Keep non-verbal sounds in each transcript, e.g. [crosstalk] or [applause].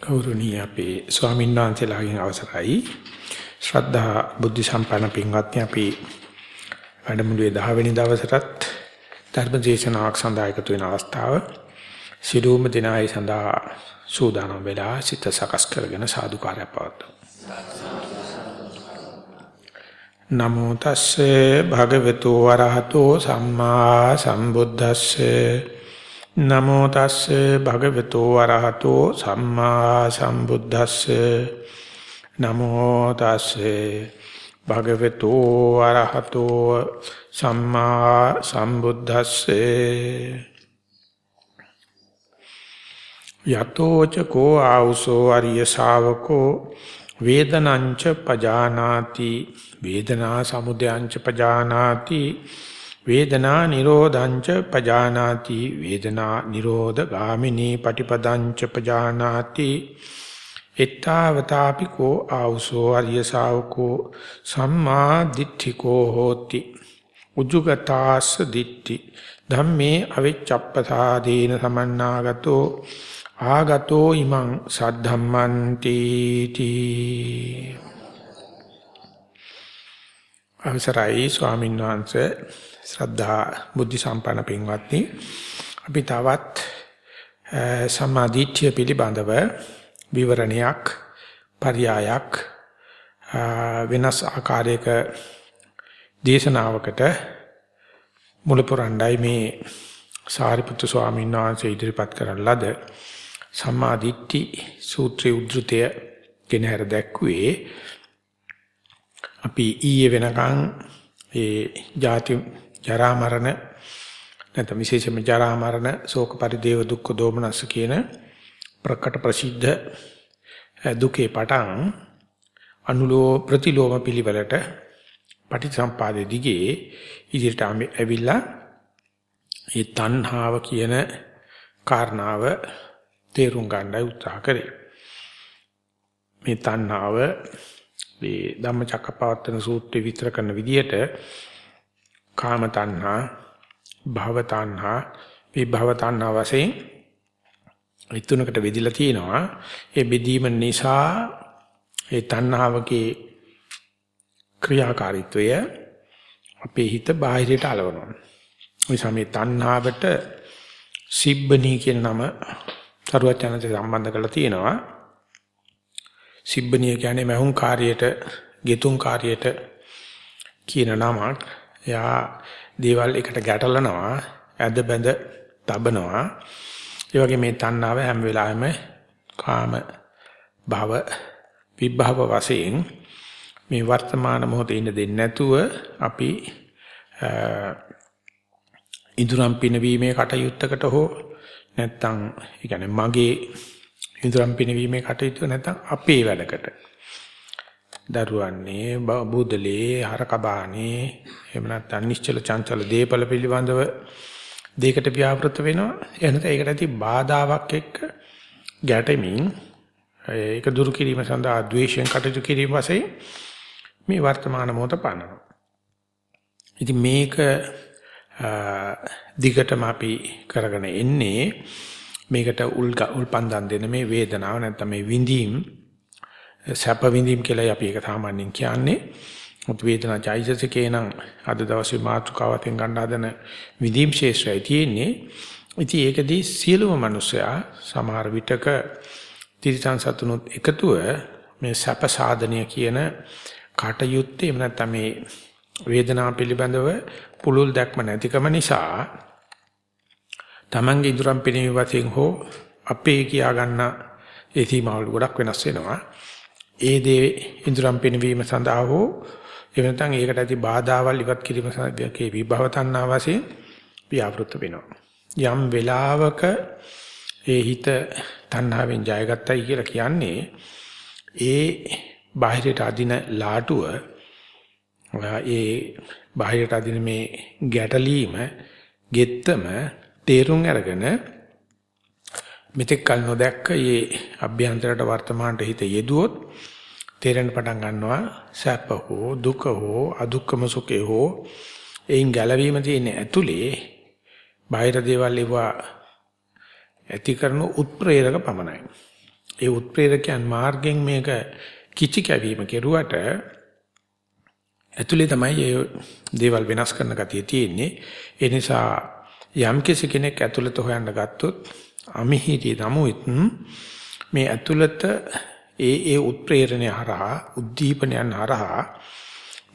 ගෞරවනීය අපේ ස්වාමීන් වහන්සේලාගෙන් අවසරයි. ශ්‍රද්ධා බුද්ධ සම්පන්න පින්වත්නි අපි වැඩමුළුවේ 10 වෙනි දවසටත් ධර්ම දේශනාවක් සඳහා එකතු වෙන අවස්ථාව. සිළුම දිනයි සඳහා සූදානම් වෙලා සිත සකස් කරගෙන සාදුකාරය පවත්වමු. නමෝ තස්සේ භගවතු වරහතෝ සම්මා සම්බුද්දස්සේ නමෝ තස්සේ භගවතු වරහතෝ සම්මා සම්බුද්දස්සේ. නමෝ තස්සේ භගවතු වරහතෝ සම්මා සම්බුද්දස්සේ. යතෝ චකෝ ආවසෝ අරිය ශාවකෝ වේදනංච පජානාති වේදනා සමුදයංච පජානාති වේදනා නිරෝධංච පජානාති වේදනා නිරෝධ ගාමිනී පටිපදංච පජානාති. එත්තාවතාපි කෝ ආවසෝ අරිය ශාවකෝ සම්මා දිට්ඨිකෝ හෝති. උජුගතාස්ස දිට්ඨි. ධම්මේ අවිච්ඡප්පසාදීන සමන්නාගතෝ. ආගතෝ ඉමං සද්ධම්මන්ති තී. අවසරයි ස්වාමීන් වහන්සේ ශ්‍රද්ධා බුද්ධ සම්පන්න පින්වත්නි අපි තවත් සමාධිත්‍ය පිළිබඳව විවරණයක් පర్యాයක් වෙනස් ආකාරයක දේශනාවකට මුල පුරණ්ඩයි මේ සාරිපුත්තු ස්වාමීන් වහන්සේ ඉදිරිපත් කරන ලද සම්මාදිට්ඨි සූත්‍රයේ උද්ෘතය ගෙනහැර දැක්ුවේ. අපි ඊයේ වෙනකන් ඒ ජාති ජරා මරණ නැත්නම් විශේෂයෙන්ම ජරා මරණ ශෝක පරිදේව දුක්ඛ දෝමනස්ස කියන ප්‍රකට ප්‍රසිද්ධ දුකේ පටන් අනුලෝ ප්‍රතිලෝම පිළිවෙලට පටිසම්පාදයේ දිගේ ඉදිරියට ඇවිල්ලා ඒ තණ්හාව කියන කාරණාව තේරුම් ගන්නයි උත්සාහ කරේ. මේ තණ්හාව මේ ධම්මචක්කපවත්තන සූත්‍රය විස්තර කරන විදිහට කාම තණ්හා, භව තණ්හා, විභව තණ්හා වශයෙන් ඒ තුනකට බෙදලා තියෙනවා. ඒ බෙදීම නිසා ඒ තණ්හාවගේ ක්‍රියාකාරීත්වය අපේ හිත බාහිරයට අලවනවා. ওই සමේ තණ්හාවට සිබ්බනී කියන නම සරුවචනන්සේ සම්බන්ධ කරලා තියෙනවා. සිබ්බනී කියන්නේ මහුන් කාර්යයට, ගෙතුම් කාර්යයට කියන නමක්. එයා දේවල් එකට ගැටලනවා, ඇද බැඳ තබනවා. ඒ වගේ මේ තණ්හාව හැම වෙලාවෙම කාම භව විභව වශයෙන් මේ වර්තමාන මොහොතේ ඉන්න දෙන්නේ නැතුව අපි ඉදුරම් පිනවීමේ කටයුත්තකට හෝ නැත්තම් ඒ කියන්නේ මගේ ඉදුරම් පිනවීමේ කටයුත්ත නැත්තම් අපේ වැඩකට දරුවන්නේ බුදලේ හරකබානේ එහෙම නැත්නම් නිශ්චල චංචල දීපල පිළිබඳව දෙයකට ව්‍යාපෘත වෙනවා. එහෙනම් ඒකට ඇති බාධාවක් එක්ක ගැටෙමින් ඒක දුරු කිරීම සඳහා ද්වේෂයෙන් කටයුතු කිරීම වශයෙන් මේ වර්තමාන මොහොත පනනවා. ඉතින් මේක දිගටම අපි කරගෙන එන්නේ මේකට උල්පන්දම් දෙන මේ වේදනාව නැත්නම් මේ විඳීම් සැප විඳීම් කියලා අපි ඒක සාමාන්‍යයෙන් කියන්නේ මුත් වේදනා චෛතසිකේ නම් අද දවසේ මාතෘකාවෙන් ගන්න හදන විඳීම් ශේෂ්ත්‍රය තියෙන්නේ ඉතින් ඒකදී සියලුම මිනිසයා සමහර විටක තිරිසන් සතුනුත් එකතුව මේ සැප සාධනය කියන කටයුත්තේ එහෙම නැත්නම් මේ වේදනාව පිළිබඳව පුළුල් දැක්ම නැතිකම නිසා Tamange ඉදurang පිනවීම වශයෙන් හෝ අපේ කියා ගන්න ඒ සීමාවල් ගොඩක් වෙනස් වෙනවා. ඒ දේ ඉදurang පිනවීම සඳහා හෝ එහෙම නැත්නම් ඒකට ඇති බාධාවල් ඉවත් කිරීම සඳහා විභව තණ්හා වශයෙන් ව්‍යාපෘත වෙනවා. යම් වෙලාවක ඒ හිත තණ්හාවෙන් ජයගත්තයි කියලා කියන්නේ ඒ බාහිරට අදින ලාටුව ඒ බාහිරට අදින මේ ගැටලීම ගෙත්තම තේරුම් අරගෙන මෙතෙක් කල නොදැක්ක මේ අභ්‍යන්තරට වර්තමානට හිත යෙදුවොත් තේරෙන්න පටන් ගන්නවා සැප හෝ දුක හෝ අදුක්කම සුඛේ හෝ එයින් ගැලවීම තියෙන ඇතුලේ බාහිර දේවල් ඒවා ඇති කරන උත්ප්‍රේරක පමණයි. ඒ උත්ප්‍රේරකයන් මාර්ගෙන් මේක කිචි කැවීම කෙරුවට ඇතුලේ තමයි ඒ දේවල් වෙනස් කරන ගතිය තියෙන්නේ. ඒ නිසා යම් කෙනෙක් ඇතුළත හොයන්න ගත්තොත් අමිහිදී නමුත් මේ ඇතුළත ඒ ඒ උත්ප්‍රේරණය හරහා උද්දීපනයන් හරහා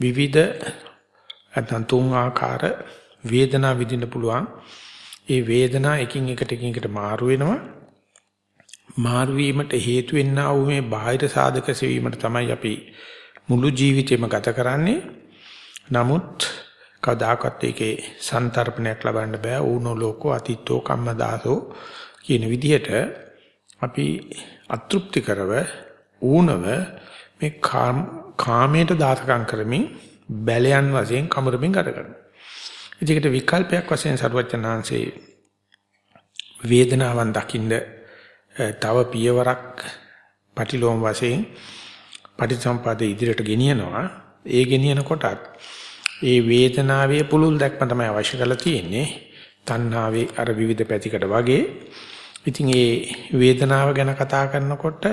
විවිධ නැත්නම් තුන් ආකාර වේදනා විඳින්න පුළුවන්. ඒ වේදනා එකින් එකට එකින් එකට මාරු වෙනවා. මාරු වීමට හේතු වෙන්නා වූ මේ බාහිර සාධක සෙවීමට තමයි අපි මුළු ජීවිතේම ගත කරන්නේ. නමුත් කවදාකවත් ඒකේ සන්තරපණයක් ලබන්න බෑ. ඌනෝ ලෝකෝ අතිත්තෝ කම්මදාසෝ කියන විදිහට අපි අතෘප්ති කරව ඌනව මේ කාමයට දාතකම් කරමින් බැලයන් වශයෙන් කමරමින් ගත කරනවා. ඒකට විකල්පයක් වශයෙන් සරුවචනාංශේ වේදනාවන් දකින්න තව පියවරක් පටිලෝම වශයෙන් පටිසම්පාදේ ඉදිරියට ගෙනියනවා. ඒ ගෙනියන කොටත් ඒ වේදනාවේ පුළුල් දැක්ම තමයි අවශ්‍ය කරලා තියෙන්නේ. තණ්හාවේ අර විවිධ පැතිකඩ වගේ. ඉතින් ඒ වේදනාව ගැන කතා කරනකොට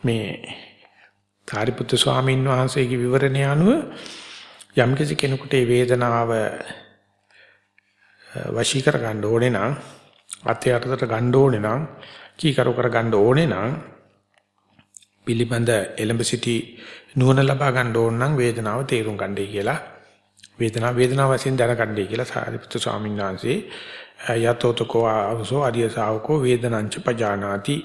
මේ සාරිපුත්‍ර ස්වාමීන් වහන්සේගේ විවරණය අනුව යම් කෙනෙකුට මේ වේදනාව වශී කර ගන්න ඕනේ නම් අතේ අතට ගන්න ඕනේ නම් කීකරු කර ගන්න ඕනේ නම් පිළිබඳ එලඹ සිටි නුවණ ලබා ගන්න ඕන නම් වේදනාව තේරුම් ගන්නයි කියලා වේදනාව වේදනාව වශයෙන් දැනගන්නයි කියලා සාරිපුත්‍ර ස්වාමීන් වහන්සේ යතෝතකෝ ආවසෝ අරිය ශාවකෝ වේදනංච පජානාති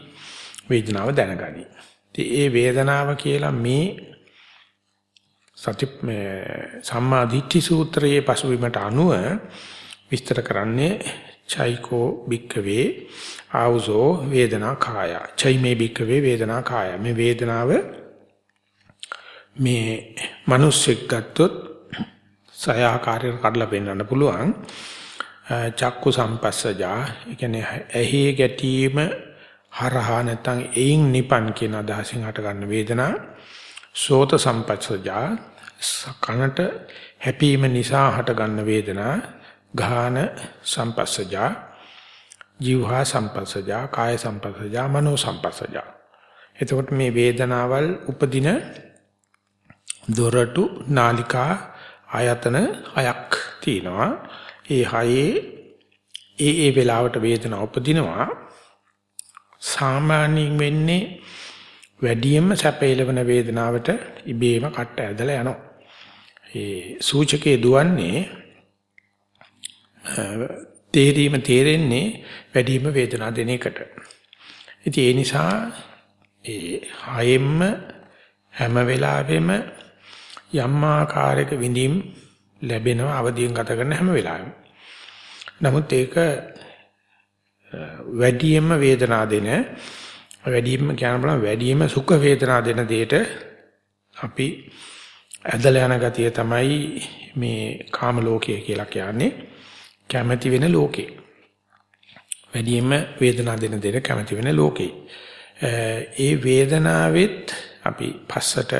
වේදනාව දැනගනි. ඉතින් ඒ වේදනාව කියලා මේ සති සම්මා දිට්ඨි සූත්‍රයේ පසුබිමට අනුව විස්තර කරන්නේ චෛකෝ බික්කවේ ආවුසෝ වේදනා කාය. චෛමේ බික්කවේ වේදනා කාය. මේ වේදනාව මේ මිනිස්සෙක් ගත්තොත් සය ආකාරයකට කඩලා පෙන්වන්න පුළුවන්. චක්කු සම්පස්සජා, ඒ කියන්නේ ඇහි ගැටීම හරහා නැත්නම් එයින් නිපන් කියන අදහසින් හට ගන්න වේදනා. සෝත සම්පස්සජා, කනට හැපීම නිසා හට ගන්න වේදනා. ගාන සම්පස්සජා. ජීවහා සම්පස්සජා. කාය සම්පස්සජා. මනෝ සම්පස්සජා. එතකොට මේ වේදනාවල් උපදින දොරටු නාලිකා ආයතන හයක් තියෙනවා. ඒ හයේ ඒ ඒ වෙලාවට වේදනාව උපදිනවා සාමාන්‍යයෙන් වෙන්නේ වැඩියෙන්ම සැපේලවන වේදනාවට ඉබේම කට්ට ඇදලා යනවා ඒ සූචකේ දුවන්නේ තේරීම තේරෙන්නේ වැඩිම වේදනා දෙන එකට. ඉතින් ඒ නිසා ඒ හයෙම හැම වෙලාවෙම යම් ආකාරයක විඳීම් ලැබෙනවා අවදියෙන් ගත කරන හැම වෙලාවෙම. නමුත් ඒක වැඩියෙන්ම වේදනා දෙන වැඩියෙන්ම කියන බල වැඩියෙන්ම සුඛ වේදනා දෙන දෙයට අපි ඇදලා යන ගතිය තමයි මේ කාම ලෝකය කියලා කියන්නේ. කැමැති වෙන ලෝකේ. වැඩියෙන්ම වේදනාව දෙන දෙන කැමැති වෙන ලෝකේ. ඒ වේදනාවෙත් අපි පස්සට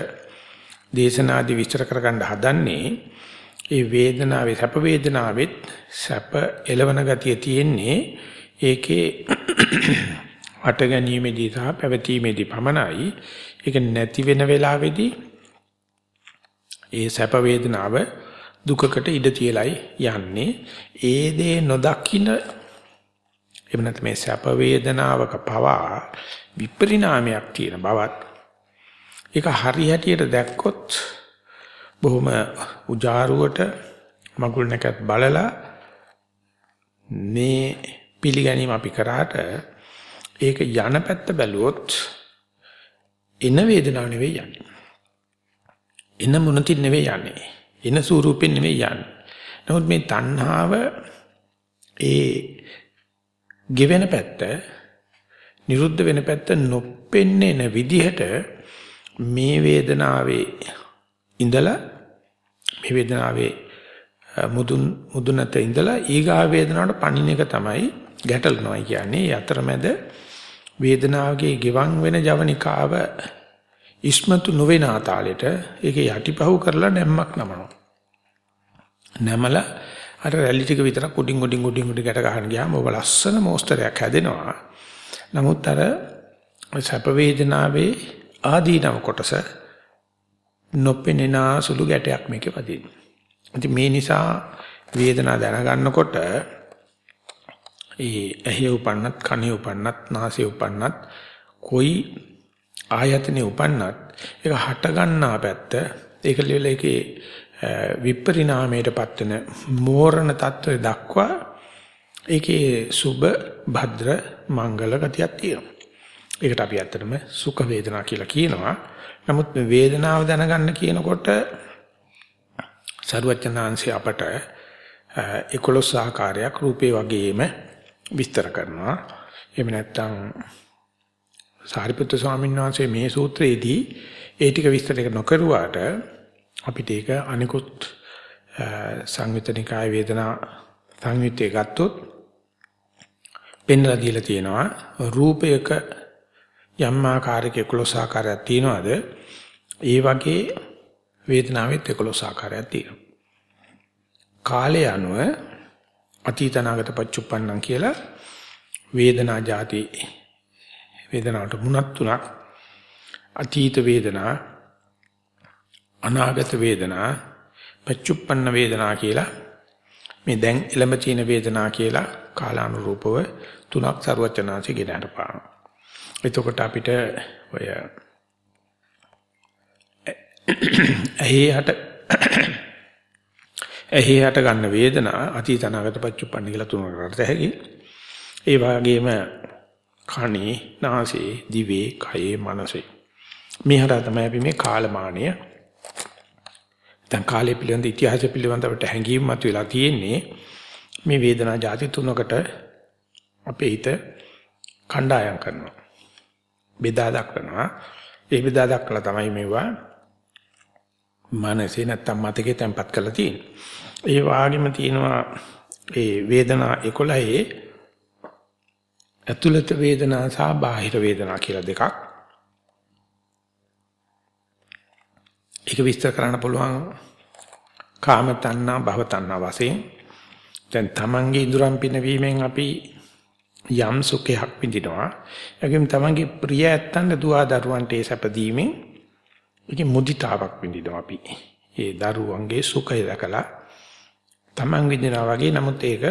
දේශනාදි විස්තර කරගන්න හදන්නේ ඒ වේදනාවේ සැප වේදනාවෙත් සැප එළවන ගතිය තියෙන්නේ ඒකේ [clears throat] අට ගැනීමේදී සහ පැවතීමේදී පමණයි ඒක නැති වෙන වෙලාවේදී ඒ සැප වේදනාව දුකකට ඉඩ තියලයි යන්නේ. ඒ දේ නොදකින්න එහෙම නැත්නම් මේ සැප වේදනාවක පවා විපරිණාමයක් තියෙන බවත් ඒක හරි හැටියට දැක්කොත් බොහොම උජාරුවට මගුල් නැකත් බලලා මේ පිළිගැනීම අපි කරාට ඒක යන පැත්ත බැලුවොත් එන වේදනාව නෙවෙයි යන්නේ. එන මොනතින් නෙවෙයි යන්නේ. එන ස්වරූපෙන් නෙමෙයි යන්නේ. නමුත් මේ තණ්හාව ඒ ගෙවෙන පැත්ත නිරුද්ධ වෙන පැත්ත නොපෙන්නේන විදිහට මේ වේදනාවේ ඉඳලා මේ වේදනාවේ මුදුන් මුදුනත ඉඳලා ඊගා වේදනාවට පණින එක තමයි ගැටලනවා කියන්නේ. අතරමැද වේදනාවගේ ගෙවන් වෙන ජවනිකාව ඉස්මතු නොවන ආතාලෙට ඒකේ යටිපහුව කරලා නැම්මක් නමනවා. නැමලා අර රැලි ටික විතරක් උඩින් උඩින් උඩින් උඩින් ගැට ගහන ගියාම ඔබ ලස්සන මොස්තරයක් හැදෙනවා. නමුත් අර සැප වේදනාවේ ආදීනව කොටස නොපෙනෙන සුළු ගැටයක් මේකේ වදින්න. ඉතින් මේ නිසා වේදනාව දැනගන්නකොට ඒ ඇහි උපන්නත් කනේ උපන්නත් නාසයේ උපන්නත් કોઈ ආයතනේ උපන්නත් ඒක හට ගන්නා පැත්ත ඒක ලෙල එකේ විපරිණාමයටපත් වෙන මෝරණ తত্ত্বය දක්වා ඒකේ සුබ භද්‍ර මංගල ගතියක් තියෙනවා. ඒකට අපි ඇත්තටම සුඛ වේදනා කියලා කියනවා. නමුත් මේ වේදනාව දැනගන්න කියනකොට සරුවචනාංශي අපට 11 ආකාරයක් රූපේ වගේම විස්තර කරනවා. එහෙම නැත්නම් සාරිපුත්‍ර ස්වාමීන් වහන්සේ මේ සූත්‍රයේදී ඒ ටික විස්තර නොකරුවාට අපිට ඒක අනිකුත් සංයුතනිකාය වේදනා සංයුත්තේ ගත්තොත් පෙන්ලා දීලා තියෙනවා රූපයක යම් ආකාරයක 11 ආකාරයක් තියෙනවාද? ඒ වගේ වේදනාවෙත් 11 ආකාරයක් තියෙනවා. කාලය අනුව අතීතනාගත පච්චුප්පන්නම් කියලා වේදනා જાති වේදනාවට මුණක් තුනක් අතීත වේදනා අනාගත වේදනා පච්චුප්පන්න වේදනා කියලා මේ දැන් එළඹ තියෙන වේදනා කියලා කාලානුරූපව තුනක් සරුවචනාංශය ගෙනහැරපානවා එතකොට අපිට ඔය ඇහි හට ඇහි හට ගන්න වේදනා අතීත අනාගත පච්චුප්පන්න කියලා තුනකට හැකි. ඒ වගේම කනේ, නාසයේ, දිවේ, කයේ, මනසේ. මේ හරහා තමයි අපි මේ කාලමානය දැන් කාලය පිළිබඳ ඉතිහාසය පිළිබඳවට හැඟීම් මතුවලා තියෙන්නේ මේ වේදනා જાති තුනකට අපේ හිත කණ්ඩායම් කරනවා. බෙදා දක්වනවා. ඒ බෙදා දක්වලා තමයි මේවා මනසේ නැත්තම් මතකේ තැම්පත් කරලා තියෙන්නේ. ඒ වාගෙම තියෙනවා ඒ වේදනා 11 ඇතුළත වේදනා සහ බාහිර වේදනා කියලා දෙකක්. ඒක විස්තර කරන්න පුළුවන් කාම තණ්හා භව තණ්හා වශයෙන් දැන් තමන්ගේ ඉදurang පිනවීමෙන් අපි යම් සුඛයක් විඳිනවා. ඒකෙන් තමන්ගේ ප්‍රිය ඇත්තන්ට දුවා දරුවන්ට ඒ සැප දීමෙන් ඒකේ මුදිතාවක් විඳිනවා අපි. ඒ දරුවන්ගේ සුඛය දැකලා තමන් විඳිනවා වගේ නමුත් ඒක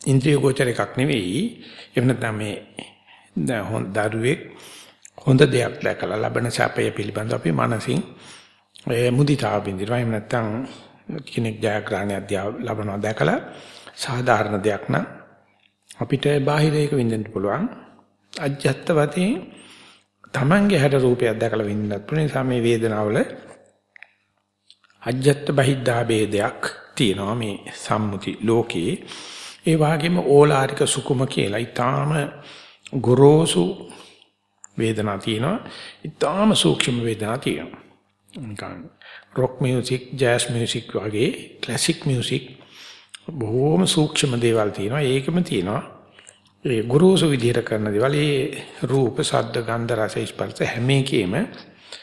ඉන්ද්‍රිය ගෝචර එකක් නෙවෙයි. එහෙම නැත්නම් මේ දරුවෙක් හොඳ දෙයක් දැකලා ලබන සැපය පිළිබඳව අපි මනසින් ඒ මුදිතාව බින්දිනවා එහෙම නැත්නම් කෙනෙක් ජයග්‍රහණයක් ලබනවා දැකලා සාධාරණ දෙයක් නම් අපිට බාහිර එක විඳින්න පුළුවන්. අජ්ජත් වතේ තමන්ගේ හැඩ රූපයක් දැකලා විඳින්නත් පුළුවන්. නිසා මේ වේදනාවල අජ්ජත් බහිද්දා ભેදයක් තියෙනවා මේ සම්මුති ලෝකේ ඒ වගේම ඕලාරික සුකුම කියලා ඊටාම ගොරෝසු වේදනා තියෙනවා. ඊටාම සූක්ෂම වේදනා තියෙනවා. නිකන් රොක් මියුසික් ජෑස් මියුසික් වගේ ක්ලාසික් මියුසික් බොහෝම සූක්ෂම දේවල් තියෙනවා. ඒකම තියෙනවා. ඒ ගුරුසු විදිහට කරන දේවල් ඒ රූප, ශබ්ද, ගන්ධ, රස, ස්පර්ශ හැම එකෙම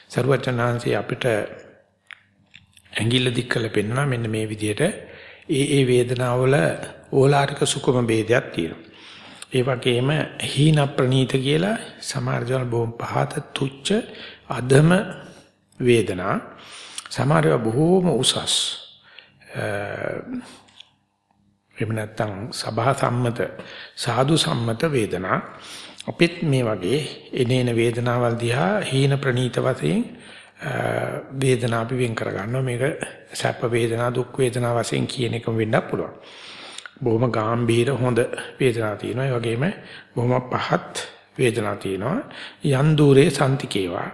සර්වචනාංශي අපිට ඇඟිල්ල දික් කරලා පෙන්වනවා මෙන්න මේ විදිහට ඒ ඒ වේදනාවල ඕලාරික සුකුම ભેදයක් තියෙනවා. ඒ වගේම හීන ප්‍රනීත කියලා සමාර්ජන බොහොම පහත තුච්ච අධම වේදනා සමාරව බොහෝම උසස් එහෙම නැත්නම් සබහා සම්මත සාදු සම්මත වේදනා. අපිත් මේ වගේ එනේන වේදනාවල් දිහා හීන ප්‍රනීත වශයෙන් වේදනා අපි වෙන් කර ගන්නවා මේක සැප වේදනා දුක් වේදනා වශයෙන් කියන එකම වෙන්නත් පුළුවන්. බොහොම ගැඹීර හොඳ වේදනා තියෙනවා. ඒ වගේම බොහොම පහත් වේදනා තියෙනවා. යන් দূරේ සම්තිකේවා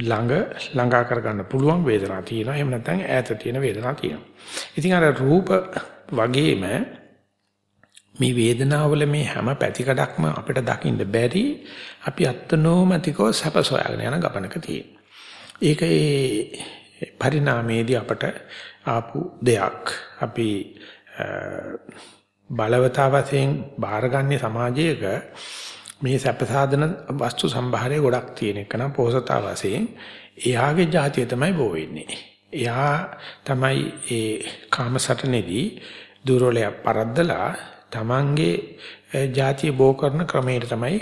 ළඟ ළඟා කරගන්න පුළුවන් වේදනා තියෙනවා. එහෙම නැත්නම් ඈත තියෙන වේදනා තියෙනවා. ඉතින් අර රූප වගේම මේ වේදනාවල මේ හැම පැතිකඩක්ම අපිට දකින්න බැරි අපි අත්නෝමතිකව සැප සොයාගෙන යන ගමනක තියෙනවා. ඒක ඒ පරිණාමයේදී අපට ආපු දෙයක්. අපි බලවතා වශයෙන් බාරගන්නේ සමාජයක මේ සැප සාධන වස්තු සම්භාරය ගොඩක් තියෙන එක නම් පොහසතා වශයෙන් එයාගේ જાතිය තමයි බෝ වෙන්නේ. එයා තමයි ඒ කාමසටනේදී දුර්වලය පරද්දලා Tamange જાතිය බෝ කරන ක්‍රමයට තමයි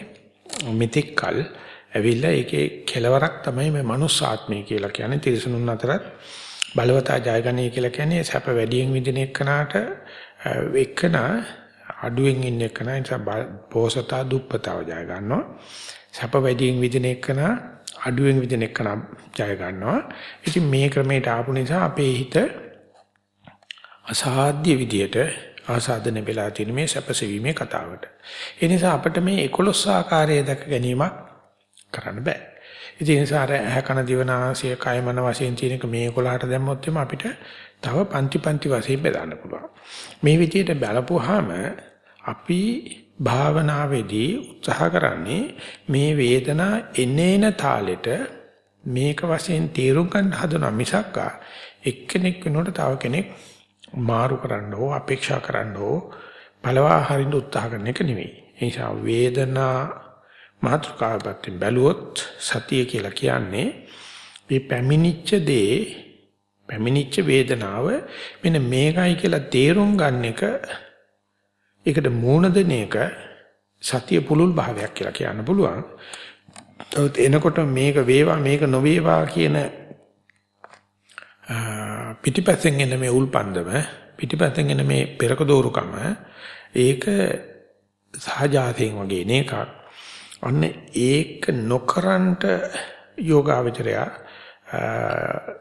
මෙතෙක් කල් ඇවිල්ලා ඒකේ කෙලවරක් තමයි මේ මනුස්ස ආත්මය කියලා කියන්නේ. තිරසනුන් අතරත් බලවතා ජයගන්නේ කියලා කියන්නේ සැප වැඩියෙන් විඳින එකනට එක්කන අඩුවෙන් ඉන්න එකන නිසා පෝසතා දුප්පතාව ජය ගන්නවා. සැප වැඩියෙන් විඳින එකන අඩුවෙන් විඳින එකන ජය ගන්නවා ඉතින් මේ ක්‍රමයට ආපු නිසා අපේ හිත අසාධ්‍ය විදියට ආසාදනය වෙලා තියෙන මේ සැපසෙවීමේ කතාවට. ඒ නිසා අපිට මේ 11 ආකාරයේ දැක ගැනීමක් කරන්න බෑ. ඉතින් ඒ නිසා අර ඇහ කන දිවනාසය කය මන වශයෙන් තියෙන එක මේ 11ට දැම්මොත් එම අපිට තව පන්ති පන්ති වශයෙන් බෙදන්න පුළුවන්. මේ විදිහට බලපුවාම අපි භාවනාවේදී උත්සාහ කරන්නේ මේ වේදනා එනේන තාලෙට මේක වශයෙන් තේරුම් ගන්න හදන මිසක් එක්කෙනෙක් වෙනකොට තව කෙනෙක් මාරු කරන්න හෝ අපේක්ෂා කරන්න හෝ බලවා හරින්න උත්සාහ කරන එක නෙවෙයි. ඒ නිසා වේදනා මාත්‍රකාවපත්ති බැලුවොත් සතිය කියලා කියන්නේ මේ පැමිණිච්ච දේ පැමිණිච්ච වේදනාව මෙන්න මේකයි කියලා තේරුම් ගන්න එක ඒකට මූණ දෙන එක සතිය පුලුල් භාවයක් කියලා කියන්න පුළුවන්. එනකොට මේක වේවා මේක නොවේවා කියන පිටිපස්සෙන් එන මේ උල්පන්දම පිටිපස්සෙන් එන මේ පෙරක දෝරුකම ඒක සහජාතයෙන් වගේ නේකක් අන්න ඒක නොකරන්ට යෝගාවචරයා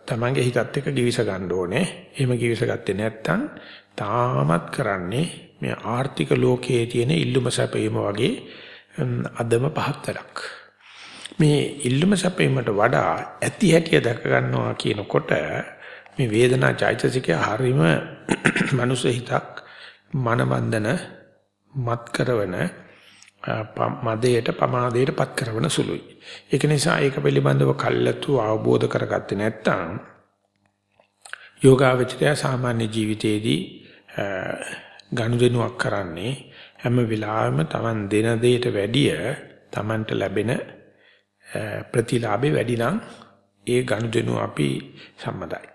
තමන්ගේ හිතත් එක්ක givis ගන්න ඕනේ. එහෙම givis ගත්තේ නැත්නම් තාමත් කරන්නේ මේ ආර්ථික ලෝකයේ තියෙන ඉල්ලුම සැපීම වගේ අදම පහත් වැඩක්. මේ ඉල්ලුම සැපීමට වඩා ඇති හැටිය දැක ගන්නවා කියනකොට මේ වේදනා චෛතසිකය හරීම [clears throat] මනුස්ස හිතක් මනබන්ධන මත් කරවන මදයට පමාදයට පත් කරන සුළුයි. ඒක නිසා ඒක පිළිබඳව කල්ලාතු අවබෝධ කරගත්තේ නැත්නම් යෝගාවචරය සාමාන්‍ය ජීවිතයේදී ගනුදෙනුවක් කරන්නේ හැම වෙලාවෙම Taman දෙන දෙයට වැඩිය Tamanට ලැබෙන ප්‍රතිලාභේ වැඩි නම් ඒ ගනුදෙනුව අපි සම්මතයි.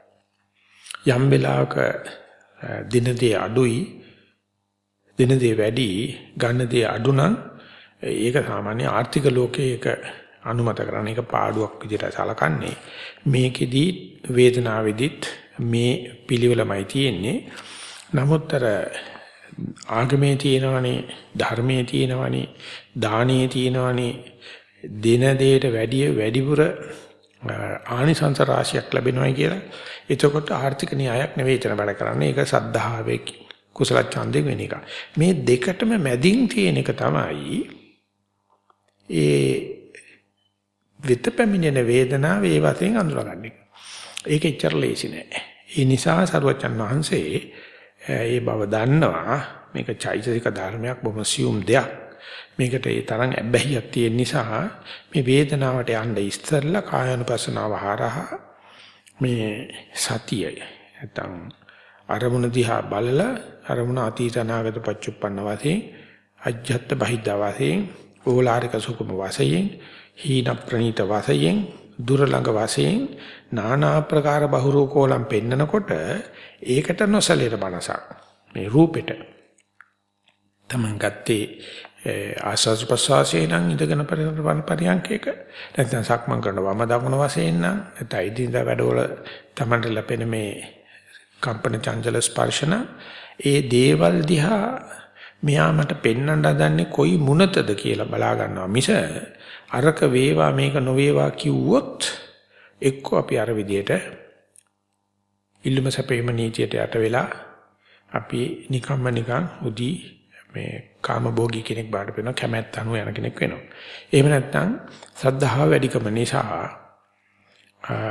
යම් වෙලාවක දින දේ අඩුයි දින දේ වැඩි ගන්න දේ අඩු නම් ඒක සාමාන්‍ය ආර්ථික ලෝකයේ ඒක අනුමත කරන එක පාඩුවක් විදිහට සලකන්නේ මේකෙදි වේදනාවේදීත් මේ පිළිවෙලමයි තියෙන්නේ නමුත් අර ආගමේ තියෙනවනේ ධර්මයේ තියෙනවනේ දානයේ තියෙනවනේ දින දෙයට වැඩිය වැඩිපුර ආනිසංස රාශියක් ලැබෙනවයි කියලා. එතකොට ආර්ථික න්‍යායක් නෙවෙයි එතන වැඩ කරන්නේ. ඒක සද්ධාවේ කුසල ඡන්දයෙන් වෙන එක. මේ දෙකටම මැදින් තියෙන එක තමයි ඒ විත පැමිණෙන වේදනාව ඒ වශයෙන් අඳුරගන්න එක. ඒක එච්චර ලේසි නෑ. ඒ නිසා සරුවචන් වහන්සේ ඒ බව දන්නවා මේක චෛතසික ධර්මයක් බොහොම සියුම් දෙයක්. මේකට ඒ තරම් ඇබ්බැහියක් තියෙන නිසා මේ වේදනාවට යන්න ඉස්සෙල්ලා කායानुපස්සනාව හරහා මේ සතිය නැත්තම් අරමුණ දිහා බලලා අරමුණ අතීත අනාගත පච්චුප්පන්න වශයෙන් අජ්ජත් බහිද්ද වශයෙන් ඕලාරික සුකුම වශයෙන් හීන ප්‍රණීත වශයෙන් දුර ළඟ වශයෙන් নানা ආකාර බහුරූපෝලම් පෙන්නකොට ඒකට නොසලෙන මනසක්. මේ රූපෙට. තමන් ගත්තේ ආස්වාද ප්‍රසවාසයේ නම් ඉඳගෙන පරියන්කේක. නැත්නම් සක්මන් කරන වම දකුණ වශයෙන් නම් නැත්නම් ඉදින්දා වැඩවල තමන්ට ලැබෙන මේ කම්පන චංචල ස්පර්ශන ඒ දේවල් දිහා මෙයා මට පෙන්වන්න හදන්නේ කොයි මුනතද කියලා බලා ගන්නවා මිස අරක වේවා මේක නොවේවා කිව්වොත් එක්ක අපි අර විදියට ඉල්ලුම සැපේම නීතියට යට වෙලා අපි නිකම්ම නිකන් උදී මේ කාමභෝගී කෙනෙක් බාට වෙනවා කැමැත්ත අනුව යන කෙනෙක් වෙනවා. එහෙම නැත්නම් සද්ධාව වැඩිකම නිසා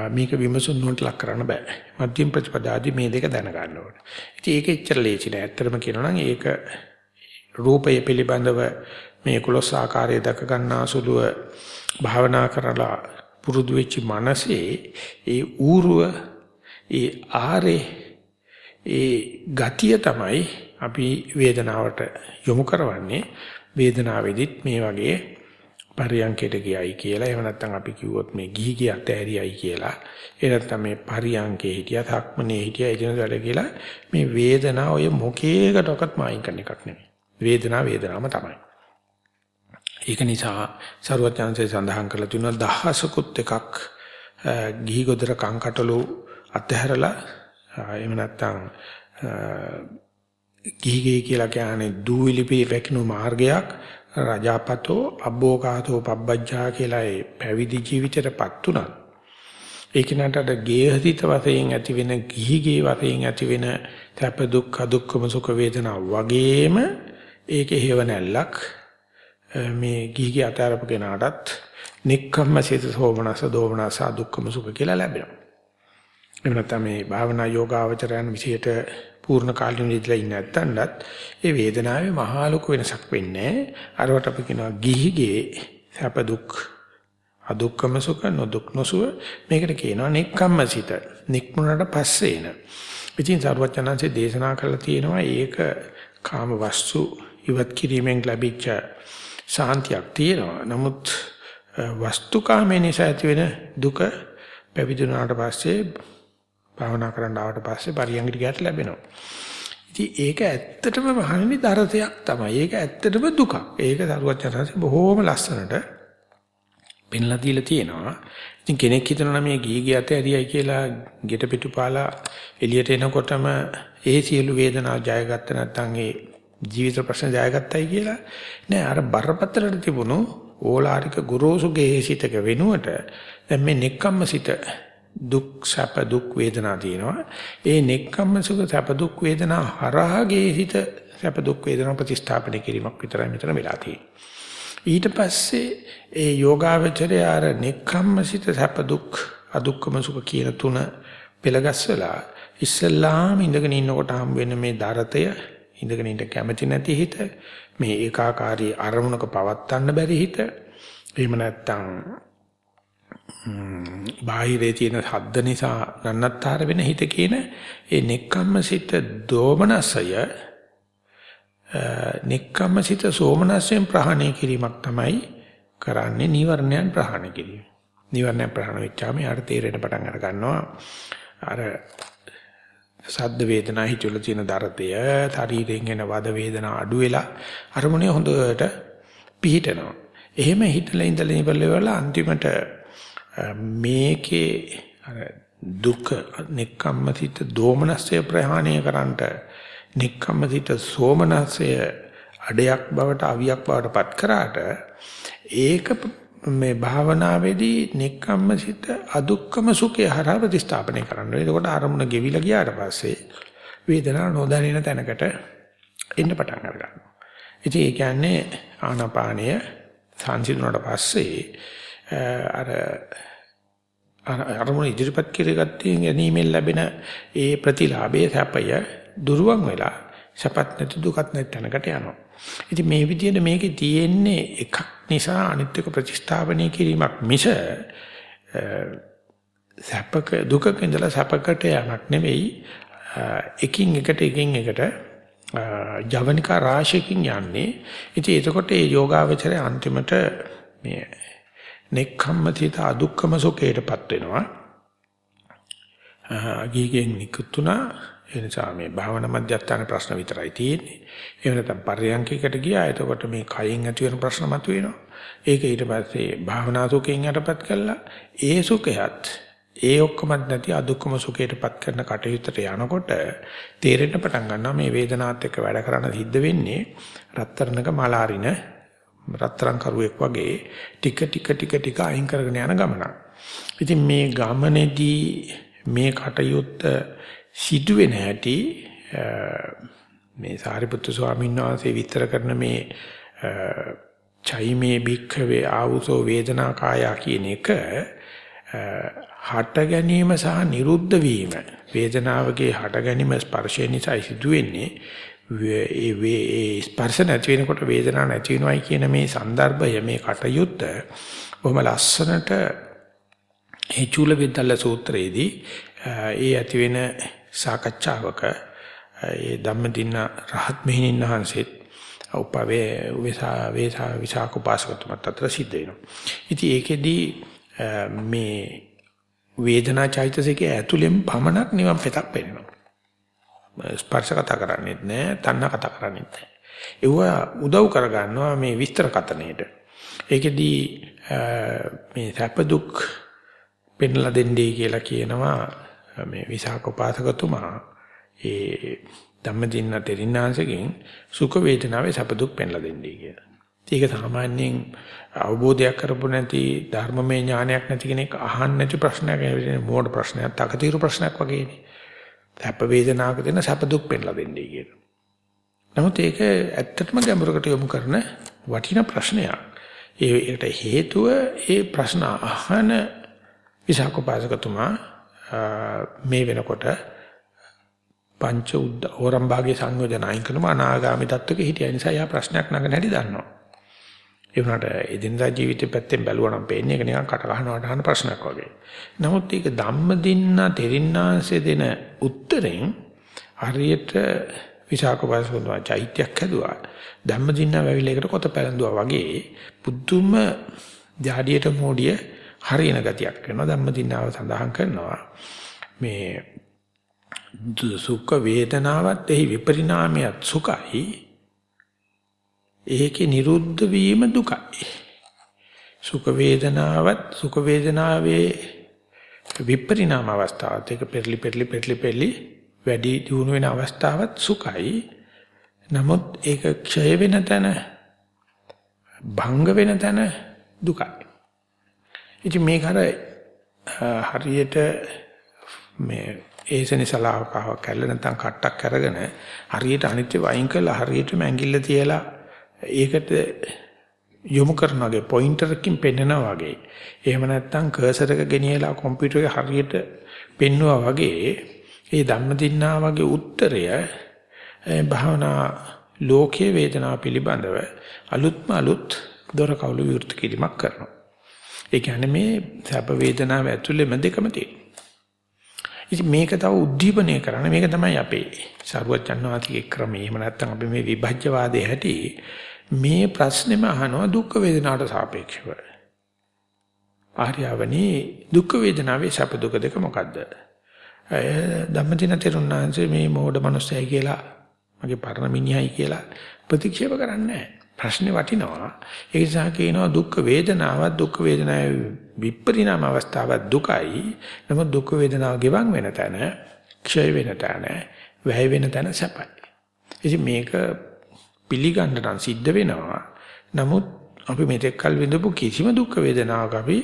මේක විමසුම් නොට ලක් කරන්න බෑ. මධ්‍යම ප්‍රතිපදාදී මේ දෙක දැන ගන්න ඕනේ. ඉතින් ඒක එච්චර ලේසි නෑ. ඇත්තටම කියනවා නම් ඒක රූපය පිළිබඳව මේ 11 ආකාරය දක ගන්නා සුළුව භාවනා කරලා පුරුදු වෙච්ච මනසේ ඒ ඌරුව ඒ ආරේ ඒ ගතිය තමයි අපි වේදනාවට යොමු කරවන්නේ. වේදනාවේදීත් මේ වගේ පරියංකයට ගියයි කියලා එහෙම නැත්නම් අපි කිව්වොත් මේ ගිහි ගියත් ඇරියයි කියලා. ඒ නැත්නම් මේ පරියංකේ හිටියා ධක්මනේ හිටියා එදින වැඩ කියලා මේ වේදනාව ඔය මොකේකටවත් මායින් කරන එකක් නෙමෙයි. වේදනාව වේදනාවම තමයි. ඒක නිසා සරුවචාන්සේ සඳහන් කරලා තියෙනවා දහසකුත් එකක් ගිහි ගොදර කංකටලු අතහැරලා එහෙම නැත්නම් ගිහිගේ කියලා කියන්නේ දූවිලි පිරෙකිනු මාර්ගයක් රජාපතෝ අබ්බෝකාතෝ පබ්බජ්ජා කියලා ඒ පැවිදි ජීවිතයටපත් උනා. ඒක නටට ගේහසිත වශයෙන් ඇති වෙන ගිහිගේ වශයෙන් ඇති වෙන සැප දුක් දුක්ඛම සුඛ වේදනා වගේම ඒකේ හේව නැල්ලක් මේ ගිහිගේ අතාරපු කෙනාටත් නික්කම්ම සිත සෝමනස දෝමනස දුක්ඛම සුඛ කියලා ලැබෙනවා. එහෙම නැත්නම් මේ භාවනා යෝගාවචරයන් විශේෂයට පූර්ණ කාලීන ඉඳලා ඉන්න නැත්තඳත් ඒ වේදනාවේ මහා ලොකු වෙනසක් වෙන්නේ අරවට අපි කියනවා ගිහිගේ සැප දුක් අදුක්කම සුඛ නොදුක් නොසුව මේකට කියනවා නෙක්ඛම්ම සිත. නික්මුණට පස්සේ එන. ඉතින් සරුවචනන්සේ දේශනා කළා තියෙනවා ඒක කාම වස්තු ඉවත් කිරීමෙන් ලැබිච්ච සාන්තියක් තියෙනවා නමුත් වස්තුකාමයේ නිසා ඇතිවෙන දුක පැවිදුණාට පස්සේ භාවනා කරන්න ආවට පස්සේ පරියංගිට ගියට ලැබෙනවා. ඉතින් ඒක ඇත්තටම මහණෙනි දරතයක් තමයි. ඒක ඇත්තටම දුකක්. ඒක සරුවචනanse බොහොම ලස්සනට පෙන්ලා දීලා තියෙනවා. ඉතින් කෙනෙක් හිතනවා මේ ගී ගිය අත ඇරියයි කියලා ගෙට පිටුපාලා එළියට එනකොටම ඒ සියලු වේදනා ජයගත්ත නැත්නම් ඒ ජීවිත ප්‍රශ්න ජයගත්තයි කියලා නෑ අර බරපතලට තිබුණු ඕලාරික ගුරුසු ගේහිසිතක වෙනුවට දැන් මේ නෙක්කම්ම සිත දුක් සැප දුක් වේදනා තියෙනවා. ඒ නෙක්ඛම්ම සුඛ සැප දුක් වේදනා හරහාගේ හිත සැප දුක් වේදනා ප්‍රතිස්ථාපනය කිරීමක් විතරයි මෙතන වෙලා තියෙන්නේ. ඊට පස්සේ ඒ යෝගාවචරය අර නෙක්ඛම්ම සිත සැප දුක් අදුක්කම සුඛ කියන තුන පෙළගස්සලා ඉස්සල්ලාම ඉඳගෙන ඉන්නකොට හම් වෙන මේ දරතය ඉඳගෙන ඉන්න කැමැති නැති හිත මේ ඒකාකාරී අරමුණක පවත්තන්න බැරි හිත එහෙම නැත්නම් බාහිරේ තියෙන ශබ්ද නිසා නන්නත්තර වෙන හිත කියන ඒ නෙක්කම්මසිත දෝමනසය නෙක්කම්මසිත සෝමනසයෙන් ප්‍රහාණය කිරීමක් තමයි කරන්නේ නිවර්ණයන් ප්‍රහාණය කිරීම. නිවර්ණයන් ප්‍රහාණය වෙච්චාම යාට තේරෙන්න පටන් අර ගන්නවා අර සද්ද වේදනා හිතුවල තියෙන දරතය ශරීරයෙන් එන වද වේදනා අඩු වෙලා අරමුණේ හොඳට පිහිටනවා. එහෙම හිතලා ඉඳලා ඉවරලා අන්තිමට මේකේ අර දුක නික්කම්මසිත දෝමනස්ය ප්‍රහාණය කරන්නට නික්කම්මසිත සෝමනස්ය අඩයක් බවට අවියක් බවට පත් කරාට ඒක මේ භාවනාවේදී නික්කම්මසිත අදුක්කම සුඛය හරහා ප්‍රතිස්ථාපනය කරන්න. එතකොට අරමුණ ගෙවිලා ගියාට පස්සේ වේදනාව නොදැනෙන තැනකට එන්න පටන් ගන්නවා. ඉතින් ඒ කියන්නේ ආනාපානය සංසිඳුණාට පස්සේ අර අරමුණ ඉදිරිපත් කරගත්තේ ගැනීමෙන් ලැබෙන ඒ ප්‍රතිලාභයේ සැපය දුරුවන් වෙලා සැපත් නැති දුකත් නැති තැනකට යනවා. ඉතින් මේ විදිහට මේකේ තියෙන්නේ එකක් නිසා අනිත් එක ප්‍රතිස්ථාපනය කිරීමක් මිස සැපක දුකක ඉඳලා සැපකට යamak නෙවෙයි එකින් එකට එකින් එකට ජවනිකා රාශියකින් යන්නේ. ඉතින් එතකොට මේ යෝගාවචරය අන්තිමට මේ නෙක්ඛම්මතිත අදුක්කම සුඛයටපත් වෙනවා. ගීගෙන් නිකුත්ුණා ඒ නිසා මේ භාවනා මධ්‍යස්ථාන ප්‍රශ්න විතරයි තියෙන්නේ. එහෙම නැත්නම් පරියන්කයකට ගියා. එතකොට මේ කයින් ඇති වෙන ප්‍රශ්න මතුවෙනවා. ඒක ඊට පස්සේ භාවනා සුඛයෙන් යටපත් කළා. ඒ සුඛයත් ඒ ඔක්කොමත් නැති අදුක්කම සුඛයටපත් කරන කටයුත්තට යනකොට තේරෙන්න පටන් ගන්නවා මේ වේදනාවත් එක්ක වැඩ කරන්න සිද්ධ වෙන්නේ රත්තරණක මලාරින රත්තරන් කරුවෙක් වගේ ටික ටික ටික ටික අයින් කරගෙන යන ගමනක්. ඉතින් මේ ගමනේදී මේ කටයුත්ත සිදුවෙන හැටි මේ සාරිපුත්තු ස්වාමීන් වහන්සේ විතර කරන මේ චෛමේ භික්ඛවේ ආවුසෝ වේදනා කායා කියන එක හට ගැනීම සහ නිරුද්ධ වීම වේදනාවගේ හට ගැනීම ස්පර්ශය නිසා සිදුවෙන්නේ ඒ වේ ස්පර්ශ නැති වෙනකොට වේදනාවක් නැති වෙනවයි කියන මේ સંદર્ભය මේ කටයුත්ත බොහොම ලස්සනට ඒ චූල විද්දල්ල සූත්‍රයේදී ඒ ඇති වෙන සාකච්ඡාවක ඒ ධම්මදින්න රහත් මෙහිණින් වහන්සේත් උපවේ වේසා වේසා විසාක උපාසකතුමත් අතර සිද්ධ වෙනවා. ඉතින් ඒකෙදී මේ වේදනා චෛතසිකයේ ඇතුළෙන් පමණක් නිවන් පෙතක් පෙනෙනවා. ස්පර්ශ කතා කරන්නේත් නැහැ, තණ්හ කතා කරන්නේත් නැහැ. ඒව උදව් කරගන්නවා මේ විස්තර කතනෙට. ඒකෙදී මේ සැප දුක් පෙන්ලා දෙන්නේ කියලා කියනවා මේ විසාකෝපාසකතුමා ඒ ධම්මදින්න තෙරින්නාංශගෙන් සුඛ වේදනාවේ සැප දුක් පෙන්ලා දෙන්නේ කියලා. ඒක සාමාන්‍යයෙන් අවබෝධයක් කරපො නැති ධර්මමය ඥානයක් නැති කෙනෙක් අහන්න නැති ප්‍රශ්නයක් ඇවිල්ලා මෝඩ ප්‍රශ්නයක්, තකතිරු ප්‍රශ්නයක් වගේනේ. සැප වේදනාවක දෙන සැප දුක් පෙන්ලා දෙන්නේ කියලා. නමුත් ඒක ඇත්තටම ගැඹුරකට යොමු කරන වටිනා ප්‍රශ්නයක්. ඒකට හේතුව ඒ ප්‍රශ්න අහන විසාකෝපාසකතුමා මේ වෙනකොට පංච උද්ද ඕරම්භාගේ සංයෝජන අයින් කරනම අනාගාමී තත්වක හිටිය නිසා යා ප්‍රශ්නයක් නගන හැටි දන්නවා. ඒ වුණාට එදිනදා ජීවිතේ පැත්තෙන් බැලුවා නම් පේන්නේ ඒක නිකන් කට ගන්නවට අහන ප්‍රශ්නයක් වගේ. නමුත් ඒක ධම්ම දින්න තෙරින්නාංශය දෙන උත්තරෙන් හරියට විසාකෝපාසකතුමා චෛත්‍යයක් හැදුවා. ධම්ම දින්න වැවිලේකට කොත පැලඳුවා වගේ පුදුම ජාඩියට මොඩිය හරියන ගතියක් කරනවා. ධම්ම දින්නාව සඳහන් කරනවා. මේ සුඛ වේදනාවත් එහි විපරිණාමයත් සුඛයි. ඒකේ නිරුද්ධ වීම දුකයි. සුඛ වේදනාවත් සුඛ වේදනාවේ විපරිණාම අවස්ථාවත් ඒක පෙරලි පෙරලි පෙරලි පෙරලි වැඩි දියුණු වෙන අවස්ථාවත් සුඛයි. නමුත් ඒක ක්ෂය වෙන තැන භංග වෙන තැන දුකයි. ඉතින් මේක හරියට මේ ඒසනේ සලාවකාවක් කැල්ල නැත්නම් කට්ටක් අරගෙන හරියට අනිත්‍ය වයින් කරලා හරියටම ඇඟිල්ල තියලා ඒකට යොමු කරන වගේ පොයින්ටර් එකකින් පෙන්නනවා වගේ එහෙම නැත්නම් කර්සර් එක ගෙනියලා කම්පියුටර් එක හරියට පෙන්නවා වගේ ඒ ධම්මදින්නා වගේ උත්තරය භාවනා ලෝකයේ වේදනාව පිළිබඳව අලුත්ම අලුත් දොර කවුළු විවෘත කිරීමක් කරනවා. ඒ කියන්නේ මේ සැප වේදනාව ඇතුළේම දෙකම තියෙනවා. ඉතින් මේක තව උද්දීපනය කරන්න මේක තමයි අපේ සරුවචන්වාතිගේ ක්‍රමය. එහෙම නැත්නම් අපි මේ විභජ්‍යවාදයේ හැටි මේ ප්‍රශ්නේම අහනවා දුක් වේදනාවට සාපේක්ෂව. ආර්යවනි දුක් වේදනාවේ සැප දුක දෙක මොකද්ද? ධම්මදින තෙරුණාංශේ මේ මෝඩ මනුස්සයයි කියලා මගේ පරණ මිනිහයි කියලා ප්‍රතික්ෂේප කරන්නේ නැහැ. ප්‍රශ්නේ වටිනවා. ඒ නිසා කියනවා දුක් වේදනාවක් දුක් වේදනාවේ විපරිණාම අවස්ථාවක් දුකයි. නමුත් දුක් වේදනාව ගෙවන් වෙන තැන, ක්ෂය වෙන තැන, වැය වෙන තැන සැපයි. ඉතින් මේක පිළිගන්න නම් සිද්ධ වෙනවා. නමුත් අපි මෙතෙක් කල් විඳපු කිසිම දුක් වේදනාවක් අපි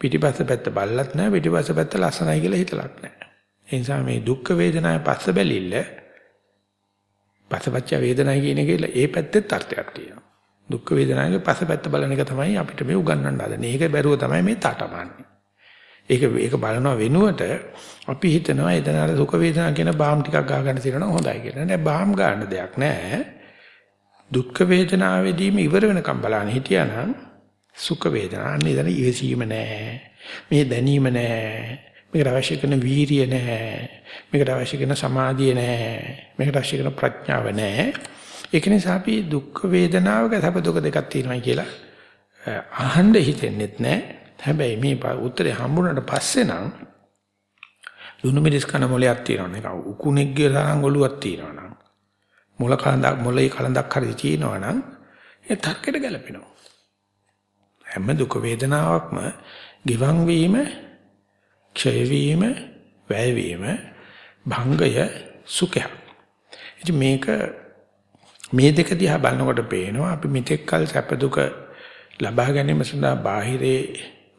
පිටිපස්ස පැත්ත බල්ලත් නැහැ පිටිපස්ස පැත්ත ලස්සනයි කියලා හිතලත් නැහැ. ඒ නිසා මේ දුක් වේදනාවේ පස්ස බැලිල්ල පස්සපච්ච වේදනයි කියන එකේ ඒ පැත්තෙත් අර්ථයක් තියෙනවා. දුක් වේදනාවේ පසපැත්ත බලන එක තමයි අපිට මේ උගන්වන්න හදන්නේ. ඒක බැරුව තමයි මේ තටමන්නේ. ඒක ඒක බලනවා වෙනුවට අපි හිතනවා එතන අර සුඛ වේදනා කියන බාම් ටිකක් ගා ගන්න තියෙනවා හොඳයි කියලා. නෑ බාම් ගන්න දෙයක් නෑ. දුක් වේදනාවේදීම ඉවර වෙනකම් බලන්න හිටියානම් සුඛ වේදනා අන්න ඉතින් ඉවසීම නෑ. මේ දැනීම නෑ. මේකට අවශ්‍ය කරන වීරිය නෑ. මේකට අවශ්‍ය කරන සමාධිය නෑ. මේකට අවශ්‍ය කරන ප්‍රඥාව නෑ. ඒක නිසා අපි දුක් වේදනාවක සැප දුක දෙකක් තියෙනවා කියලා අහන්න හිතෙන්නෙත් නැහැ. හැබැයි මේ උත්තරේ හම්බුනට පස්සේ නම් දුනු මිරිස් කන මොලයක් තියෙනවා නේද? උකුණෙක්ගේ තරම් ඔලුවක් තියෙනවා නම් මොල කලඳක් මොලේ කලඳක් හරි තියෙනවා නම් ඒ තර්කයට ගැලපෙනවා. හැම දුක වේදනාවක්ම ගිවන් වීම, ක්ෂය වීම, වැය වීම, භංගය සුඛයක්. ඉතින් මේක මේ දෙක දිහා බලනකොට පේනවා අපි මෙතෙක් කල සැප දුක ලබා ගැනීම සඳහා බාහිරේ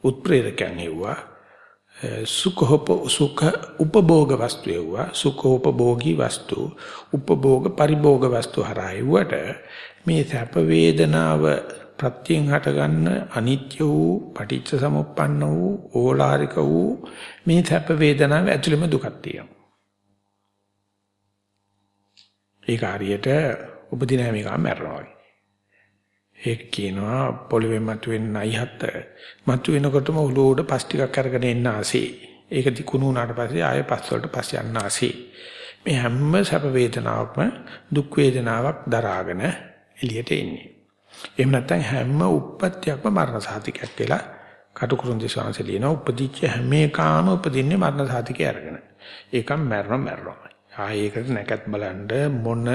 උත්ප්‍රේරකයන් හෙව්වා. සුඛෝප සුඛ උපභෝග වස්තු හෙව්වා. සුඛෝපභෝගී වස්තු උපභෝග පරිභෝග වස්තු හරහාවට මේ සැප වේදනාව ප්‍රත්‍යයෙන් හටගන්න අනිත්‍ය වූ පටිච්ච සමුප්පන්න වූ ඕලාරික වූ මේ සැප වේදනාව ඇතුළෙම දුකක් තියෙනවා. ඒක හරියට උපදින හැම එකම මැරෙනවා වගේ. ඒක කියනවා පොළවේ මතුවෙන නයිහත් මතුවෙනකොටම ඔළුව උඩ පස් ටිකක් අරගෙන එන්න ආසේ. ඒක දිකුණු වුණාට පස්සේ ආයෙ පස් වලට පස්සේ යන්න ආසේ. මේ හැම සැප වේදනාවක්ම දුක් වේදනාවක් දරාගෙන එළියට එන්නේ. එහෙම නැත්නම් හැම උප්පත්තියක්ම මරණ සාතිකයක් කියලා කටුකුරුන් දිසාංශ ලියන උපදිච්ච හැම එකම උපදින්නේ මරණ සාතිකය අරගෙන. ඒකම මරණ මරණයි. ආයේකට නැකත් බලන්න මොන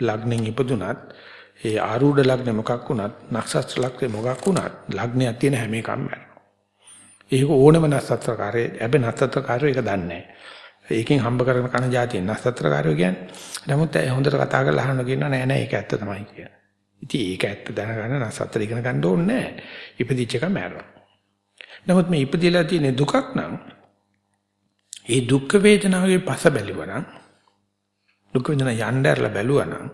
ලග්නෙන් ඉපදුනත් ඒ ආරූඪ ලග්න මොකක් වුණත් නක්ෂත්‍ර ලග්න මොකක් වුණත් ලග්නයක් තියෙන හැම එකම මැරෙනවා. ඒක ඕනම නක්ෂත්‍රකාරයේ හැබැයි නක්ෂත්‍රකාරයෝ ඒක දන්නේ නැහැ. ඒකෙන් හම්බ කරගෙන කන જાතිය නක්ෂත්‍රකාරයෝ කියන්නේ. නමුත් හොඳට කතා කරලා අහන්න කියනවා නෑ නෑ ඒක ඇත්ත තමයි කියන්නේ. ඉතින් ඒක ඇත්ත දැනගන්න නක්ෂත්‍ර ඉගෙන ගන්න ඕනේ නෑ. ඉපදිච්ච එක මැරෙනවා. නමුත් මේ ඉපදිලා තියෙන දුකක් නම් ඒ දුක් වේදනාවේ පස බැලුවනම් දුක් වේදනා යnderලා බැලුවනම්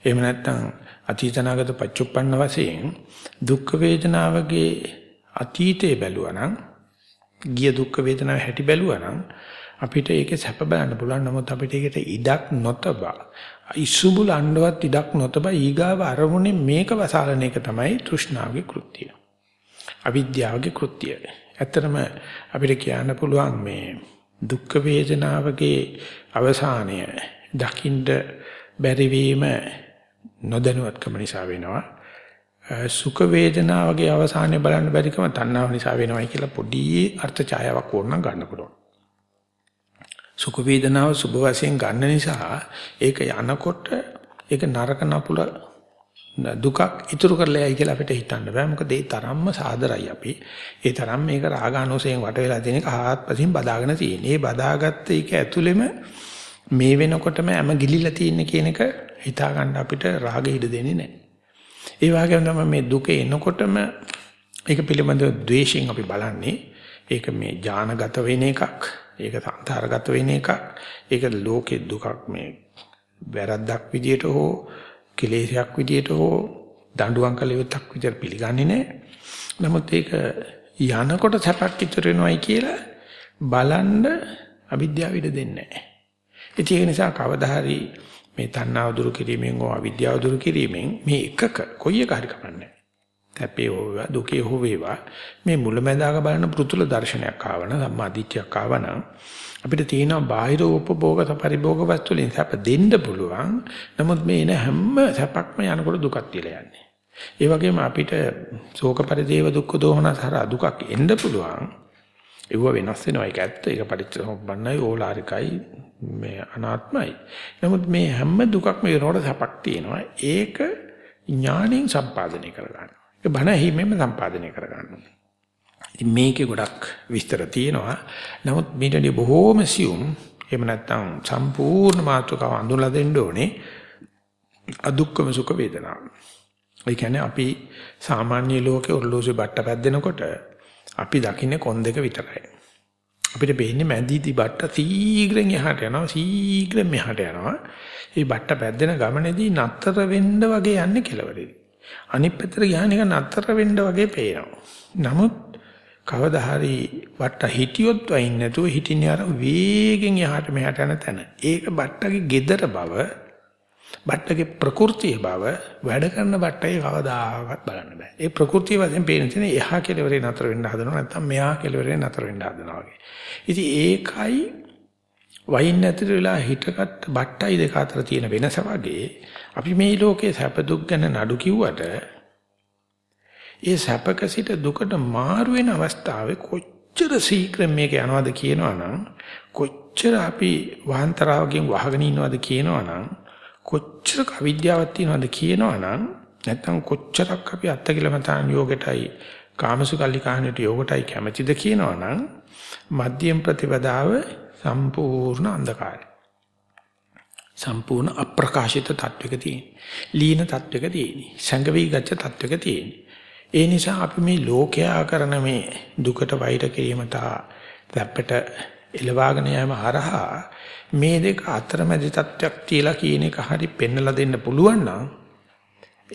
එහෙම නැත්නම් අතීතනාගත පච්චුප්පන්න වශයෙන් දුක් වේදනාවගේ අතීතේ බැලුවනම් ගිය දුක් වේදනාව හැටි බැලුවනම් අපිට ඒකේ සැප බලන්න පුළුවන්. නමුත් අපිට ඒකට ඉඩක් නොතබා ඉසුබුල අඬවත් ඉඩක් නොතබා ඊගාව අරමුණේ මේක වසාලන එක තමයි තෘෂ්ණාවගේ කෘත්‍යය. අවිද්‍යාවගේ කෘත්‍යය. ඇත්තටම අපිට කියන්න පුළුවන් මේ දුක් වේදනාවගේ අවසානය දකින්න බැරි වීම නොදැනුවත්කම නිසා වෙනවා. සුඛ වේදනාවගේ අවසානය බලන්න බැරිකම තණ්හාව නිසා වෙනවයි කියලා පොඩි අර්ථ ඡායාවක් ඕනනම් ගන්න පුළුවන්. සුඛ වේදනාව සුභ වශයෙන් ගන්න නිසා ඒක යනකොට ඒක නරක නපුල දුකක් ඉතුරු කරලා යයි කියලා අපිට හිතන්න බෑ. මොකද ඒ තරම්ම සාදරයි අපි. ඒ තරම් මේක රාගානුසයෙන් වට වෙලා තියෙන එක ආත්පසින් බදාගෙන තියෙන. ඒ බදාගත්ත එක ඇතුළෙම මේ වෙනකොටම හැම ගිලිලා තියෙන කියන එක හිතා ගන්න අපිට රාගෙ ඉඩ දෙන්නේ නැහැ. ඒ වගේම තමයි මේ දුක එනකොටම ඒක පිළිබඳව ද්වේෂයෙන් අපි බලන්නේ. ඒක මේ ඥානගත වෙන එකක්. ඒක සංතරගත වෙන එකක්. ඒක ලෝකේ දුකක් මේ වැරද්දක් විදියට හෝ කෙලෙසයක් විදියට හෝ දඬුවම් කළ යුත්තක් විදියට පිළිගන්නේ නැහැ. නමුත් ඒක යනකොට සැපක් ඉතුරු වෙනවයි කියලා බලන්න අවිද්‍යාව ඉඩ දෙන්නේ නැහැ. ඒක නිසා කවදා හරි මේ තණ්හාව දුරු කිරීමෙන් හෝ අවිද්‍යාව දුරු කිරීමෙන් මේ එකක කොයි එක හරි කමන්නේ. තැපේ හෝ වේවා දුකේ හෝ වේවා මේ මුලැමැදාක බලන පෘතුල දර්ශනයක් ආවන සම්මාදිට්ඨියක් ආවන අපිට තියෙනවා බාහිර උපභෝග පරිභෝග වස්තු වලින් සැප දෙන්න පුළුවන්. නමුත් මේ එන හැම සැපක්ම යනකොට දුකක් කියලා යන්නේ. ඒ වගේම අපිට ශෝක පරිදේව දුක්ඛ දෝමනසහර දුකක් එන්න පුළුවන්. ඒව වෙනස් වෙනවා ඒක ඇත්ත. ඒක පරිච්ඡේදම්බන්නයි ඕලාරිකයි මේ අනාත්මයි. නමුත් මේ හැම දුකක්ම වෙනකොට සැපක් තියෙනවා. ඒක ඥාණයෙන් සම්පාදනය කරගන්න. ඒක බණ හිමෙම සම්පාදනය කරගන්න. ඉතින් මේකේ ගොඩක් විස්තර තියෙනවා. නමුත් මේටදී බොහෝම සියුම් එහෙම නැත්නම් සම්පූර්ණ මාතෘකාව අඳුනලා දෙන්න ඕනේ. අදුක්කම සුඛ වේදනාව. ඒ කියන්නේ අපි සාමාන්‍ය ලෝකේ ඔරලෝසු බට්ට පැද්දෙනකොට අපි දකින්නේ කොන් දෙක විතරයි. අපිට පේන්නේ මැදිදි බට්ට සීඝ්‍රයෙන් එහාට යනවා සීඝ්‍රයෙන් මෙහාට යනවා. මේ බට්ට පැද්දෙන ගමනේදී නතර වෙන්න වගේ යන්නේ කෙලවරේදී. අනිත් පැත්තට ගියාම එක නතර වෙන්න වගේ පේනවා. නමුත් කවදා හරි බට්ට හිටියොත් වයින් නැතුව හිටින්නේ අර වේගෙන් එහාට මෙහාට යන තැන. ඒක බට්ටගේ gedara බව බට්ටගේ ප්‍රകൃතිය බව වැඩ කරන බට්ටේ කවදාවත් බලන්න බෑ. ඒ ප්‍රകൃතිය වශයෙන් පේන තියෙන එහා කෙලවරේ නතර වෙන්න හදනවා නැත්නම් මෙහා කෙලවරේ නතර වෙන්න හදනවා වගේ. ඉතින් ඒකයි වයින් නැතිර වෙලා හිටගත් බට්ටයි දෙක අතර තියෙන වෙනස වගේ අපි මේ ලෝකේ සැප දුක් ගැන නඩු කිව්වට ඒ සැපක සිට දුකට මාරු වෙන අවස්ථාවේ කොච්චර ශීක්‍රයෙන් මේක යනවද කියනවනම් කොච්චර අපි වහන්තරාවකින් වහගෙන ඉන්නවද කියනවනම් කොච්චර අවිද්‍යාවක් තියෙනවද කියනවනම් නැත්නම් කොච්චරක් අපි අත්තිකිලමතාන් යෝගයටයි කාමසුකල්ලි කාහනට යෝගයටයි කැමැතිද කියනවනම් මධ්‍යම ප්‍රතිපදාව සම්පූර්ණ අන්ධකාරය. සම්පූර්ණ අප්‍රකාශිත තත්වයක තියෙන. ලීන තත්වයක තියෙන. සංගවි ගච්ඡ තත්වයක තියෙන. ඒ නිසා අපි මේ ලෝකයා කරන මේ දුකට වෛර කිරීම තා දැප්පට එලවාගෙන යෑම හරහා මේ දෙක අතරමැදි තත්වයක් තියලා කියන එක හරි පෙන්නලා දෙන්න පුළුවන් නම්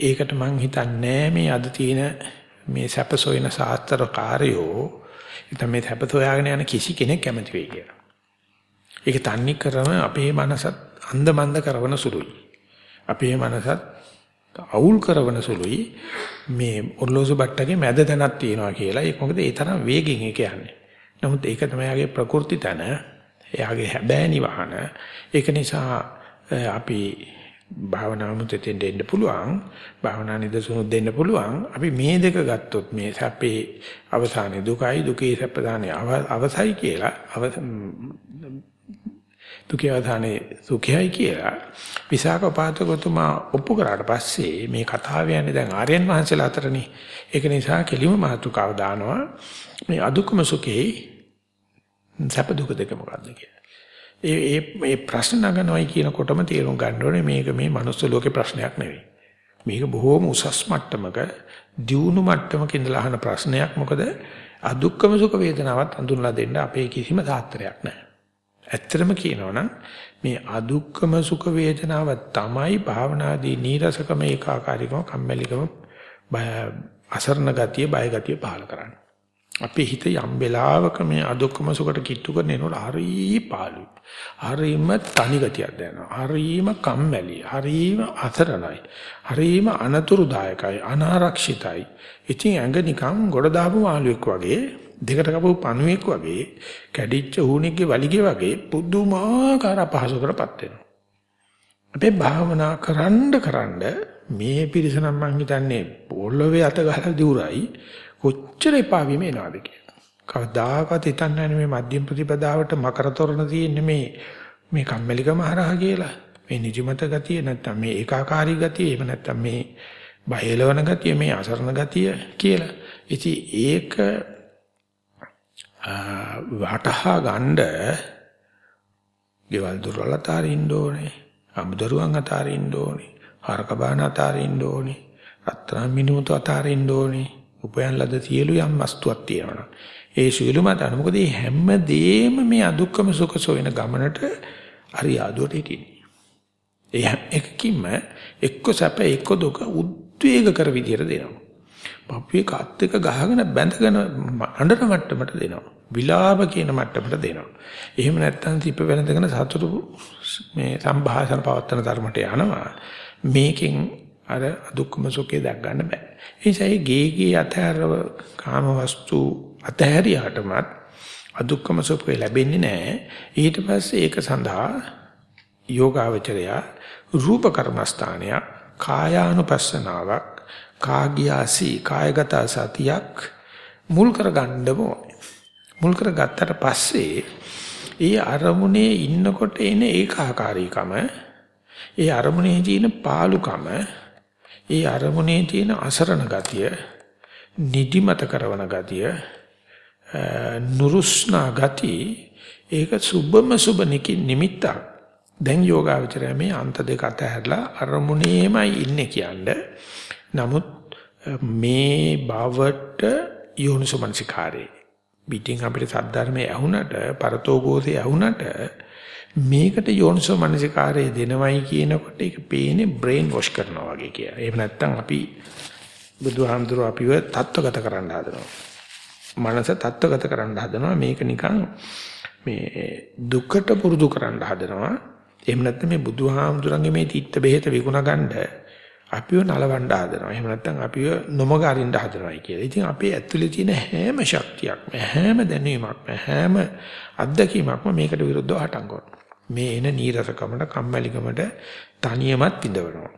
ඒකට මං හිතන්නේ මේ අද තියෙන මේ සැපසොයන සාස්ත්‍ර කාර්යෝ එතන මේ සැප සොයාගෙන යන කිසි කෙනෙක් කැමති වෙයි කියලා. ඒක තන්නේ කරම අපේ මනසත් අන්දමන්ද කරවන සුළුයි. අපේ මනසත් අවුල් කරවන සුළුයි මේ ඔර්ලෝසු බට්ටගේ මැද තැනක් තියෙනවා කියලා. ඒක මොකද ඒ තරම් වේගෙන් ඒක යන්නේ. නමුත් ඒක තමයි යාගේ ප්‍රകൃති තන. එයාගේ හැබෑ නිවහන. ඒක නිසා අපි භාවනා මුතෙන් දෙන්න පුළුවන් භාවනා නිදසුණු දෙන්න පුළුවන් අපි මේ දෙක ගත්තොත් මේ සැපේ අවසානයේ දුකයි දුකේ සැපදානේ අවසයි කියලා දුකේ අවධානයේ සුඛයයි කියලා විසාක පාතකතුමා ඔප්පු කරාට පස්සේ මේ කතාව යන්නේ දැන් ආර්යයන් වහන්සේලා අතරනේ. ඒක නිසා කෙලිම මාතුකාව දානවා මේ අදුක්කම සුඛේ සැප දුක දෙක මොකද්ද කියලා. ඒ ඒ මේ ප්‍රශ්න නගනවයි කියනකොටම තේරුම් ගන්න ඕනේ මේක මේ මනුස්ස ලෝකේ ප්‍රශ්නයක් නෙවෙයි. මේක බොහෝම උසස් මට්ටමක දියුණු මට්ටමක ඉඳලා අහන ප්‍රශ්නයක් මොකද අදුක්කම සුඛ වේදනාවත් හඳුන්ලා දෙන්න අපේ කිසිම සාත්‍රයක් නැහැ. ඇත්තටම කියනවනම් මේ අදුක්කම සුඛ වේදනාව තමයි භාවනාදී නීරසකම ඒකාකාරීකම කම්මැලිකම අසරණ ගතිය බය ගතිය පහල කරන්නේ. අපේ හිත යම් වෙලාවක මේ අදුක්කම සුඛට කිට්ටු කරන එනකොට හරි පාළුයි. හරිම තනි ගතියක් දැනෙනවා. හරිම කම්මැලි. හරිම අසරණයි. හරිම අනතුරුදායකයි. අනාරක්ෂිතයි. ඉතින් ඇඟ නිකන් ගොඩ දාපු මාළුවෙක් වගේ දෙකට කපපු පණුවෙක් වගේ කැඩිච්ච ඌණෙක්ගේ වලිගේ වගේ පුදුමාකාර අපහසුකරපත් වෙනවා. අපේ භාවනා කරන්න කරන්න මේ පිරිස නම් මං හිතන්නේ පොළොවේ අත ගහලා දිවුරයි කොච්චර එපා වීම එනවාද කියලා. කවදාකවත් හිතන්නේ නැහැ මේ මධ්‍යම ප්‍රතිපදාවට මකරතොරණ තියෙන්නේ මේ මේ කම්මැලිකම හරහා කියලා. මේ නිදිමත ගතිය නැත්තම් මේ ඒකාකාරී ගතිය එහෙම නැත්තම් මේ බයලවන ගතිය මේ අසරණ ගතිය කියලා. ඉතින් ඒක වටහා ගන්න ගෙවල් දොරවල් අතාරින්න ඕනේ. අමුදරුවන් අතාරින්න ඕනේ. හරක බාන අතාරින්න ඕනේ. රත්තරන් මිනුතු අතාරින්න ඕනේ. උපයන් ලද සියලු යම් වස්තුවක් තියෙනවා. ඒ සියලුම අතන මොකද මේ හැම දෙෙම මේ අදුක්කම සුඛ සොයන ගමනට අරියාදුවට හිටින්නේ. ඒ හැම එකකින්ම එක්ක සැප එක්ක දුක උද්වේග කර විදියට දෙනවා. පපුවේ කාත් එක ගහගෙන බැඳගෙන අඬන මට්ටමට දෙනවා. විලාප කියන මට්ටමට දෙනවා. එහෙම නැත්නම් සිප වෙනදගෙන සතුටු මේ සම්භාෂණ පවත්තන ධර්මයට යනවා. මේකෙන් අර දුක්ඛම සුඛේ දැක් ගන්න බෑ. ඒ නිසා ගේගේ අතහැරව කාම වස්තු අතහැරියාටමත් අදුක්ඛම සුඛේ ලැබෙන්නේ නැහැ. ඊට පස්සේ ඒක සඳහා යෝගාවචරය රූප කර්මස්ථානයක් කායානුපස්සනාවක් කාගියාසි කායගත සතියක් මුල් කරගන්න ඕනේ. මුල් කරගත්තට පස්සේ ඒ අරමුණේ ඉන්නකොට එන ඒකාකාරීකම ඒ අරමුණේ තියෙන පාලුකම ඒ අරමුණේ තියෙන අසරණ ගතිය නිදිමත කරන ගතිය නුරුස්නා ගති ඒක සුබම සුබ නිමිත්තක්. දැන් යෝගාවචරය මේ අන්ත දෙක අතහැරලා අරමුණේමයි ඉන්නේ කියන්නේ. නමුත් මේ බවට යෝනිසමනසිකාරේ පිටින් අපිට සද්ධර්මයේ ඇහුණට පරතෝගෝසේ ඇහුණට මේකට යෝනිසෝ මනසිකාරය දෙනවයි කියනකොට ඒක පේන්නේ බ්‍රේන් වොෂ් කරනවා වගේ කියලා. එහෙම නැත්නම් අපි බුදුහාමුදුරුව අපිව தත්වගත කරන්න හදනවා. මනස தත්වගත කරන්න හදනවා. මේක නිකන් මේ දුකට පුරුදු කරන්න හදනවා. එහෙම නැත්නම් මේ බුදුහාමුදුරන්ගේ මේ තිත්ත බෙහෙත විකුණ ගන්න අපිව නලවන්න හදනවා. එහෙම නැත්නම් අපිව නොමග අරින්න හදනවායි කියලා. ඉතින් අපේ ඇතුලේ තියෙන හැම ශක්තියක්ම හැම දැනීමක්ම හැම අත්දැකීමක්ම මේකට විරුද්ධව හටන් ගන්නවා. මේ එන නීරසකමට කම්මැලිකමට තනියමත් විඳවනවා.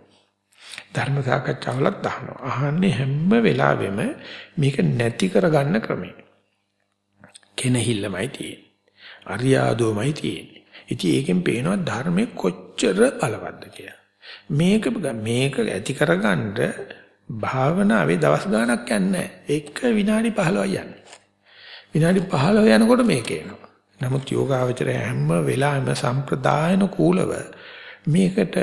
ධර්ම සාකච්ඡාවලත් අහනවා. අහන්නේ හැම වෙලාවෙම මේක නැති කරගන්න ක්‍රමය. කෙනහිල්ලමයි තියෙන්නේ. අරියාදෝමයි තියෙන්නේ. ඉතින් ඒකෙන් පේනවා ධර්මයේ කොච්චර බලවත්ද කියලා. මේක මේක ඇති කරගන්න භාවනාවේ දවස් ගාණක් යන්නේ එක විනාඩි 15යි යන්නේ. විනාඩි 15 යනකොට මේක එනවා. නමුත් යෝගාවචරය හැම වෙලාවෙම සම්ප්‍රදායන කූලව මේකට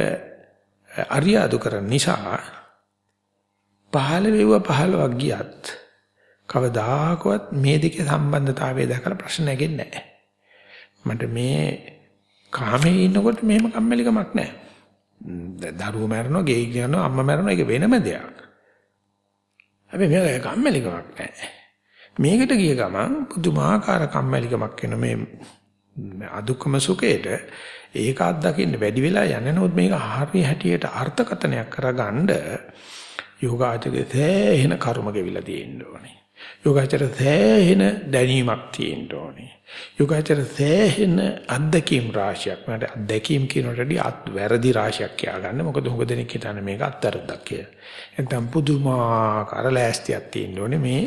අරියාදු කරන නිසා 15 වෙව 15ක් ගියත් කවදාකවත් මේ දෙකේ සම්බන්ධතාවය දැකලා ප්‍රශ්න නැගෙන්නේ නැහැ. මට මේ කාමයේ ඉන්නකොට මෙහෙම කම්මැලිකමක් නැහැ. දරුවෝ මැරෙනවා, ගේ කියනවා, අම්මා මැරෙනවා ඒක වෙනම දෙයක්. හැබැයි මේක කම්මැලිකමක් නැහැ. මේකට ගිය ගමන් පුදුමාකාර කම්මැලිකමක් වෙන මේ අදුක්කම සුඛේට ඒක අත්දකින්න වැඩි වෙලා යන්නේ නමුත් මේක හරිය හැටියට අර්ථකතනයක් කරගන්න යෝගාචරයේ තේහෙන කර්ම ගෙවිලා තියෙන්න ඕනේ. යෝගාචර තේහෙන දැනීමක් තියෙන්න ඕනේ. යෝගාචර තේහෙන අත්දැකීම් රාශියක් මට අත්දැකීම් කියනකොටදී අත් වැරදි රාශියක් කියා ගන්න. මොකද හුඟ දෙනෙක් හිතන්නේ මේක අත්තරද්දක් කියලා. නැත්නම් පුදුමාකාර ලෑස්තියක් තියෙන්න ඕනේ මේ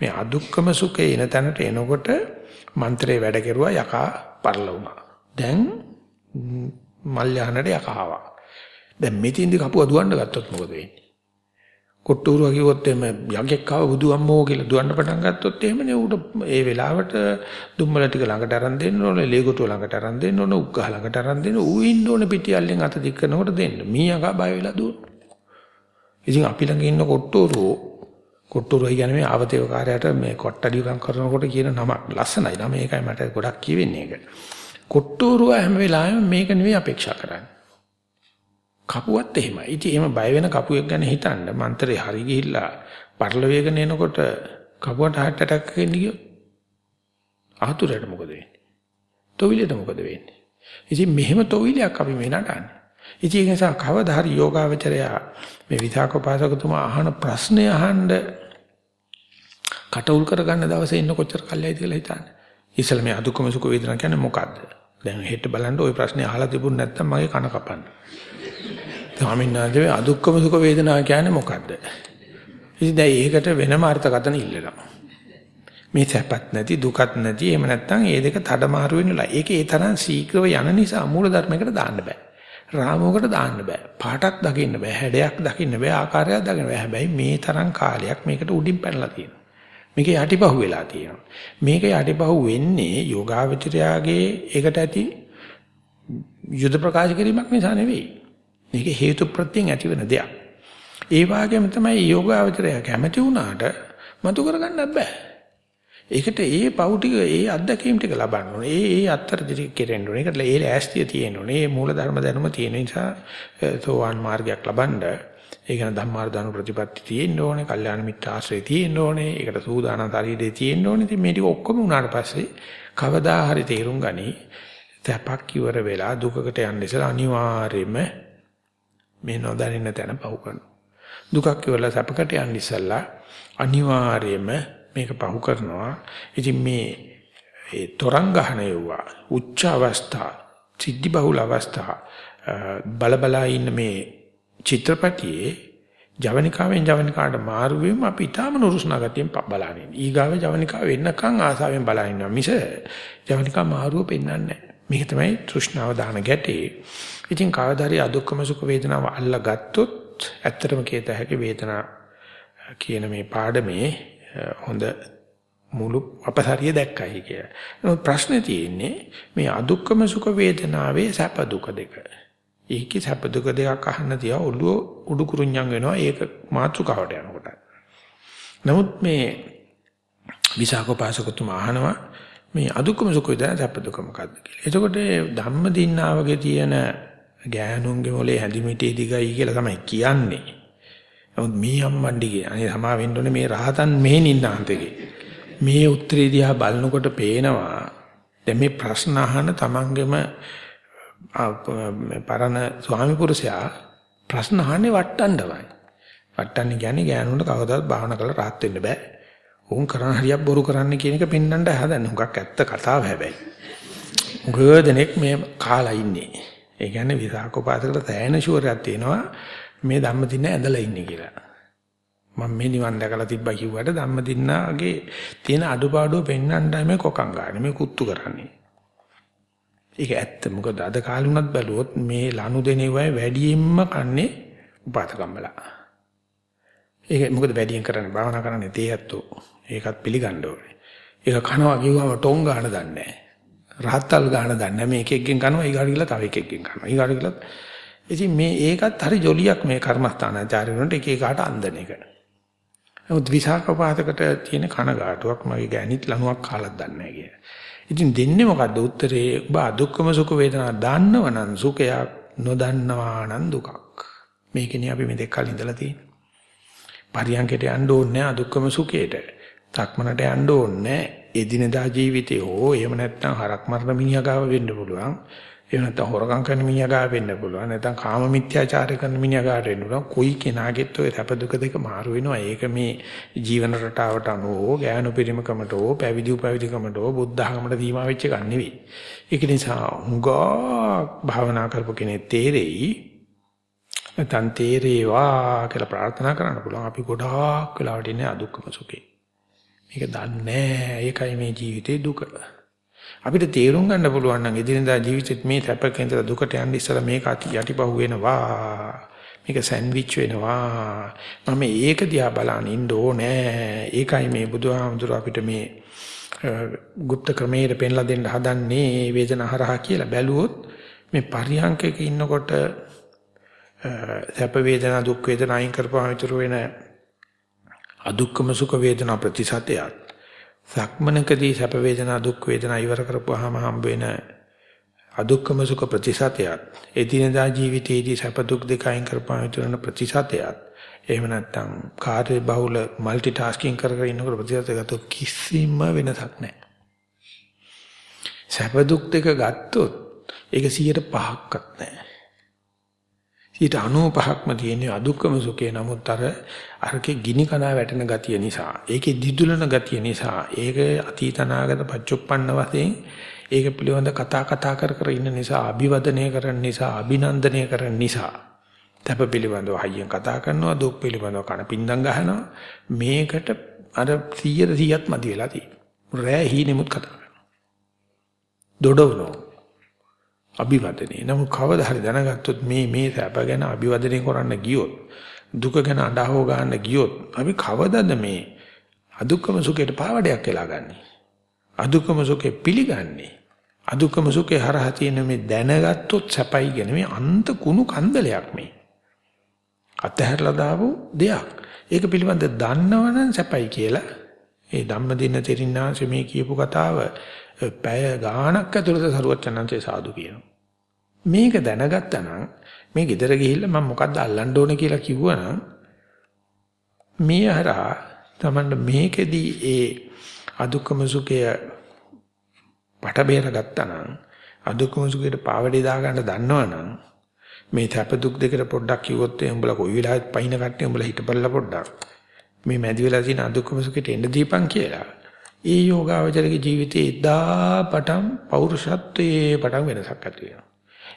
මේ අදුක්කම සුඛේ එන තැනට එනකොට මන්ත්‍රේ වැඩ කෙරුවා යකා පරල වුණා. දැන් මල් යහනට යකාවා. දැන් මෙතින්දි කපුව දුවන්න ගත්තොත් මොකද වෙන්නේ? කොට්ටෝරුවා කිව්වොත් එහෙම යකෙක් ආව බුදු අම්මෝ කියලා දුවන්න පටන් ගත්තොත් එහෙමනේ ඌට ඒ වෙලාවට දුම්මල ටික ළඟට අරන් දෙන්න ඕනේ ලේගොටුව ළඟට අරන් දෙන්න ඕනේ උග්ගහ ළඟට අරන් දෙන්න ඌ ඉන්න ඕනේ පිටියල්ලෙන් අත දික් කරනකොට දෙන්න. මීයකා බය වෙලා දුවන. ඉතින් අපි ළඟ ඉන්න කොට්ටෝරුවෝ කොට්ටෝරුවා කියන්නේ මේ ආවතේවකාරයට මේ කොට්ටඩියකම් කරනකොට කියන නමක් ලස්සනයි නම ඒකයි මට ගොඩක් කියවෙන්නේ ඒක. කොට්ටෝරුවා හැම වෙලාවෙම මේක නෙවෙයි අපේක්ෂා කරන්නේ. කපුවත් එහෙමයි. ඉතින් එහෙම බය වෙන කපුවෙක් ගැන හිතන්න මන්තරේ හරි ගිහිල්ලා පටල වේගන එනකොට කපුවට heart attack එකක් එන්නේ කියෝ. ආතුරයට මොකද වෙන්නේ? තොවිලට මොකද වෙන්නේ? ඉතින් මෙහෙම තොවිලයක් අපි මේ නටන්නේ. ඉතින් ඒ නිසා කවදා හරි යෝගාවචරය මේ විසාකෝපාසකතුමා අහන ප්‍රශ්නේ අහන්න කටඋල් කරගන්න දවසේ ඉන්න කොච්චර කල්යයිද කියලා හිතන්න. ඉස්සල මේ අදුක්කම සුඛ වේදනා කියන්නේ මොකද්ද? දැන් හෙට බලන්න ওই ප්‍රශ්නේ අහලා තිබුණ නැත්නම් මගේ කන කපන්න. ස්වාමීන් වහන්සේ අදුක්කම සුඛ වේදනා කියන්නේ මොකද්ද? ඉතින් දැන් ඒකට වෙනම අර්ථකථන ඉල්ලනවා. මේ සැපත් නැති දුකත් නැති එහෙම නැත්නම් ඒ දෙක තඩමාරු වෙනලා. ඒක ඒ තරම් ශීඝ්‍රව යන නිසා මූල ධර්මයකට දාන්න බෑ. රාමෝකට දාන්න බෑ. පාටක් දකින්න බෑ. හැඩයක් දකින්න බෑ. ආකාරයක් දකින්න බෑ. හැබැයි මේ තරම් කාලයක් මේකට උඩින් පැනලා තියෙනවා. මේක යටිපහුව වෙලා තියෙනවා. මේක යටිපහුව වෙන්නේ යෝගාවචරයාගේ ඒකට ඇති යුද ප්‍රකාශ කිරීමක් නිසා නෙවෙයි. මේක හේතු ප්‍රත්‍යයෙන් ඇතිවෙන දෙයක්. ඒ වගේම තමයි යෝගාවචරය කැමති වුණාට මතු කරගන්න බෑ. ඒකට ඒ පව් ටික ඒ අත්දැකීම් ටික ලබන්න ඕනේ. ඒ ඒ අත්තර දිරි කෙරෙන්න ඕනේ. ඒකට ඒ ලෑස්තිය තියෙන්න ඕනේ. මේ මූල ධර්ම දැනුම තියෙන නිසා සෝවාන් මාර්ගයක් ලබන්න ඒ කියන ධම්මාර්ධන ප්‍රතිපatti තියෙන්න ඕනේ. කල්යාණ මිත්‍ර ආශ්‍රය තියෙන්න ඕනේ. ඒකට සූදානම් ශරීරය තියෙන්න ඕනේ. ඉතින් මේ ටික ඔක්කොම උනාට පස්සේ කවදා හරි තේරුම් ගනි. තැපක් ඉවර වෙලා දුකකට යන්න ඉස්සලා අනිවාර්යයෙන්ම මේ නොදැනෙන තැන පහු කරනවා. දුකක් ඉවරලා සැපකට යන්න ඉස්සල්ලා අනිවාර්යයෙන්ම මේක පහු කරනවා. ඉතින් මේ ඒ තරංග ගහන යුවා උච්ච අවස්ථා, සිද්ධි බහුල අවස්ථා බලබලා ඉන්න මේ චිත්‍රපටියේ ජවනිකාවෙන් ජවනිකාට මාරු වීම අපි ඊටාම නුරුස්නා ගතියෙන් බලන්නේ. ඊගාව ජවනිකාව වෙන්නකන් ආසාවෙන් බලන ඉන්නවා. මිස ජවනිකා මාරුව පෙන්වන්නේ නැහැ. මේක තමයි තෘෂ්ණාව දාන ගැටේ. ඉතින් කවදාරි අදුක්කම සුඛ වේදනාව අල්ලා ගත්තොත් ඇත්තටම කේත හැකි වේදනා කියන මේ පාඩමේ හොඳ මුළු අපසරිය දැක්කයි කියලා. නමුත් ප්‍රශ්නේ තියෙන්නේ මේ අදුක්කම සුඛ වේදනාවේ සැප දුක දෙක. ඒකේ සැප දුක දෙකක් අහන්න තියා ඔළුව උඩු කුරුඤ්ඤම් වෙනවා ඒක මාත්‍රකාවට යනකොට. නමුත් මේ විසාකෝපාසකතුමා අහනවා මේ අදුක්කම සුඛ වේදනා සැප දුක මොකද්ද කියලා. එතකොට ධම්ම දින්නාවගේ තියෙන ගෑනුන්ගේ මොලේ හැදිමිටේ දිගයි කියලා තමයි කියන්නේ. නමුත් මේ අම්මණ්ඩිගේ අනේ සමා වෙන්න ඕනේ මේ රහතන් මෙහෙ නින්නාන්තගේ. මේ උත්තරේ දිහා බලනකොට පේනවා දැන් මේ ප්‍රශ්න අහන තමන්ගෙම පරණ ස්වාමි පුරුෂයා ප්‍රශ්න අහන්නේ වට්ටන්නවයි. වට්ටන්නේ කියන්නේ ගෑනුන්ට කවදාවත් භාවනා කරලා rahat වෙන්න බෑ. උන් කරන හරියක් බොරු කරන්න කියන එක පෙන්වන්න හදන්නේ. හුඟක් ඇත්ත කතාව හැබැයි. ගොඩනෙක් මේ කාලා ඉන්නේ. ඒ කියන්නේ විසාකෝපාසකට තැහෙන ෂුවරයක් තියෙනවා මේ ධම්මදින්න ඇඳලා ඉන්නේ කියලා. මම මේ නිවන් දැකලා තිබ්බා කිව්වට ධම්මදින්නගේ තියෙන අඩුපාඩුව පෙන්වන්නයි මේ කොකම් ගන්න මේ කුත්තු කරන්නේ. ඒක ඇත්ත. මොකද අද කාලේ උනත් බැලුවොත් මේ ලනු දෙනේවයි වැඩියෙන්ම කන්නේ උපාතකම්බලා. ඒක මොකද වැඩියෙන් කරන්නේ භාවනා කරන්නේ තේ ඇත්තෝ. ඒකත් පිළිගන්න ඕනේ. ඒක කනවා කිව්වම ටොං ගන්න දන්නේ නැහැ. රහත්තල් ගන්න දන්නේ මේ එක එකෙන් කනවා ඊගාට ගිහලා තව එකෙක්ගෙන් කනවා ඊගාට ගිහලා ඉතින් මේ ඒකත් හරි ජොලියක් මේ කර්මස්ථානාචාර්ය වුණාට එක එකාට අන්දන එක. නමුත් විසාකපාතකට තියෙන කනගාටුවක් මගේ ගෑණිත් ලණුවක් කාලක් දන්නේ නැහැ කිය. ඉතින් දෙන්නේ මොකද්ද උත්තරේ ඔබ අදුක්කම සුඛ වේදනා දන්නව නම් සුඛයක් නොදන්නවා නම් දුකක්. මේකනේ අපි මෙතෙක් කල් ඉඳලා තියෙන්නේ. පරියන්කයට යන්න ඕනේ නැහැ අදුක්කම සුඛයට. තක්මනට යන්න ඕනේ එදිනදා ජීවිතේ හෝ එහෙම නැත්නම් හරක් මරන මිනිහා ගාව වෙන්න පුළුවන්. එහෙම නැත්නම් හොරකම් කරන මිනිහා ගාව වෙන්න පුළුවන්. නැත්නම් කාම මිත්‍යාචාරය කරන මිනිහා ගාවට වෙන්න පුළුවන්. කොයි කෙනාගෙත් ඔය සැප දුක දෙක මාරු වෙනවා. ඒක මේ ජීවන රටාවට අනුව ගෑනු පිරිමකමට හෝ පැවිදි උපවිදිකමට හෝ බුද්ධ ධර්මයට දීමා වෙච්ච එකක් නෙවෙයි. ඒක නිසා හුඟා භාවනා කරපු කෙනෙක් තේරෙයි. නැත්නම් තේරේවා කියලා ප්‍රාර්ථනා කරන්න පුළුවන්. අපි ගොඩාක් වෙලාවට ඉන්නේ අදුක්කම සුඛේ. මේක දන්නේ ඒකයි මේ ජීවිතේ දුක. අපිට තේරුම් ගන්න පුළුවන් නම් එදිනදා ජීවිතෙත් මේ සැපක ඉඳලා දුකට යන්න ඉස්සලා මේක යටිපහුව වෙනවා. මේක සෑන්ඩ්විච් වෙනවා. මම ඒක දිහා බලන් ඉන්න ඕනේ. ඒකයි මේ බුදුහාමුදුර අපිට මේ গুপ্ত ක්‍රමයේ පෙන්ලා දෙන්න හදන්නේ වේදනා හරහා කියලා බැලුවොත් මේ පරියංකයක ඉන්නකොට සැප වේදනා දුක් වේදනා අයින් කරපුවාම ඉතුරු වෙන අදුක්කම සුඛ වේදනා ප්‍රතිසතයත් සක්මනකදී සැප වේදනා දුක් වේදනා ඉවර කරපුවාම හම්බ වෙන අදුක්කම සුඛ ප්‍රතිසතයත් එදිනදා ජීවිතයේදී සැප දුක් දෙක අයින් කරපුවාම ඉතුරු වෙන ප්‍රතිසතයත් එහෙම නැත්නම් කාර්ය බහුල মালටි ටාස්කින් කර කර ඉන්නකොට ප්‍රතිසතයකට කිසිම වෙනසක් නැහැ. සැප දුක් දෙක ගත්තොත් ඒක 105ක්වත් නැහැ. 95%ක්ම තියෙන අදුක්කම සුඛේ නමුත් අර අරකේ ගිනි කණා වැටෙන ගතිය නිසා ඒකේ දිදුලන ගතිය නිසා ඒක අතීතනාගත පච්චුප්පන්න වශයෙන් ඒක පිළිබඳ කතා කතා කර කර ඉන්න නිසා අභිවදනය කරන නිසා අභිනන්දනය කරන නිසා තප පිළිබඳව හයියෙන් කතා කරනවා දුක් පිළිබඳව කන පින්දම් ගහනවා. මේකට අර 100 100ක් මදි වෙලා තියෙනවා. රෑ හීනෙමුත් කතා කරනවා. දොඩවනවා. අභිවදනේ. නමුත් කවදා හරි දැනගත්තොත් මේ මේ සැප ගැන අභිවදනය කරන්න ගියොත් දුක ගැන අඬහව ගන්න ගියොත් අපි කවදද මේ අදුක්කම සුඛයට පාවඩයක් වෙලා ගන්නෙ? අදුක්කම සුඛේ පිළිගන්නේ. අදුක්කම සුඛේ හරහා තියෙන මේ දැනගත්තොත් සැපයි කියන මේ අන්ත කුණු කන්දලයක් මේ. අතහැරලා දාපු දෙයක්. ඒක පිළිබඳ දන්නවනම් සැපයි කියලා ඒ ධම්මදින තෙරින්නාංශ මේ කියපු කතාව පැය ගාණක් ඇතුළත සරුවචනන්සේ සාදු කියනවා. මේක දැනගත්තා නම් මේ ගෙදර ගිහිල්ලා මම මොකද්ද අල්ලන්න ඕනේ කියලා කිව්වනම් මේ හරහා තමන්න මේකෙදී ඒ අදුක්කම සුඛය පට බේර ගත්තා නම් අදුක්කම සුඛයට පාවඩේ දාගන්න දන්නවනම් මේ තප දුක් දෙකට පොඩ්ඩක් කිව්වොත් උඹලා කොයි වෙලාවෙත් පයින් කට්ටිය උඹලා හිටපල්ලා පොඩ්ඩක් මේ මැදි වෙලා තියෙන අදුක්කම සුඛයට එන්න දීපන් කියලා ඒ යෝගාවචරගේ ජීවිතේ එදා පටන් පෞරුෂත්වයේ පටන් වෙනසක් ඇති වෙනවා.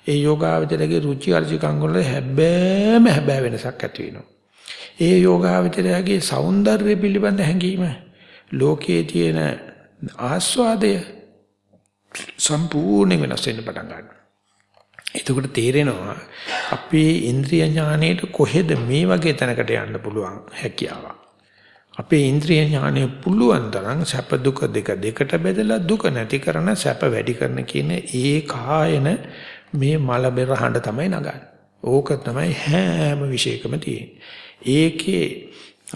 ඒ යෝගාවචරගේ රුචි අරුචිකම් වල හැබෑම හැබෑ වෙනසක් ඇති වෙනවා. ඒ යෝගාවචරයේ సౌందර්ය පිළිබඳ හැඟීම ලෝකයේ තියෙන ආස්වාදය සම්පූර්ණ වෙනස් වෙන්න පටන් ගන්නවා. එතකොට තේරෙනවා අපේ ඉන්ද්‍රිය ඥාණයට කොහෙද මේ වගේ තැනකට යන්න පුළුවන් හැකියාවක්. අපේ ඉන්ද්‍රිය ඥානය පුළුවන් තරම් සැප දුක දෙක දෙකට බෙදලා දුක නැති කරන සැප වැඩි කරන කියන ඒ කායන මේ මල බෙර හඬ තමයි නගන්නේ. ඕක තමයි හැම විශේෂකම තියෙන්නේ. ඒකේ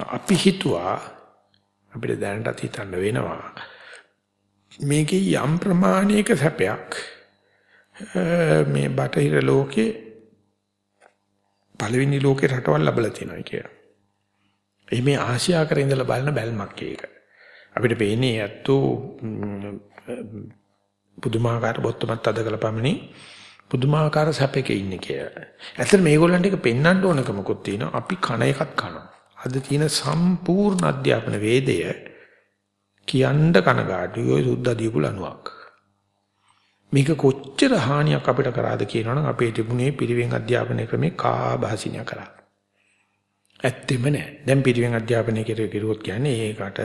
අපි හිතුවා අපිට දැනටත් හිතන්න වෙනවා මේකේ යම් ප්‍රමාණයක සැපයක් මේ බටහිර ලෝකේ පළවෙනි ලෝකේ රටවල් ලැබලා තියෙනවා කියලා. එහි මේ ආසියාකරේ ඉඳලා බලන බැල්මක් ඒක. අපිට පේන්නේ ඇත්තෝ පුදුමාකාර බොත්තමත් අද කළපමණි පුදුමාකාර සැපකේ ඉන්නේ කියලා. ඇත්තට මේගොල්ලන්ට ඒක පෙන්වන්න ඕනකමකුත් තියෙනවා. අපි කන එකක් කනවා. අද තියෙන සම්පූර්ණ අධ්‍යාපන වේදය කියන්න කනගාටුයි ඔය සුද්ධ දීපු ලණුවක්. මේක කොච්චර හානියක් අපිට කරාද කියනවනම් අපේ තිබුණේ පිරිවෙන් අධ්‍යාපන ක්‍රමේ කාබාසිනිය කරා. ඇත්තෙම නෑ. දැන් පිටිවෙන් අධ්‍යාපනය කෙරුවොත් කියන්නේ ඒකට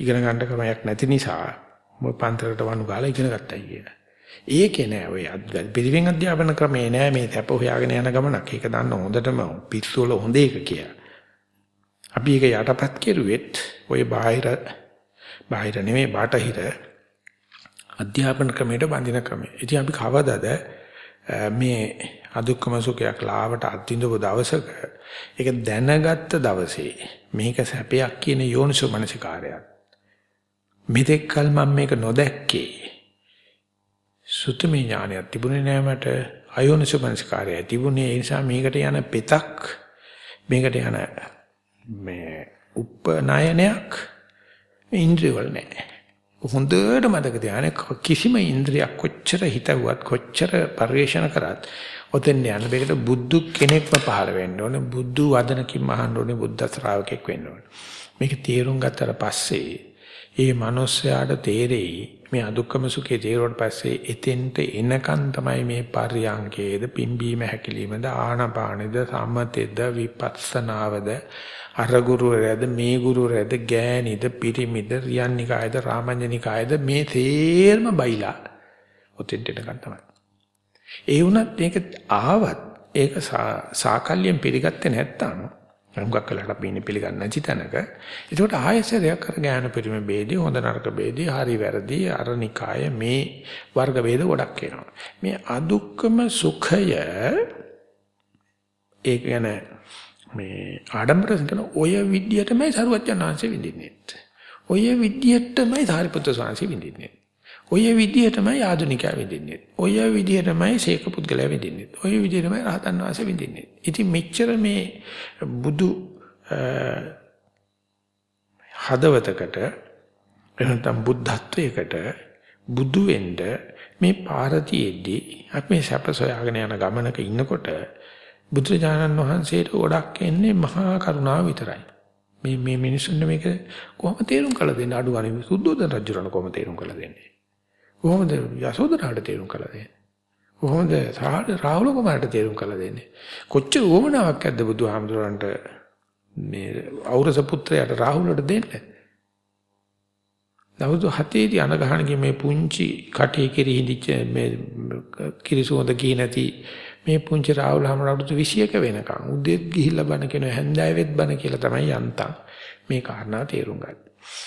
ඉගෙන ගන්න ක්‍රමයක් නැති නිසා මොකද පන්තරකට වණු ගාලා ඉගෙන ගත්තයි කියලා. ඒකේ නෑ ඔය පිටිවෙන් අධ්‍යාපන ක්‍රමේ නෑ මේ තැප හොයාගෙන යන ගමනක්. ඒක දන්න හොඳටම පිස්සු වල හොඳ එක කියලා. අපි ඒක යටපත් කෙරුවෙත් ඔය බාහිර බාහිර නෙමෙයි බාටහිර අධ්‍යාපන ක්‍රමයට බඳින ක්‍රමය. ඉතින් අපි කවදාද මේ අදුක්කම සුඛයක් ලාවට අත්විඳපු දවසක ඒක දැනගත්ත දවසේ මේක සැපයක් කියන යෝනිසෝ මනසිකාරයක් මෙතෙක් කල මම මේක නොදැක්කේ. සුතමේ ඥානයක් තිබුණේ නෑ මට. අයෝනිසෝ මනසිකාරය තිබුණේ. ඒ නිසා මේකට යන පෙතක් මේකට යන මේ උපනයනයක් ඉන්ද්‍රියවල නෑ. හොඳට මතක තියාගන්න. කිසිම ඉන්ද්‍රියක් කොච්චර හිතුවත් කොච්චර පරිේශන කරත් ඔතෙන් යන බෙකට බුදු කෙනෙක්ම පහළ වෙන්න ඕනේ. බුදු වදනකින් මහන්න ඕනේ බුද්ධ ශ්‍රාවකෙක් වෙන්න ඕනේ. මේක තේරුම් ගත්තට පස්සේ ඒ මනුස්සයාට තේරෙයි මේ අදුක්කම සුඛේ තේරුවට පස්සේ එතෙන්ට එනකන් තමයි මේ පරියංකේද පිම්බීම හැකිලීමද ආනපානෙද සම්මතෙද විපස්සනාවද අර ගුරුවරයද මේ ගුරුවරයද ගෑනිද පිරිමිද රියන්නිකායද රාමඤ්ඤනිකායද මේ තේරම බයිලා ඔතෙන්ට එනකන් තමයි. ඒ වුණත් මේක ආවත් ඒක සාකල්යෙන් පිළිගත්තේ නැත්නම් හුඟක් කලකට අපි ඉන්නේ පිළිගන්නේ නැති තැනක. ඒකට ආයෙසරයක් අර ඥාන පිරිමේ ભેදී හොඳ නරක ભેදී හරි වැරදි අරනිකාය මේ වර්ග ભેද ගොඩක් එනවා. මේ අදුක්කම සුඛය ඒ කියන්නේ මේ ආඩම්බර කරන ඔය විද්‍යයටමයි සරුවච්චන්හන්සේ විඳින්නේ. ඔය විද්‍යයටමයි සාරිපුත්‍ර ස්වාමීන් විඳින්නේ. ඔය විදිහටමයි ආධුනිකයා විඳින්නේ. ඔය විදිහටමයි සීක පුද්ගලයා විඳින්නේ. ඔය විදිහටමයි රහතන් වහන්සේ විඳින්නේ. ඉතින් මෙච්චර මේ බුදු හදවතකට එනතම් බුද්ධත්වයකට බුදු වෙන්න මේ පාරතියෙද්දී අපි මේ සැප සොයාගෙන යන ගමනක ඉන්නකොට බුදුරජාණන් වහන්සේට ගොඩක් එන්නේ මහා කරුණාව විතරයි. මේ මේ මිනිස්සුන්ට මේක කොහොම තේරුම් කළ දෙන්නේ අඩු ගානේ සුද්ධෝදන රජුරණ කොහොම තේරුම් කළ දෙන්නේ? කොහොමද යසෝදරාට තේරුම් කළ දෙන්නේ? කොහොමද රාහුල කුමාරට තේරුම් කළ දෙන්නේ? කොච්චර උවමනාවක් ඇද්ද බුදුහාමුදුරන්ට මේ ඖරස පුත්‍රයාට රාහුලට දෙන්න? දවස් හතේදී අනගහණගේ මේ පුංචි කටේ කිරි හිඳිච්ච මේ කිරිසුවඳ කී නැති මේ පුංචි රාහුල හැමරවුරුදු 20ක වෙනකන් උදේත් ගිහිල්ලා බණ කියන හැන්දෑවෙත් බණ කියලා තමයි යන්තම් මේ කාරණා තේරුම් ගන්න.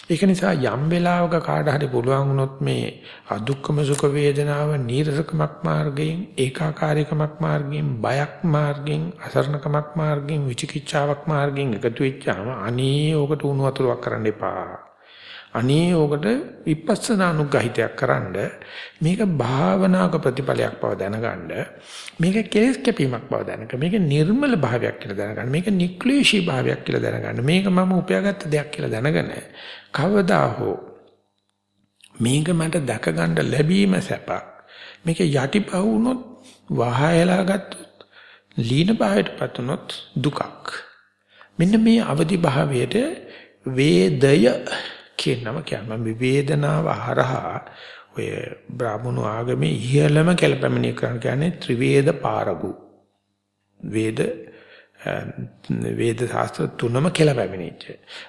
ඒක නිසා යම් වෙලාවක කාට හරි පුළුවන් වුණොත් මේ අදුක්කම සුඛ වේදනාව නීරසකමක් මාර්ගයෙන් ඒකාකාරීකමක් මාර්ගයෙන් බයක් මාර්ගයෙන් අසරණකමක් මාර්ගයෙන් විචිකිච්ඡාවක් මාර්ගයෙන් එකතු වෙච්චාම අනේ ඕකට උණු වතුරක් කරන්න එපා. අනේ ඕකට විපස්සනා අනුග්‍රහිතයක් කරන්න මේක භාවනාවක ප්‍රතිඵලයක් බව දැනගන්න මේක කෙලස් කැපීමක් බව දැනගන්න. මේක නිර්මල භාවයක් කියලා දැනගන්න. මේක නික්ලේශී භාවයක් කියලා දැනගන්න. මේක මම උපයාගත්ත දෙයක් කියලා දැනගෙන කවදා හෝ මේක මට දැක ගන්න ලැබීම සැපක් මේක යටිපහ වුණොත් වහයලා ගත්තොත් ලීන භාවයටපත් වුණොත් දුකක්. මෙන්න මේ අවදි භාවයට වේදය කියන නම කියන්නේ. මම වේදනාව හරහා ඔය බ්‍රාහ්මණ ආගමේ ඉහළම කැලපැමිණිය කරන කියන්නේ ත්‍රිවේද පාරගු වේද වේද ශාස්ත්‍ර තුනම කැලපැමිණිච්ච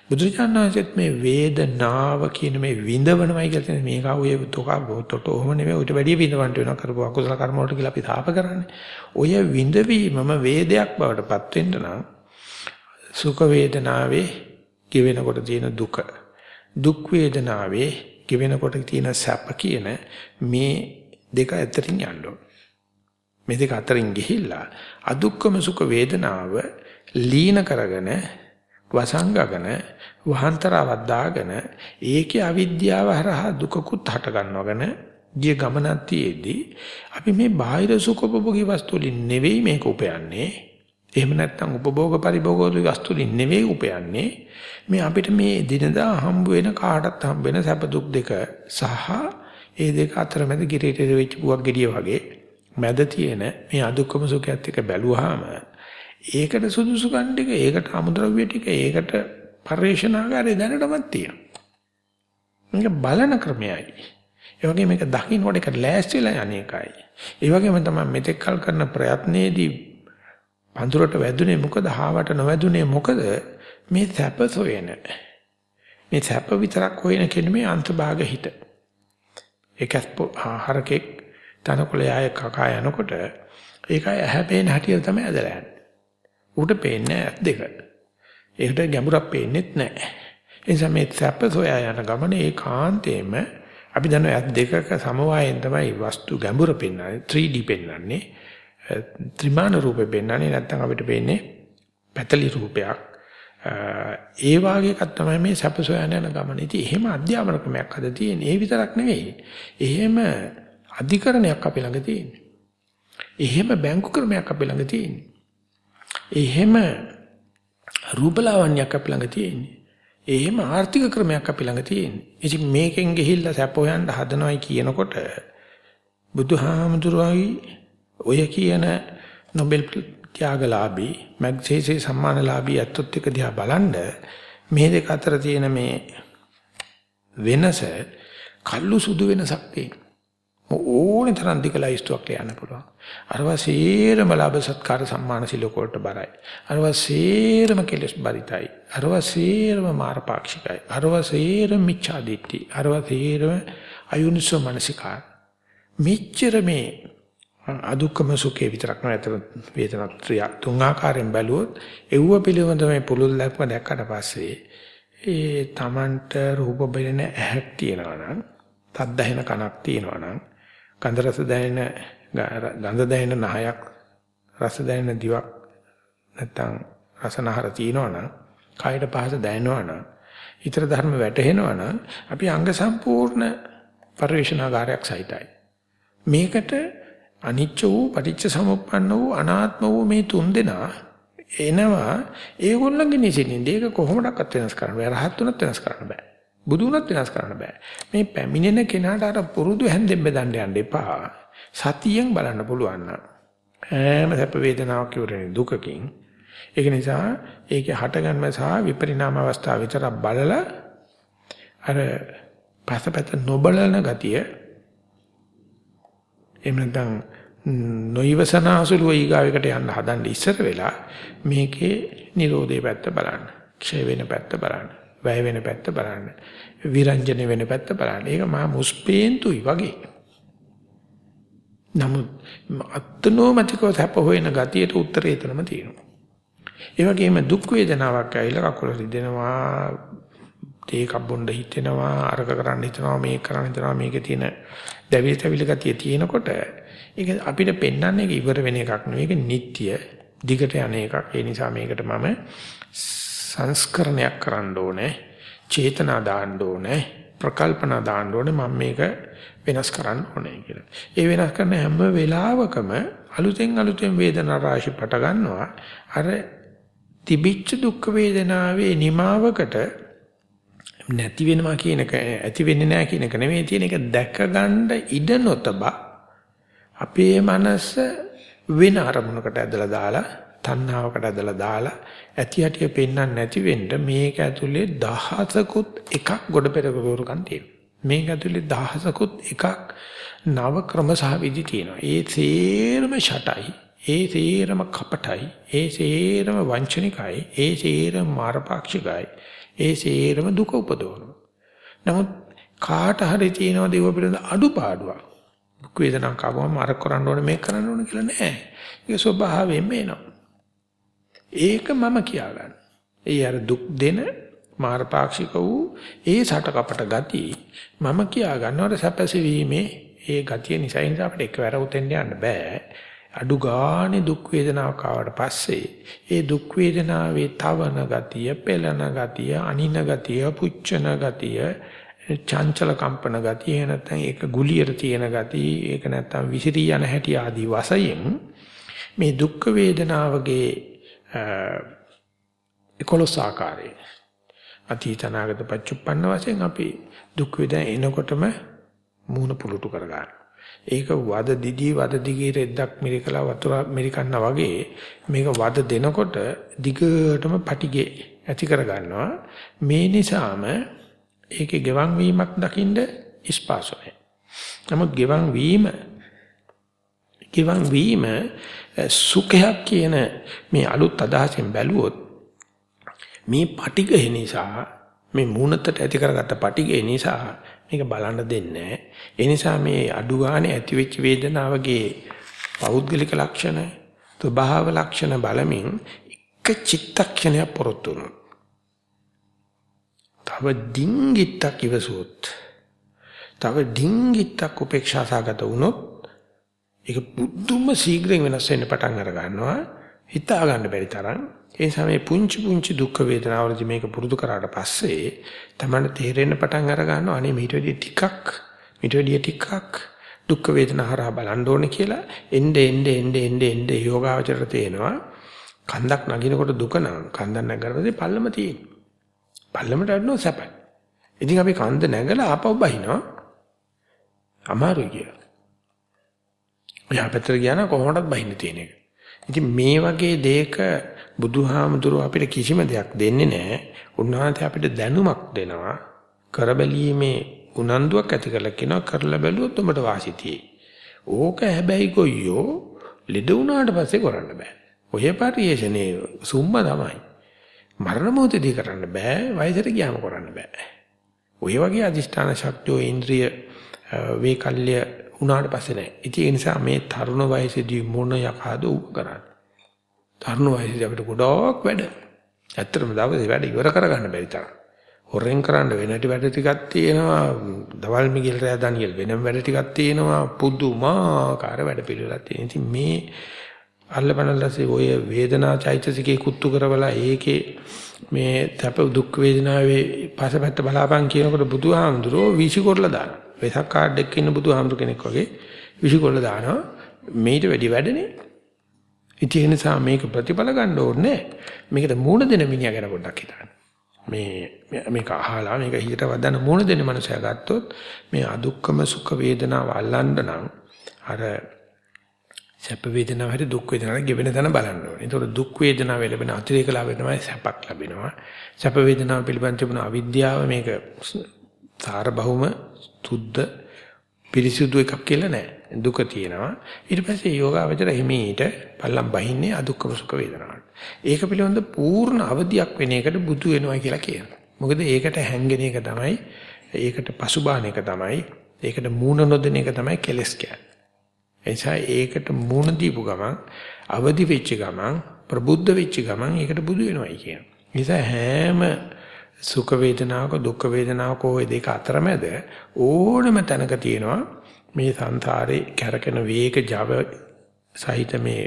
බුදුරජාණන් වහන්සේත් මේ වේදනාව කියන මේ විඳවනමයි කියලා තියෙන මේක ඔය තොක බොතොට ඔහම නෙමෙයි. උට වැඩිය විඳවන්න වෙනවා කරපු අකුසල කර්ම වලට කියලා අපි තාප කරන්නේ. ඔය විඳවීමම වේදයක් බවට පත් වෙන්න නම් සුඛ වේදනාවේ කිවෙනකොට තියෙන දුක දුක් වේදනාවේ ගෙවෙනකොට තියෙන සැප කියන මේ දෙක අතරින් යන්න ඕන. මේ දෙක අතරින් ගිහිල්ලා අදුක්කම සුඛ වේදනාව ලීන කරගෙන වසංගගෙන වහන්තරවක් දාගෙන ඒකේ අවිද්‍යාව හරහා දුකකුත් හට ගන්නවගෙන ගිය ගමනක් තියේදී අපි මේ බාහිර සුඛෝපභෝගී වස්තු වලින් නෙවෙයි මේක උපයන්නේ එහෙම නැත්නම් උපභෝග පරිභෝග වස්තු වලින් නෙවෙයි උපයන්නේ මේ අපිට මේ දිනදා හම්බ වෙන කාටත් හම්බ වෙන සැප දුක් දෙක සහ ඒ දෙක අතරමැද ගිරේට වෙච්ච පුවක් gediya වගේ මැද තියෙන මේ අදුක්කම සුඛයත් එක්ක බැලුවාම ඒකට සුදුසු කන් ටික ඒකට අමුද්‍රව්‍ය ටික ඒකට පරිශනාකාරය දැනටමත් තියෙනවා. මේක බලන ක්‍රමයයි. ඒ වගේ මේක දකින්නකොට ඒක ලෑස්තිලා අනේකයි. ඒ වගේම තමයි මෙතෙක් කල් කරන ප්‍රයත්නයේදී පඳුරට වැදුනේ මොකද හාවට නොවැදුනේ මොකද? මේ සැප සොයන. මේ සැප විතරක් හොයන කෙනෙක් මේ අන්තභාග හිත ඒකත් හරකෙක් තනකොළ යාය කකා යනකොට ඒක ඇහැපේන හැටියට තමයි ඇදලා යන්නේ. ඌට පේන්නේ ඇස් දෙක. ඒකට ගැඹුරක් පේන්නේත් නැහැ. ඒ නිසා මේ සැප සොයා යන ගමන ඒකාන්තයෙන්ම අපි දන්න ඇස් දෙකක සමவாயෙන් තමයි වස්තු ගැඹුර පෙන්වන්නේ 3D පෙන්වන්නේ. ත්‍රිමාන රූපේ පෙන්වන්නේ නැත්නම් අපිට පේන්නේ පැතලි රූපයක් ඒ වාගේ එකක් තමයි මේ සැප සොයන යන ගමන. ඉතින් එහෙම අධ්‍යාපන ක්‍රමයක් අද තියෙන්නේ. ඒ විතරක් නෙවෙයි. එහෙම අධිකරණයක් අපි ළඟ තියෙන්නේ. එහෙම බැංකු ක්‍රමයක් අපි ළඟ තියෙන්නේ. එහෙම රූපලාවන්‍යයක් අපි ළඟ තියෙන්නේ. එහෙම ආර්ථික ක්‍රමයක් අපි ළඟ තියෙන්නේ. ඉතින් මේකෙන් ගිහිල්ලා සැප හොයන්න හදනවයි කියනකොට බුදුහාමුදුරුවෝයි ඔය කියන නොබෙල් ත්‍යාගලාභී මැග්සේසේ සම්මානලාභී අත්ොත් එක දිහා බලනද මේ දෙක අතර තියෙන මේ වෙනස කල්ලු සුදු වෙනසක් තියෙනවා. ඕනේ තරම් දිකලයිස්තුවක් ලියන්න පුළුවන්. අරවා සේරම ලාභ සත්කාර සම්මාන සිලෝක වලට බරයි. අරවා සේරම කෙලස් බරිතයි. අරවා සේරම මාරපාක්ෂිකයි. අරවා සේරම මිච්ඡාදිට්ඨි. අරවා සේරම අයුනිසෝ මනසිකාර. මෙච්චර මේ අදුක්කම සුඛේ විතරක් නෙවෙයි වේදනාත්‍රිය තුන් ආකාරයෙන් බැලුවොත් එව්ව පිළිවෙඳ මේ පුළුල් දැක්ම දැක්කට පස්සේ ඒ Tamanට රූප බෙලෙන ඇහක් තියෙනවා නම් තත් දැහෙන කනක් තියෙනවා නම් ගන්ධ රස දැනෙන ගන්ධ දැනෙන නහයක් රස දැනෙන දිවක් නැත්තම් රසනහර තියෙනවා නම් කායට පහස දැනෙනවා නම් ඊතර ධර්ම වැටහෙනවා නම් අපි අංග සම්පූර්ණ පරිශනාකාරයක් සහිතයි. මේකට අනිච්ච වූ පටිච්ච සමුප්පන්න වූ අනාත්ම වූ මේ තුන් දෙනා එනවා. ඒගොල්ලන්ගේ නිසින්ින්ද ඒක කොහොමඩක්වත් වෙනස් කරන්න බෑ. රහත් උනත් වෙනස් කරන්න බෑ. බුදු උනත් වෙනස් කරන්න බෑ. මේ පැමිණෙන කෙනාට අර පුරුදු හැන්දෙන් බෙදන්න යන්න එපා. සතියෙන් බලන්න පුළුවන් නම්. හැම සැප වේදනාවක් ඉවරනේ දුකකින්. ඒක නිසා ඒකේ හටගන්ම සහ විපරිණාම අවස්ථාව විතරක් බලලා අර පසපැත නොබලන ගතිය එහෙම නැත්නම් නොයවසනාසුලුව ඊගාවකට යන්න හදන්න ඉස්සර වෙලා මේකේ Nirodhe පැත්ත බලන්න. ක්ෂය වෙන පැත්ත බලන්න. වැය වෙන පැත්ත බලන්න. විරංජන වෙන පැත්ත බලන්න. ඒක මහා මුස්පේන්තුයි වගේ. නමුත් අත්නෝමතිකව තප හොයන ගතියට උත්තරේ එතනම තියෙනවා. ඒ වගේම දුක් වේදනාවක් ඇවිල්ලා කකුල රිදෙනවා තේකක් බොණ්ඩ හිතෙනවා අරක කරන්න හිතනවා මේක කරන්න හිතනවා මේකේ තියෙන දැවිලි තැවිලි ගතිය තියෙනකොට ඒක අපිට පෙන්වන්නේ ඒක ඉවර වෙන එකක් නෙවෙයි ඒක නිට්ටය දිගට යන එකක් ඒ නිසා මේකට මම සංස්කරණයක් කරන්න ඕනේ චේතනා දාන්න ඕනේ ප්‍රකල්පනා දාන්න ඕනේ මම මේක වෙනස් කරන්න ඕනේ කියලා. ඒ වෙනස් කරන හැම වෙලාවකම අලුතෙන් අලුතෙන් වේදනා රාශි පට ගන්නවා. අර තිබිච්ච දුක් වේදනාවේ නිමාවකට නැති වෙනවා කියන එක ඇති වෙන්නේ නැහැ කියන එක නෙමෙයි. තියෙන එක දැක ගන්න ඉඩ නොතබ අපේ මනස වෙන අරමුණකට ඇදලා දාලා තණ්හාවකට ඇදලා දාලා ඇති හැටිය පෙන්වන්න නැති වෙන්න මේක ඇතුලේ දහසකුත් එකක් ගොඩ පෙරකවරුකම් තියෙනවා. මේක ඇතුලේ දහසකුත් එකක් නව ක්‍රම සහ විදි තියෙනවා. ඒ සේරම ෂටයි ඒ සේරම කපටයි ඒ සේරම වංචනිකයි ඒ සේරම මාරපාක්ෂිකයි ඒ සේරම දුක උපදවනවා. නමුත් කාට හරි තියෙනවා දේව පිළිබඳ අඩුපාඩුවක්. දුක් වේදනාවක් ආවම අර කරන්න ඕනේ මේක කරන්න ඕනේ කියලා නෑ. ඒක ස්වභාවයෙන්ම එනවා. ඒක මම කියාගන්න. ඒ අර දුක් දෙන මාර්ගපාක්ෂික වූ ඒ සටකපට ගති මම කියා ගන්නවට සැපසෙවීමේ ඒ ගතිය නිසා නිසා අපිට එකවර උතෙන් යන්න බෑ. අඩු ගානේ දුක් වේදනාවක් ආවට පස්සේ ඒ දුක් වේදනාවේ තවන ගතිය, පෙළන ගතිය, අනින ගතිය, පුච්චන ගතිය, චංචල කම්පන ගතිය නැත්නම් ඒක ගුලියට තියෙන ගතිය, ඒක නැත්නම් විසිරී යන හැටි ආදී වශයෙන් මේ දුක් වේදනාවගේ 11 ආකාරයේ අතීතනාගත පච්චුප්පන්න වශයෙන් අපි දුක් වේදනා එනකොටම මූණ පුරුටු කර ගන්නවා. ඒක වද දිදී වද දිගේ රෙද්දක් මිරිකලා වතුර මිරිකන්නා වගේ මේක වද දෙනකොට දිගටම පටිගේ ඇති කර ගන්නවා මේ නිසාම ඒකේ ගෙවන් වීමක් දකින්න ඉස්පාසුයි නමුත් ගෙවන් වීම ගෙවන් වීම සුඛයක් කියන මේ අලුත් අදහසෙන් බැලුවොත් මේ පටිඝය නිසා මේ මූණතට ඇති කරගත්ත පටිඝය නිසා මේක බලන්න දෙන්නේ ඒ නිසා මේ අඩු ගානේ ඇති වෙච්ච වේදනාවගේ පෞද්ගලික ලක්ෂණ, ස්වභාව ලක්ෂණ බලමින් එක චිත්තක්ෂණයක් පොරොත්තු තව ඩිංගිත්තක් ඉවසුවොත් තව ඩිංගිත්තක් උපේක්ෂා සාගත වුණොත් ඒක බුදුම ශීඝ්‍රයෙන් වෙනස් වෙන්න පටන් අර ගන්නවා. හිතා ගන්න බැරි තරම් ඒ නිසා මේ පුංචි පුංචි දුක් වේදනාවලදී මේක පුරුදු කරාට පස්සේ තමයි තේරෙන්න පටන් අර ගන්නවා අනේ මීට වැඩිය ටිකක් මීට වැඩිය ටිකක් දුක් වේදනා හරහා බලන්න ඕනේ කියලා එnde එnde එnde එnde එnde යෝගාවචර තේනවා කන්දක් නගිනකොට දුක නම් කන්දක් නැගගරපස්සේ පල්ලම තියෙන. පල්ලමට අඩනෝ සැපයි. ඉතින් අපි කන්ද නැගලා ආපහු බහිනවා. අමාරුයි කියලා. ඔයා පැත්තට ගියා නම් කොහොමදත් බහින්න තියෙන එක. ඉතින් මේ වගේ දෙයක බුදුහාමුදුරුව අපිට කිසිම දෙයක් දෙන්නේ නැහැ. උන්වහන්සේ අපිට දැනුමක් දෙනවා. කරබැලීමේ උනන්දුවක් ඇති කරලා කියනවා කරලා බැලුවොත් උඹට වාසිතියි. ඕක හැබැයි ගොයියෝ ලෙඩ වුණාට පස්සේ කරන්න බෑ. ඔය පරිේශනේ සුම්ම තමයි. මරණ මොහොතදී කරන්න බෑ වයසට ගියාම කරන්න බෑ. ඔය වගේ අදිෂ්ඨාන ශක්තිය ඉන්ද්‍රිය වේකල්ය උනාට පස්සේ නෑ. ඉතින් ඒ නිසා මේ තරුණ වයසේදී මොන යකාද උව කරන්නේ. තරුණ වයසේදී අපිට ගොඩක් වැඩ. ඇත්තටම දවසේ වැඩ ඉවර කරගන්න බැරි තරම්. හොරෙන් කරන්න වෙනටි වැඩ ටිකක් තියෙනවා. දවල් මිගිල් රෑ ඩැනියෙල් වෙනම වැඩ ටිකක් තියෙනවා. පුදුමාකාර වැඩ පිළිවෙලක් තියෙනවා. ඉතින් මේ අල්ලපනල්ලාසේ ඔය වේදනා චෛතසිකේ කුත්තු කරවලා ඒකේ මේ තප දුක් වේදනාවේ පසපැත්ත බලාපන් කියනකොට බුදුහාමුදුරෝ විසිකොරලා දානවා. වෙසක් කාඩ් එකක ඉන්න බුදුහාමුදුර කෙනෙක් වගේ විසිකොරලා දානවා. මේිට වැඩි වැඩනේ. ඉතින් ඒ නිසා මේක ප්‍රතිඵල ගන්න ඕනේ මේකට මූණ දෙන මිනිහා ගැන පොඩ්ඩක් හිතන්න. මේ මේක අහලා මේක හිතට වදන මූණ දෙන මනුස්සයා ගත්තොත් මේ අදුක්කම සුඛ වේදනාව අල්ලන්න නම් අර සැප වේදනාව හරි දුක් වේදනාව ගෙවෙන තැන බලන්න ඕනේ. ඒතකොට දුක් වේදනාව ලැබෙන අතිරේක ලාභය තමයි සැපක් ලැබෙනවා. සැප වේදනාව පිළිබඳ තිබුණ අවිද්‍යාව මේක සාර බහුම තුද්ද පිරිසුදු එකක් කියලා නෑ. දුක තියෙනවා. ඊට පස්සේ යෝගාවචර හිමීට පල්ලම් බහින්නේ අදුක්කම සුඛ වේදනාවට. ඒක පිළිබඳ පූර්ණ අවදියක් වෙන එකට බුදු වෙනවා කියලා කියනවා. මොකද ඒකට හැංගෙන එක තමයි ඒකට පසුබාන එක තමයි ඒකට මූණ නොදෙන එක තමයි කෙලස් කියන්නේ. එනිසා ඒකට මුණ දීපු ගමන් අවදි වෙච්ච ගමන් ප්‍රබුද්ධ වෙච්ච ගමන් ඒකට බුදු වෙනවයි කියන. නිසා හැම සුඛ වේදනාවක දුක් වේදනාවක ওই දෙක අතරමැද ඕනම තැනක තියෙනවා මේ සංසාරේ කැරකෙන වේග Java සහිත මේ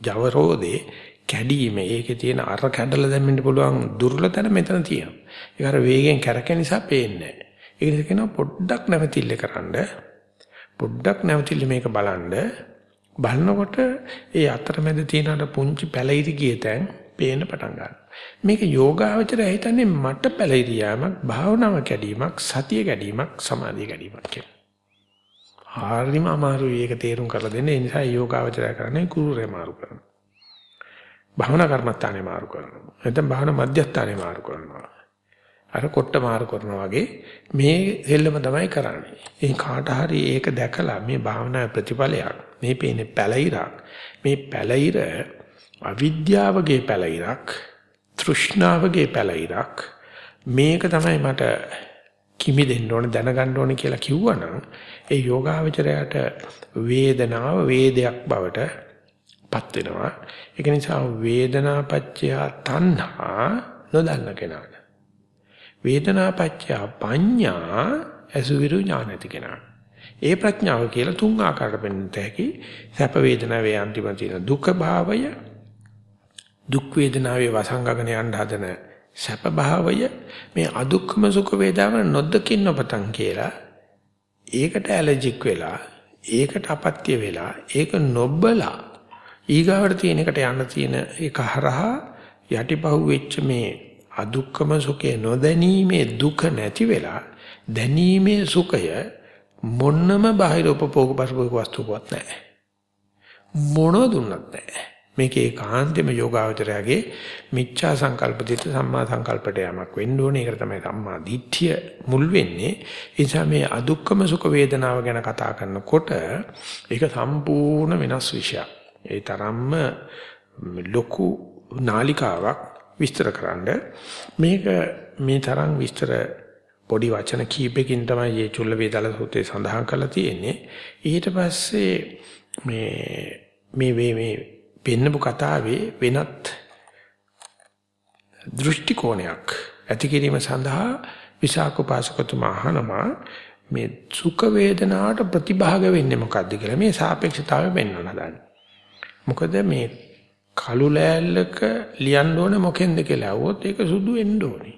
Java රෝදේ කැඩීම ඒකේ තියෙන අර කැඩලා දැම්මෙන්න පුළුවන් දුර්වල තැන මෙතන තියෙනවා. ඒක අර වේගෙන් කැරකෙන නිසා පේන්නේ නැහැ. ඒක නිසා කියනවා පොඩ්ඩක් නැවතිල්ල කරන්නේ පොඩ්ඩක් නැවතිලි මේක බලන්න බලනකොට ඒ අතරමැද තියෙන අර පුංචි පැලිරි ගිය තැන් පේන්න පටන් ගන්නවා. මේක යෝගාවචරය හිතන්නේ මට පැලිරි යාමක් භාවනාව කැඩීමක් සතිය කැඩීමක් සමාධිය කැඩීමක් කියලා. හරිම අමාරුයි ඒක තේරුම් කරලා දෙන්න. ඒ නිසා යෝගාවචරය කරන්නේ කුරුරේ මාරු කරනවා. භාවනා කර්මස්ථානේ මාරු කරනවා. නැත්නම් භාවනා මධ්‍යස්ථානේ මාරු කරනවා. අර කොට්ට මාරු කරනවා වගේ මේ දෙල්ලම තමයි කරන්නේ. ඒ කාට හරි ඒක දැකලා මේ භාවනා ප්‍රතිඵලයක් මේ පේන්නේ පැලිරක්. මේ පැලිර අවිද්‍යාවගේ පැලිරක්, තෘෂ්ණාවගේ පැලිරක්. මේක තමයි මට කිමි දෙන්න ඕනේ දැනගන්න ඕනේ කියලා කිව්වනම් ඒ යෝගාවචරයට වේදනාව වේදයක් බවට පත් වෙනවා. ඒක නිසා වේදනාපච්චය තණ්හා නොදන්න කෙනාට වේදනාපච්චය පඤ්ඤා අසුවිරු ඥාන ඇති කෙනා. ඒ ප්‍රඥාව කියලා තුන් ආකාරයට පෙන්වන්න හැකි සැප වේදනාවේ අන්තිම තියෙන දුක් භාවය දුක් වේදනාවේ වසංගගෙන යන්න හදන සැප භාවය මේ අදුක්කම සුඛ වේදාව නොදකින්න පතන් කියලා ඒකට ඇලර්ජික් වෙලා ඒකට අපත්‍ය වෙලා ඒක නොබලා ඊගාවට තියෙන එකට යන්න තියෙන ඒක හරහා යටිපහුව වෙච්ච මේ අදුක්කම සුඛය නොදැනීමේ දුක නැති වෙලා දැනීමේ සුඛය මොන්නම බාහිර උපභෝග පරිභෝග වස්තුවක් නැහැ. මොනව දුන්නත් නැහැ. මේක ඒකාන්තෙම යෝගාවචරයගේ මිච්ඡා සංකල්ප දිට සම්මා සංකල්පට යamak වෙන්න ඕනේ. ඒකට තමයි සම්මා දිට්ඨිය මුල් වෙන්නේ. ඒ නිසා මේ අදුක්කම සුඛ වේදනාව ගැන කතා කරනකොට ඒක සම්පූර්ණ වෙනස් විෂයක්. ඒ තරම්ම ලොකු නාලිකාවක් විස්තරකරනද මේක මේ තරම් විස්තර පොඩි වචන කීපකින් තමයි මේ චුල්ල වේදල සූත්‍රයේ සඳහන් කරලා තියෙන්නේ ඊට පස්සේ මේ මේ මේ මේ පෙන්නපු කතාවේ වෙනත් දෘෂ්ටි කෝණයක් ඇති කිරීම සඳහා විසාක උපාසකතුමා අහනවා මේ සුඛ වේදනාවට ප්‍රතිභාග වෙන්නේ මොකද්ද කියලා මේ සාපේක්ෂතාවය පෙන්වන්න හදන්නේ. මොකද මේ කළු ලෑල්ලක ලියන්න ඕනේ මොකෙන්ද කියලා අහුවොත් ඒක සුදු වෙන්න ඕනේ.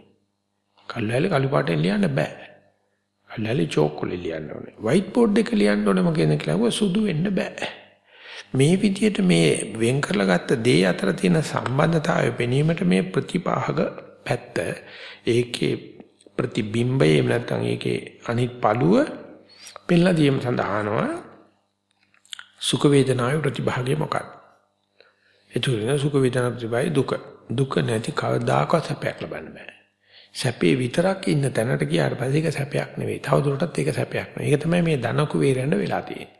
කළු ලෑල්ල කළු පාටෙන් ලියන්න බෑ. කළු ලෑල්ල චෝක් වලින් ලියන්න ඕනේ. වයිට් බෝඩ් එක ලියන්න ඕනේ මොකෙන්ද කියලා අහුවොත් සුදු වෙන්න බෑ. මේ විදිහට මේ වෙන් කරලා ගත්ත දේ අතර තියෙන සම්බන්ධතාවය පෙනීමට මේ ප්‍රතිපාහක පැත්ත ඒකේ ප්‍රතිබිම්බය නැත්නම් ඒකේ අනිත් පළුව පෙන්ලා දීම සඳහානවා සුඛ වේදනාවේ ප්‍රතිභාගය මොකක්ද ඒතුලින සුඛ වේදනා ප්‍රතිබයි දුක. දුක නැති කවදාකවත් සැපයක් ලබන්න බෑ. සැපේ විතරක් ඉන්න තැනට ගියාට පස්සේ ඒක සැපයක් නෙවෙයි. තවදුරටත් ඒක සැපයක් නෙවෙයි. ඒක තමයි මේ ධනකු වේරෙන්න වෙලා තියෙන්නේ.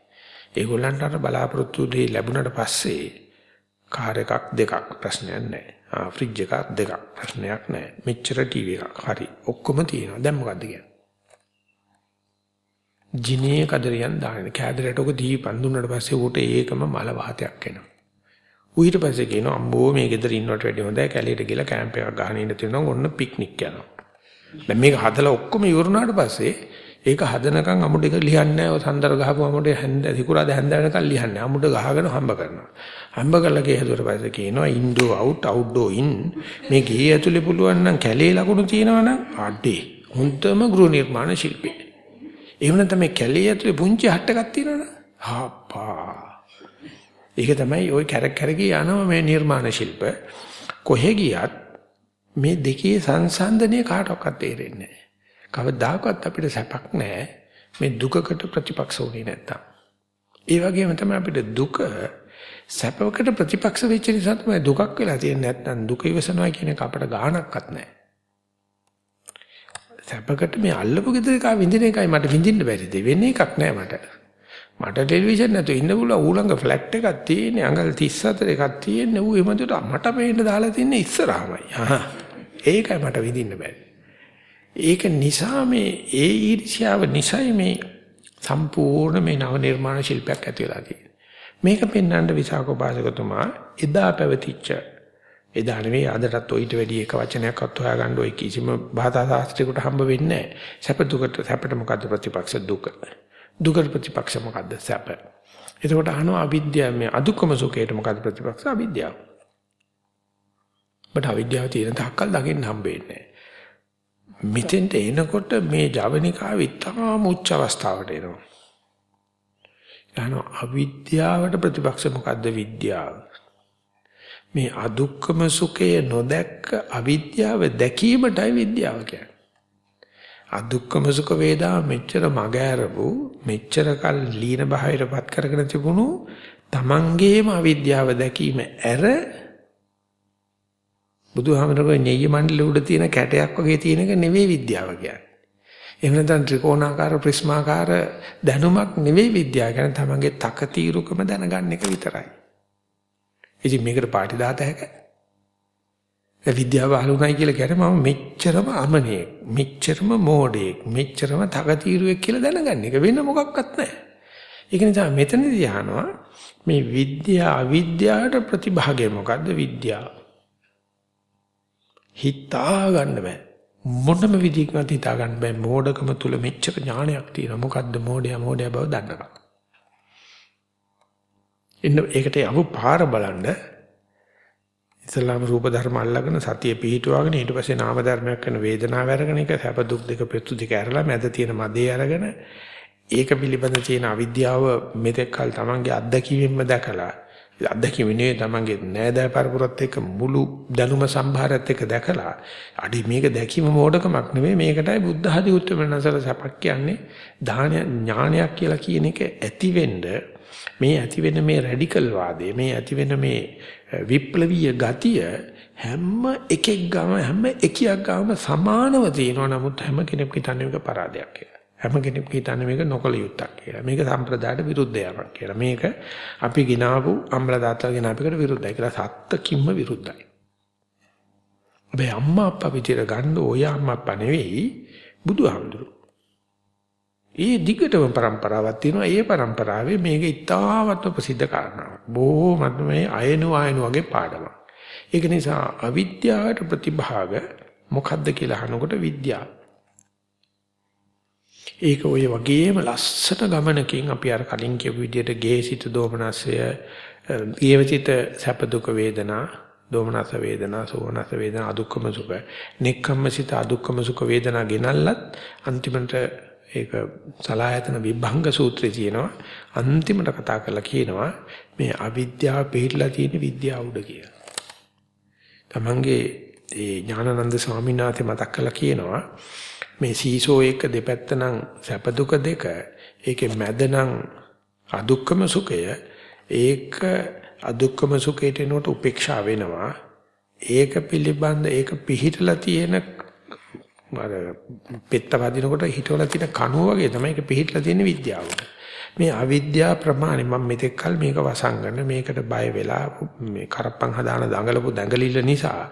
ඒගොල්ලන්ට අර බලාපොරොත්තු දෙයි ලැබුණාට පස්සේ කාර් එකක් දෙකක් ප්‍රශ්නයක් නැහැ. ආ ෆ්‍රිජ් එකක් දෙකක් ප්‍රශ්නයක් නැහැ. මෙච්චර ටීවී එකක් හරි. ඔක්කොම තියෙනවා. දැන් මොකද්ද කියන්නේ? ජිනේ කදරියන් දාන කෑදරට ඔක දීපන් දුන්නට පස්සේ ඌට ඒකම මල වාතයක් එනවා. ඌ ඊට පස්සේ කියනවා අම්බෝ මේ ගෙදර ඉන්නවට වැඩිය හොඳයි කැලියට ගිහලා කැම්ප් එකක් ගහන ඉන්න තියෙනවා ඔන්න පික්නික් යනවා. දැන් මේක හදලා ඔක්කොම ඉවරුනාට පස්සේ ඒක හදනකම් අමුඩ එක ලියන්නේ නැහැ. ඔය සඳර ගහපු අමුඩ හැන්ද සිකුරාද හැන්ද වෙනකම් ලියන්නේ. අමුඩ ගහගෙන හම්බ කරනවා. හම්බ කරලා ගේ හැදුවට පස්සේ කියනවා ඉන්ඩෝ අවුට් අවුට්ඩෝ ඉන්. මේ ගේ ඇතුලේ පුළුවන් නම් කැලේ ලකුණු තියෙනවා නම් අඩේ. හොඳම ගෘහ නිර්මාණ ශිල්පී. එහෙම නැත්නම් මේ කැලේ ඇතුලේ පුංචි හට් එකක් තියෙනවනේ. හප්පා. ඒක තමයි ওই කැරක් කැරකී යනවා මේ නිර්මාණ ශිල්ප. කොහෙ ගියත් මේ දෙකේ සංසන්දනය කාටවත් තේරෙන්නේ නැහැ. කවදාකවත් අපිට සැපක් නැහැ. මේ දුකකට ප්‍රතිපක්ෂ වුණේ නැත්තම්. ඒ වගේම තමයි අපිට දුක සැපකට ප්‍රතිපක්ෂ වෙච්ච නිසා තමයි දුකක් වෙලා තියෙන්නේ. නැත්නම් දුක ඉවසනවා කියන එක අපිට ගාණක්වත් නැහැ. සැපකට මේ අල්ලපු ගෙදර එක විඳින එකයි මට විඳින්න බැරිද වෙන එකක් නෑ මට. මට ටෙලිවිෂන් නැතුව ඉන්න පුළුවන්. ඌළඟ ෆ්ලැට් එකක් තියෙන්නේ අඟල් 34 එකක් තියෙන්නේ. ඌ එමෙතට මට පේන්න දාලා තින්නේ ඉස්සරහමයි. ඒකයි මට විඳින්න බැරි. ඒක නිසා මේ ඒ ඊර්ෂ්‍යාව නිසයි මේ සම්පූර්ණ මේ නව නිර්මාණ ශිල්පයක් ඇති වෙලා තියෙන්නේ මේක පෙන්වන්න විසාකෝපාසකතුමා එදා පැවතිච්ච එදා නෙවෙයි අදටත් ඔయిత වැඩි එක වචනයක්වත් හොයාගන්න ඔය කිසිම භාෂා ශාස්ත්‍රයකට හම්බ වෙන්නේ නැහැ. සැප දුකට සැපට මොකද්ද ප්‍රතිපක්ෂ දුක? දුකට ප්‍රතිපක්ෂ මොකද්ද සැප? එතකොට අහනවා අවිද්‍යාව මේ අදුක්කම සුඛයට මොකද්ද ප්‍රතිපක්ෂ අවිද්‍යාව. බට අවිද්‍යාව තියෙන තාක්කල් දකින්න හම්බෙන්නේ මෙතෙන්ට එනකොට මේ ජවනිකාව ඉතාම උච්ච අවස්ථාවට එනවා. යනවා අවිද්‍යාවට ප්‍රතිපක්ෂ මොකද්ද විද්‍යාව? මේ අදුක්කම සුඛය නොදැක්ක අවිද්‍යාව දැකීමටයි විද්‍යාව කියන්නේ. අදුක්කම සුඛ වේදා මෙච්චර මග ඇරපු මෙච්චර කල් ලීන බහිරපත් කරගෙන තිබුණු තමන්ගේම අවිද්‍යාව දැකීම ඇර බුදුහාමරගේ ඤෙయ్య මණ්ඩල උඩ තියෙන කැටයක් වගේ තියෙන එක නෙවෙයි විද්‍යාව කියන්නේ. එහෙම නැත්නම් ත්‍රිකෝණාකාර ප්‍රිස්මාකාර දැනුමක් නෙවෙයි විද්‍යාව කියන්නේ තමන්ගේ තකතිරුකම දැනගන්න එක විතරයි. ඉතින් මේකට පාටි දාත හැක. ඒ විද්‍යාව අහලුණයි කියලා කියන්නේ මම මෙච්චරම අමනේ, මෙච්චරම මෝඩයෙක්, මෙච්චරම තකතිරුවෙක් කියලා දැනගන්න එක වෙන මොකක්වත් නැහැ. ඒක නිසා මෙතනදී අහනවා මේ විද්‍යා අවිද්‍යාවට ප්‍රතිභාගය මොකද්ද විද්‍යාව? හිතා ගන්න බෑ. මොනම විදිහකින්වත් හිතා ගන්න බෑ. මෝඩකම තුල මෙච්චර ඥානයක් තියෙනවා. මොකද්ද මෝඩයා මෝඩයා බව දන්නවා. එන්න ඒකට යවු පාර බලන්න ඉස්ලාම රූප ධර්ම අල්ලගෙන සතිය පිහිටුවාගෙන ඊට පස්සේ නාම ධර්මයක් කරන වේදනාව අරගෙන ඒක සැප දුක් දෙක පෙත්තු දෙක ඇරලා මැද තියෙන මදේ අරගෙන ඒක පිළිබඳ තියෙන අවිද්‍යාව මෙතෙක් කල තමන්ගේ අත්දැකීමෙන්ම දැකලා අත්දැකීම නෙවෙයි තමන්ගේ නෑදෑ පරපුරත් එක්ක මුළු දැනුම සම්භාරයත් එක්ක දැකලා අඩි මේක දැකීම මෝඩකමක් නෙවෙයි මේකටයි බුද්ධ ආදී උත්තරමනසල සපක් කියන්නේ දාන ඥානයක් කියලා කියන එක ඇති වෙන්නේ මේ ඇති වෙන මේ රැඩිකල් වාදය මේ ඇති වෙන මේ විප්ලවීය ගතිය හැම එකෙක් ගාම හැම එකියක් ගාම සමානව තියෙනවා නමුත් හැම කෙනෙක් හිතන්නේ මේක පරාදයක් කියලා. හැම කෙනෙක්ම හිතන්නේ මේක නොකල යුත්තක් කියලා. මේක සම්ප්‍රදායට විරුද්ධ යාමක් කියලා. මේක අපි ගినాපු අම්ල දාතල ගినాපිකට විරුද්ධයි කියලා සත්‍යකින්ම විරුද්ධයි. ඔබේ අම්මා අප්පා විදියට ගන්න ඔය අම්මා අප්පා නෙවෙයි බුදුහාමුදුරුවෝ. ඒ දිගටම પરම්පරාවක් තියෙනවා. ඒ પરම්පරාවේ මේක ඉතාමත්ම ප්‍රසිද්ධ කාරණාවක්. බොහොමත්ම මේ අයනු අයනු වගේ පාඩමක්. ඒක නිසා අවිද්‍යාවට ප්‍රතිභාග මොකද්ද කියලා අහනකොට විද්‍යාව ඒක ওই වගේම ලස්සන ගමනකින් අපි අර කලින් කියපු විදිහට ගේසිත දෝමනසය ඊවසිත සැප දුක වේදනා දෝමනස වේදනා සෝනස වේදනා අදුක්කම සුඛ නෙක්ඛම්මසිත අදුක්කම සුඛ වේදනා ගෙනල්ලත් අන්තිමට ඒක සලායතන විභංග සූත්‍රයේ තියෙනවා අන්තිමට කතා කරලා කියනවා මේ අවිද්‍යාව පිළිලා තියෙන විද්‍යාව උඩ කියලා. තමන්ගේ ඒ ඥානানন্দ ස්වාමීන් වහන්සේ මතක් කරලා කියනවා මේ සීසෝ එක දෙපැත්ත නම් සැප දුක දෙක ඒකේ මැද නම් අදුක්කම සුඛය ඒක අදුක්කම සුඛයට එනකොට උපේක්ෂා වෙනවා ඒක පිළිබඳ ඒක පිහිටලා තියෙන අර පෙත්ත වදිනකොට හිටවල තියෙන කණුව වගේ තමයි ඒක පිළිහිట్లా තියෙන විද්‍යාව. මේ අවිද්‍යාව ප්‍රමාණය මම මෙතෙක් කල මේක වසංගන මේකට බය වෙලා මේ කරප්පන් හදාන දඟලපු දඟලිල්ල නිසා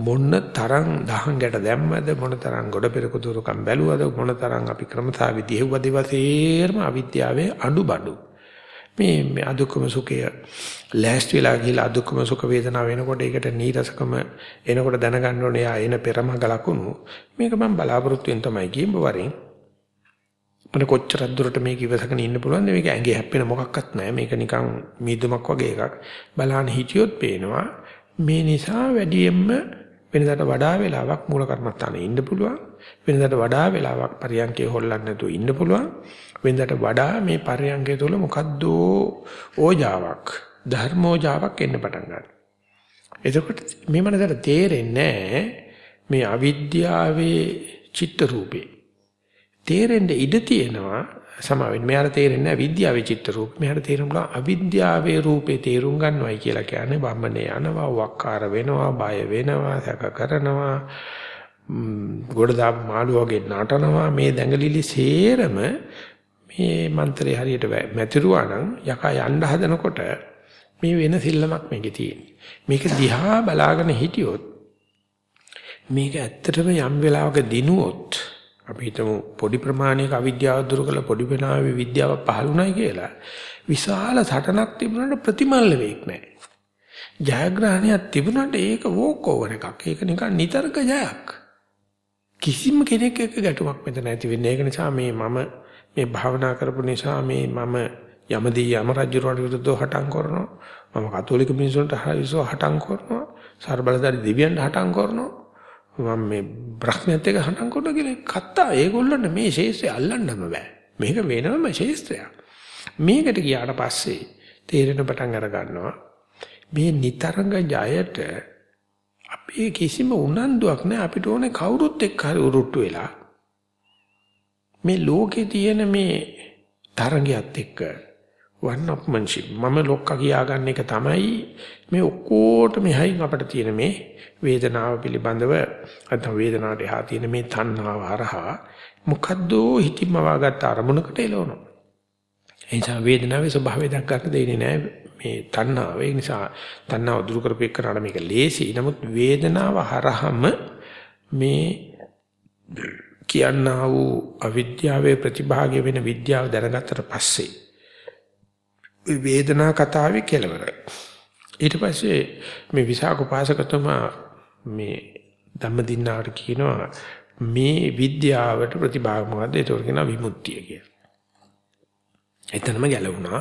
මොන්න තරම් දහං ගැට දැම්මද මොන තරම් ගොඩ පෙරක දුරකම් බැලුවද මොන තරම් අපි ක්‍රමතා විදිහෙව්ව දේවසේරම අවිද්‍යාවේ අඩුබඩු. මේ මේ අදුක්කම සුඛය ලෑස්ති වෙලා ගිහලා අදුක්කම සුඛ වේදනාව වෙනකොට ඒකට නීරසකම එනකොට දැනගන්න ඕනේ යා එන පෙරමග ලකුණු. මේක මම බලාපොරොත්තු වෙන තමයි කියඹ වරින්. මට කොච්චරක් දුරට මේක ඉවසගෙන ඉන්න පුළුවන්ද? මේක ඇඟේ හැප්පෙන මොකක්වත් නැහැ මේක නිකන් මීදුමක් වගේ එකක්. බලහන් හිටියොත් පේනවා. මේ නිසා වැඩියෙන්ම වෙනදාට වඩා වෙලාවක් මූල කර්මස්ථානේ ඉන්න පුළුවන්. වෙනදාට වඩා වෙලාවක් පරියන්කේ හොල්ලන්න නැතුව ඉන්න පුළුවන්. වෙනදාට වඩා මේ පරියන්කේ තුල මොකද්ද ඕජාවක් ධර්මෝජාවක් එන්න පටන් ගන්නවා. එතකොට මේ මනසට තේරෙන්නේ මේ අවිද්‍යාවේ චිත්ත රූපේ. තේරෙන්න ඉඩ තියෙනවා සමාවෙන් මෙයාට තේරෙන්නේ විද්‍යාවේ චිත්ත රූප. මෙයාට තේරුණා අවිද්‍යාවේ රූපේ තේරුම් ගන්නවයි කියලා කියන්නේ බම්මනේ යනවා, වක්කාර වෙනවා, බය වෙනවා, සැක කරනවා, ගොඩ දා මාළු වගේ නටනවා. මේ දැඟලිලි සේරම මේ මන්ත්‍රේ හරියට මැතිරුවා නම් යකා යන්න හදනකොට මේ වෙන සිල්ලමක් මේකේ තියෙන්නේ. මේක දිහා බලාගෙන හිටියොත් මේක ඇත්තටම යම් වෙලාවක දිනුවොත් අපි හිතමු පොඩි ප්‍රමාණයක අවිද්‍යාව දුරු කළ පොඩි වෙනාවේ විද්‍යාව පහළුණයි කියලා. විශාල සටනක් තිබුණාට ප්‍රතිමල්ල වෙක් නැහැ. ජයග්‍රහණයක් තිබුණාට ඒක වෝක් ඕවර් එකක්. ඒක නිකන් නිතරක ජයක්. කිසිම කෙනෙක් එක්ක ගැටුමක් මෙතන නැති වෙන්නේ. ඒක නිසා මේ මම මේ භාවනා කරපු නිසා මේ මම යමදී යම රජුරට විරුද්ධව හටන් කරනවා. මම කතෝලික මිනිසුන්ට හටන් කරනවා. සර්බලදාරි දෙවියන්ට හටන් කරනවා. මම මේ බ්‍රහ්මයත් එක්ක හටන් කරනවා කියලා කත්තා ඒගොල්ලන්ට මේ ශේෂ්ත්‍රය අල්ලන්නම බෑ. මේක වෙනම ශේෂ්ත්‍රයක්. මේකට ගියාට පස්සේ තේරෙන පටන් අර ගන්නවා මේ නිතරංග ජයයට අපේ කිසිම උනන්දුවක් නැහැ අපිට ඕනේ කවුරුත් එක්ක හරි උරුට්ටු වෙලා මේ ලෝකේ තියෙන මේ තරංගයත් එක්ක one upmanship මම ලොක්ක කියාගන්න එක තමයි මේ ඔක්කොට මෙහයින් අපිට තියෙන මේ වේදනාව පිළිබඳව නැත්නම් වේදනාවට එහා තියෙන මේ තණ්හාව හරහා මොකද්ද හිතින්ම වාගත්ත අරමුණකට එළවනවා. ඒ නිසා වේදනාවේ ස්වභාවය දැක් ගන්න දෙන්නේ නැහැ මේ තණ්හාව. ඒ නිසා තණ්හාව දුරු කරපෙක් කරාට මේක ලේසි. නමුත් වේදනාව හරහම මේ කියන්නා වූ අවිද්‍යාවේ ප්‍රතිභාගය වෙන විද්‍යාව දැනගත්තට පස්සේ වේදනා කතාවේ කෙලවර. ඊට පස්සේ මේ විසාක උපාසකතුමා මේ ධම්මදින්නාට කියනවා මේ විද්‍යාවට ප්‍රතිභාග මොකද්ද? ඒක කියනවා විමුක්තිය කියලා. එතනම ගැලවුණා.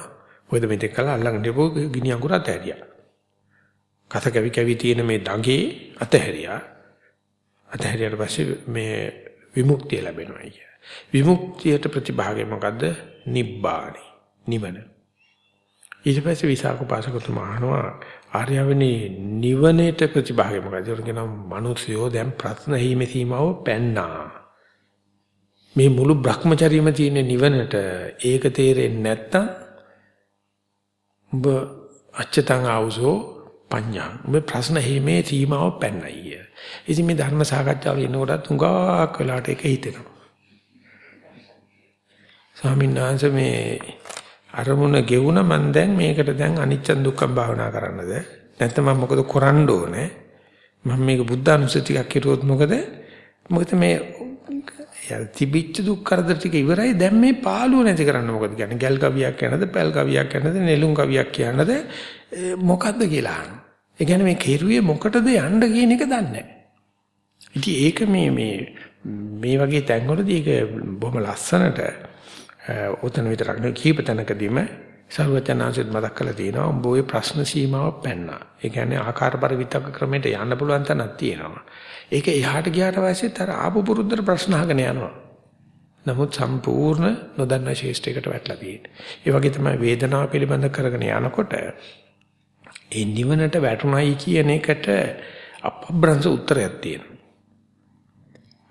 මොකද මෙතෙක් කල අල්ලගෙන ඉපෝ ගිනි අඟුර අතහැරියා. කත කැවි කැවි තියෙන මේ දඟේ අතහැරියා. අතහැරියට පස්සේ මේ විමුක්තිය ලැබෙනවා කිය. විමුක්තියට ප්‍රතිභාගය මොකද්ද? නිබ්බාණි. නිවන. ඊට පස්සේ විසාක පාසකතුමා අහනවා ආර්යවනි නිවනේට ප්‍රතිභාගය මොකද? ඒක කියනවා මිනිස්සුયો දැන් ප්‍රශ්න හීමේ සීමාව පැන්නා. මේ මුළු Brahmacharyaම තියෙන නිවනට ඒක තේරෙන්නේ නැත්තම් ඔබ අච්චතං ආවුසෝ පඤ්ඤා. මේ ප්‍රශ්න හීමේ සීමාව පැන්නයි. ඉතින් මේ ධර්ම සාකච්ඡාවල ඉන්නකොටත් හුඟක් වෙලාට ඒක හිතෙනවා. ස්වාමීන් වහන්සේ මේ අරමුණ ගෙවුන මන් දැන් මේකට දැන් අනිච්ච දුක්ඛම් භාවනා කරන්නද? නැත්නම් මම මොකද කරන්න ඕනේ? මම මේක බුද්ධානුස්සතියක් කෙරුවොත් මොකද? මොකද මේ තිබිච්ච දුක් කරදර ටික ඉවරයි. දැන් මේ පාළුව නැති කරන්න මොකද කියන්නේ? ගල් කවියක් යනද පැල් කවියක් යනද නෙළුම් කවියක් කියනද මොකද්ද කියලා අහනවා. ඒ කියන්නේ මේ කෙරුවේ මොකටද යන්න කියන එක දන්නේ නැහැ. ඉතින් ඒක මේ මේ මේ වගේ තැන්වලදී ඒක බොහොම ලස්සනට ඔතන විතරක් නෙවෙයි කීප තැනකදීම සර්වඥාන්සෙත් මතක් කරලා තියෙනවා උඹ ওই ප්‍රශ්න සීමාව පැන්නා. ඒ කියන්නේ ආකාර පරිවිතක ක්‍රමයට යන්න පුළුවන් තැනක් තියෙනවා. ඒක එහාට ගියාට පස්සෙත් අර ආපු පුරුද්දට ප්‍රශ්න අහගෙන යනවා. නමුත් සම්පූර්ණ නොදන්න ශේෂ්ඨයකට වැටලා තියෙන්නේ. ඒ වගේ තමයි වේදනාව පිළිබඳ කරගෙන යනකොට ඒ නිවනට වැටුණයි කියන එකට අපබ්‍රංශ උත්තරයක් තියෙනවා.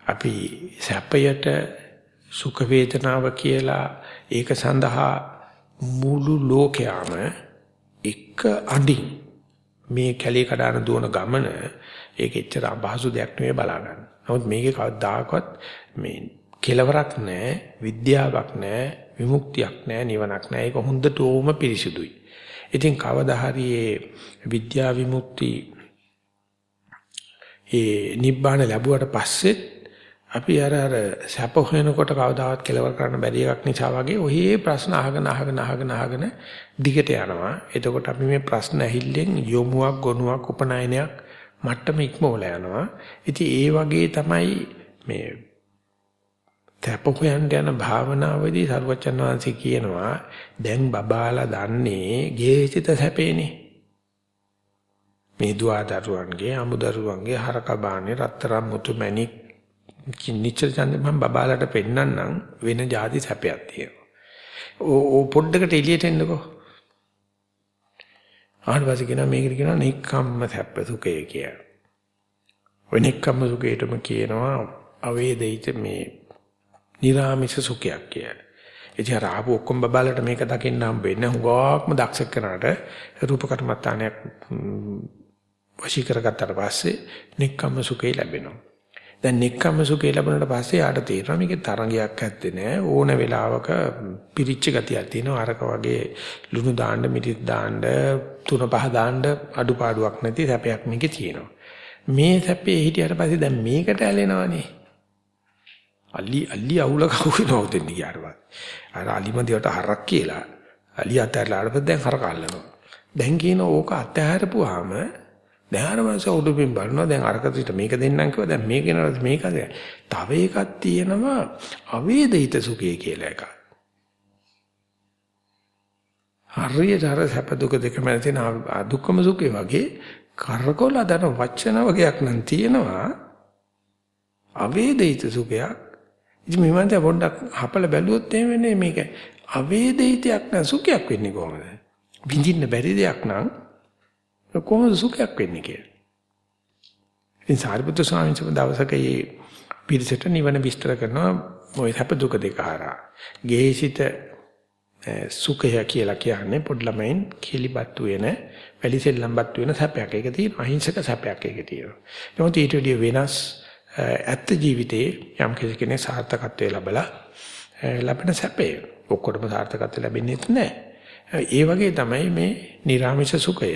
අපි සැපයට සුඛ වේදනාව කියලා ඒක සඳහා මුළු ලෝකයාම එක අඩින් මේ කැලේ කඩන දුවන ගමන ඒක එච්චර අපහසු දෙයක් නෙවෙයි බලා ගන්න. නමුත් මේකේ කවදාකවත් මේ කෙලවරක් නැහැ, විද්‍යාවක් නැහැ, විමුක්තියක් නැහැ, නිවනක් නැහැ. ඒක හොඳටම පිරිසිදුයි. ඉතින් කවදා හරි විද්‍යා විමුක්ති ඒ නිබ්බාන ලැබුවට පස්සෙත් අපි අර අර සැප හොයනකොට කවදාවත් කෙලවර කරන්න බැරි එකක් නිසා වගේ ඔහේ ප්‍රශ්න අහගෙන අහගෙන අහගෙන අහගෙන දිගට යනවා. එතකොට අපි මේ ප්‍රශ්න ඇහිල්ලෙන් යොමුවක් ගොනුවක් උපනයනයක් මට්ටම ඉක්මවලා යනවා. ඉතින් ඒ වගේ තමයි මේ තප හොයන්න යන භාවනාවේදී සරුවචන් වහන්සේ කියනවා දැන් බබාලා දන්නේ ගේහිත සැපේනේ. මේ දුවා දරුවන්ගේ අමු දරුවන්ගේ හරක බාන්නේ රත්තරන් මුතු මැණික් නිච්චර ඡන්දේ මම බබාලට පෙන්නන්නම් වෙන જાති සැපයක් තියෙනවා. ඕ පොඩ්ඩකට එළියට එන්නකෝ. ආයෙත් කියනවා මේකට කියනවා නික්කම්ම සැප සුඛය කියලා. ඔය නික්කම්ම සුඛයටම කියනවා අවේදිත මේ නිරාමිස සුඛයක් කියලා. ඉතින් අර ආපු ඔක්කොම බබාලට මේක දකින්න හම්බ වෙන්නේ හුඟක්ම දක්ෂ කරනාට රූප කර්මත්තානයක් වශී කරගත්තට පස්සේ නික්කම්ම සුඛය ලැබෙනවා. දැන් නික්කම්ම සුඛය ලැබුණාට පස්සේ ආට තේරෙනවා මේකේ තරංගයක් ඇත්තේ නෑ. ඕන වෙලාවක පිරිච්ච ගතියක් තියෙනවා. අරක වගේ ලුණු දාන්න මිරිස් දාන්න තුන පහ දාන්න අඩුපාඩුවක් නැති සැපයක් මේකේ තියෙනවා. මේ සැපේ හිටියට පස්සේ දැන් මේකට ඇලෙනවනේ. අලි අලි අවුල කවුනෝ දෙන්නේ කියනවා අර අලිමදියට හරක් කියලා. අලි අතහැරලා දැන් හරක අල්ලනවා. දැන් කියන ඕක අතහැරපුවාම දැන් අර මනස උඩුපින් බලනවා දැන් අරකට මේක දෙන්නම් කිව්වා දැන් මේක නේද මේකද? තව එකක් තියෙනවා අවේදිත සුඛය කියලා එකක්. හරියට අර සැප දුක දෙක මැද තියෙන දුක්ඛම සුඛය වගේ කරකොල දන වචන වගේක් නම් තියෙනවා. අවේදිත සුඛයක්. ඉතින් මේ මන්ද පොඩ්ඩක් හපල බැලුවොත් එහෙම වෙන්නේ මේක. අවේදිතයක් නම් සුඛයක් වෙන්නේ කොහොමද? විඳින්න බැරි දෙයක් නම් කොහොමද සුඛයක් වෙන්නේ කියලා. ඉතින් සාරිපුත්‍ර ස්වාමීන් වහන්සේ දවසක මේ පිරිසට නිවන විස්තර කරනවා ওই සැප දුක දෙක හරහා. ගේහිසිත සුඛය කියලා කියන්නේ පොඩි ළමයින් කිලිපත්තු වෙන වැලි සෙල්ලම්පත් වෙන සැපයක්. ඒක තියෙනවා අහිංසක සැපයක් ඒක තියෙනවා. නමුත් ඊට වඩා වෙනස් ඇත්ත ජීවිතේ යම් කෙනෙක් සාර්ථකත්වයේ ලැබලා ලැබෙන සැපේ. ඔක්කොටම සාර්ථකත්වය ලැබෙන්නේ නැහැ. ඒ වගේ තමයි මේ නිර්ාමිෂ සුඛය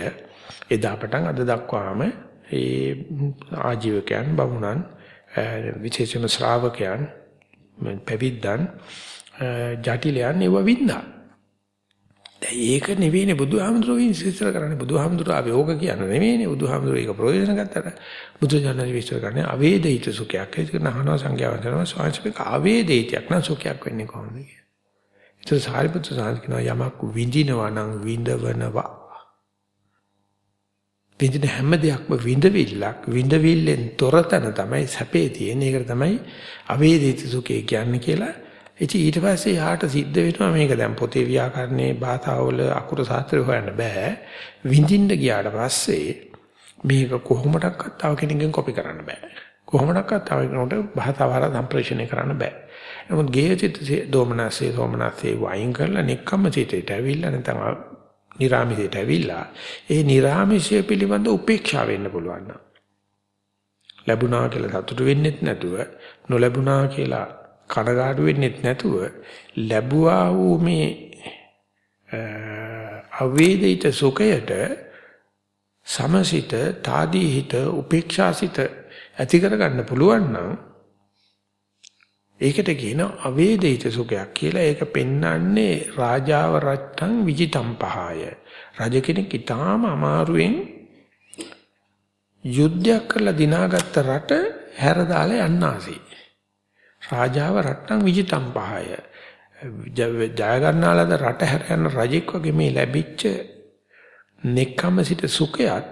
එදා පටන් අද දක්වාම ඒ ආජීවකයන් බමුණන් විශේෂම ශ්‍රාවකයන් පැවිද්දන් ජටිලයන් ඒව වින්දා. දැන් ඒක නෙවෙයිනේ බුදුහාමුදුරුවෝ විශ්සර කරන්නේ බුදුහාමුදුරුවෝ ආවෝග කියන්නේ නෙවෙයිනේ බුදුහාමුදුරුවෝ ඒක ප්‍රයෝජන ගත්තට බුදුජානක විශ්සර කරන්නේ අවේදිත සුඛයක් ඒක නහනවා සංඛ්‍යාව කරනවා ස්වාංශික අවේදිතයක් නම් සුඛයක් වෙන්නේ කොහොමද කියලා. ඒක සාරිපුත්‍ර සාන්තිකනවා යමක් විඳිනවා නම් විඳවනවා විඳින හැම දෙයක්ම විඳවිල්ලක් විඳවිල්ලෙන් තොර තැන තමයි සැපේ තියෙන්නේ. ඒකට තමයි අවේදිත සුඛය කියන්නේ කියලා. ඉතින් ඊට පස්සේ යාට සිද්ධ වෙනවා මේක දැන් පොතේ ව්‍යාකරණේ භාෂාවල අකුරු සාත්‍රය හොයන්න බෑ. විඳින්න ගියාට පස්සේ මේක කොහොමඩක්වත් තව කෙනෙක්ගෙන් කොපි කරන්න බෑ. කොහොමඩක්වත් තව කෙනෙකුට භාෂාවර සම්ප්‍රේෂණය කරන්න බෑ. නමුත් ගේයචිත දෝමනසේ සෝමනසේ වයින් කරලා නික්කම්ම සිතේට ඇවිල්ලා නැත්නම් නිරාමිසයට ඇවිල්ලා ඒ නිරාමිසය පිළිබඳ උපේක්ෂා වෙන්න පුළුවන් නම්. ලැබුණා කියලා සතුටු වෙන්නෙත් නැතුව නොලැබුණා කියලා කනගාටු වෙන්නෙත් නැතුව ලැබුවා වූ මේ අවේදිත සුඛයට සමසිත තාදීහිත උපේක්ෂාසිත ඇති කරගන්න පුළුවන් නම් ඒකට කියන අවේදිත සුඛයක් කියලා. ඒක පෙන්වන්නේ රාජාව රත්තං විජිතම් පහය. රජ කෙනෙක් ඊටාම අමාරුවෙන් යුද්ධයක් කරලා දිනාගත්ත රට හැර දාලා යන්න ආසී. රාජාව රත්තං විජිතම් පහය. ජය ගන්නාලද රට හැර යන රජෙක් වගේ මේ ලැබිච්ච නෙක්ඛම සිට සුඛයත්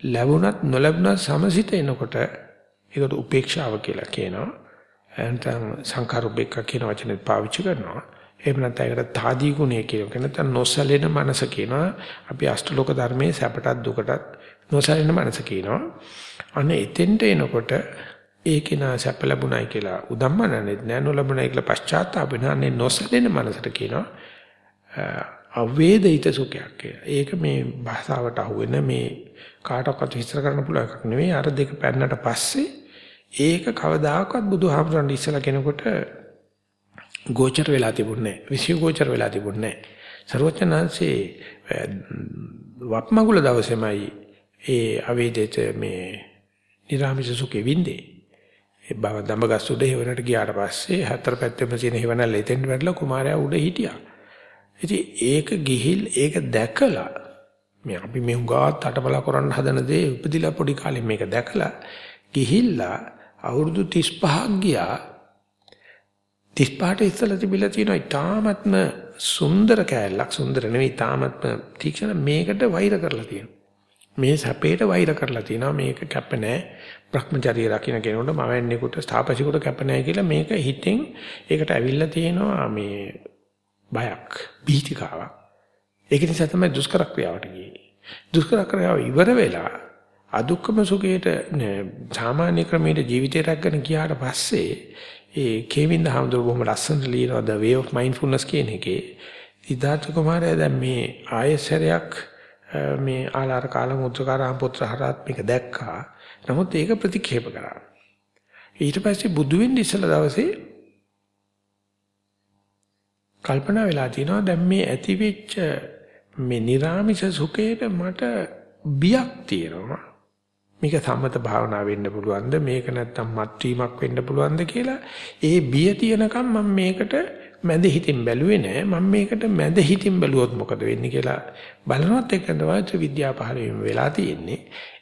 ලැබුණත් නොලැබුණත් සමසිත එනකොට ඒකට උපේක්ෂාව කියලා කියනවා. නැත්නම් සංකාරුබ්බෙක්ක කියන වචනේ පාවිච්චි කරනවා. එහෙම නැත්නම් ඒකට තාදී ගුණය කියනවා. නැත්නම් නොසලෙන මනස කියනවා. අපි අෂ්ටලෝක ධර්මයේ සැපටත් දුකටත් නොසලෙන මනස කියනවා. අන්න එතෙන්ට එනකොට ඒකේ නා සැප ලැබුණයි කියලා උදම්මනනෙත් නෑ නොලැබුණයි කියලා පශ්චාත්තාප වෙනානේ නොසලෙන මනසට කියනවා. අවේදිත සුඛයක් කියලා. ඒක මේ භාෂාවට අහුවෙන මේ කාටවත් විස්තර කරන්න පුළුවන් එකක් නෙවෙයි. අර දෙක පැන්නට පස්සේ ඒක කවදාකවත් බුදුහාමුදුරන් ඉස්සලා කෙනෙකුට ගෝචර වෙලා තිබුණේ නැහැ. විශ්ව ගෝචර වෙලා තිබුණේ නැහැ. ਸਰවඥාන්සේ වප්මගුල දවසේමයි ඒ අවේදිත මේ නිරාමිෂ සුඛේ වින්දේ. ඒ බව දඹගස් උඩ හේවනට ගියාට පස්සේ හතර පැත්තෙම තියෙන හේවනල් එතෙන් වැටලා කුමාරයා උඩ හිටියා. ඉතින් ඒක ගිහිල් ඒක දැකලා මේ අපි මේ උගාත් අටබල කරන්න හදන දේ උපදිලා පොඩි කාලේ මේක දැකලා ගිහිල්ලා අවුරුදු 35ක් ගියා. 35ට ඉස්සලා තිබිලා තියෙන ඊටාත්ම සුන්දර කෑල්ලක්. සුන්දර නෙවෙයි ඊටාත්ම තීක්ෂණ මේකට වෛර කරලා තියෙනවා. මේ සැපේට වෛර කරලා තියෙනවා. මේක කැප නැහැ. Brahmacharya රකින්න කෙනෙකුට මවන්නේකට ස්ථාපසිකට කැප නැහැ කියලා මේක හිතෙන් ඒකට ඇවිල්ලා තියෙනවා මේ බයක් බීතිකාවක් ඒක නිසා තමයි දුෂ්කර ක්‍රියාවට ගියේ. දුෂ්කර ක්‍රියාව ඉවර වෙලා අදුක්කම සුඛයට සාමාන්‍ය ක්‍රමයට ජීවිතය රැකගෙන ගියාට පස්සේ ඒ කේවින්ද හඳුර බොහොම ලස්සනට ලියනවා the way of mindfulness කියන එකේ සිද්ධාර්ථ කුමාරයා දැන් මේ ආයසරයක් මේ ආලාර කාල මුද්‍රකාරාම පුත්‍ර හරත් මේක දැක්කා. නමුත් ඒක ප්‍රතික්ෂේප කරා. ඊට පස්සේ බුදු වෙන්න ඉස්සලා දවසේ කල්පනා වෙලා තිනවා දැන් මේ ඇතිවෙච්ච මේ නිර්ාමිෂ සුඛේට මට බියක් තියෙනවා. මේක සම්මත භාවනා වෙන්න පුළුවන්ද? මේක නැත්තම් මත් වීමක් වෙන්න පුළුවන්ද කියලා? ඒ බිය තියනකම් මම මේකට මැද හිතින් බැලුවේ නෑ. මම මේකට මැද හිතින් බැලුවොත් මොකද වෙන්නේ කියලා බලනවත් එක්ක තමයි විද්‍යාව පහළ වීම වෙලා තියෙන්නේ.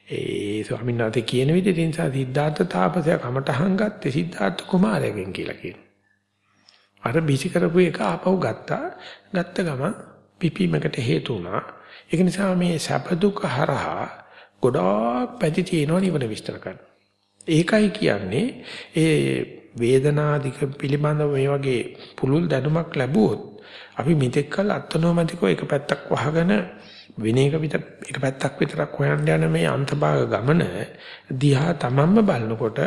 ඒ ස්වාමීන් වහන්සේ කියන විදිහට නිසා සිද්ධාර්ථ තාපසයා කමටහන් ගත්තේ සිද්ධාර්ථ කුමාරයෙක්ගෙන් කියලා කියනවා. අර බිසි කරපු එක ආපහු ගත්තා. ගත්ත ගමන් පිපීමකට හේතු වුණා. ඒක නිසා මේ සැප දුක හරහා ගොඩාක් පැති තියෙනවා නිවන විස්තර කරන්න. ඒකයි කියන්නේ ඒ වේදනාදික පිළිබඳව මේ වගේ පුළුල් දැනුමක් ලැබුවොත් අපි මෙතෙක් කල අත්නෝමතිකව එක පැත්තක් වහගෙන වෙන එක විතර එක පැත්තක් විතරක් හොයන්න යන මේ අන්තභාග ගමන දිහා තමන්ම බලනකොට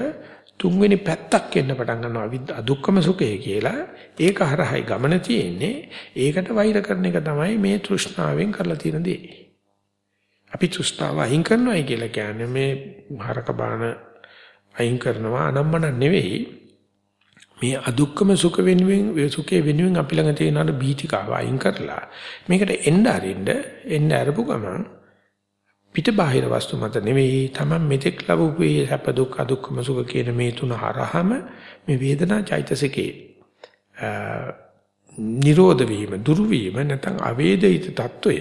තුන්වෙනි පැත්තක් එන්න පටන් ගන්නවා. අදුක්කම සුඛය කියලා. ඒක හරහායි ගමන තියෙන්නේ. ඒකට වෛර කරන එක තමයි මේ තෘෂ්ණාවෙන් කරලා තියෙන දේ. අපි තෘෂ්ණාව අයින් කරනවායි කියලා කියන්නේ මේ හරක බාන අයින් කරනවා අනම්මන නෙවෙයි. මේ අදුක්කම සුඛ වෙනුවෙන් සුඛේ වෙනුවෙන් අපි ළඟ තියෙන අර බීතිකාව අයින් කරලා. මේකට එන්න අරින්න එන්න අරපු ගමන් පිට බාහිර වස්තු මත නෙවෙයි තමයි මෙතෙක් ලැබුපු මේ සැප දුක් අදුක්කම සුඛ කියන මේ තුන හරහම මේ වේදනා චෛතසිකේ නිරෝධ වීම දුරු වීම නැත්නම් අවේදිත తত্ত্বය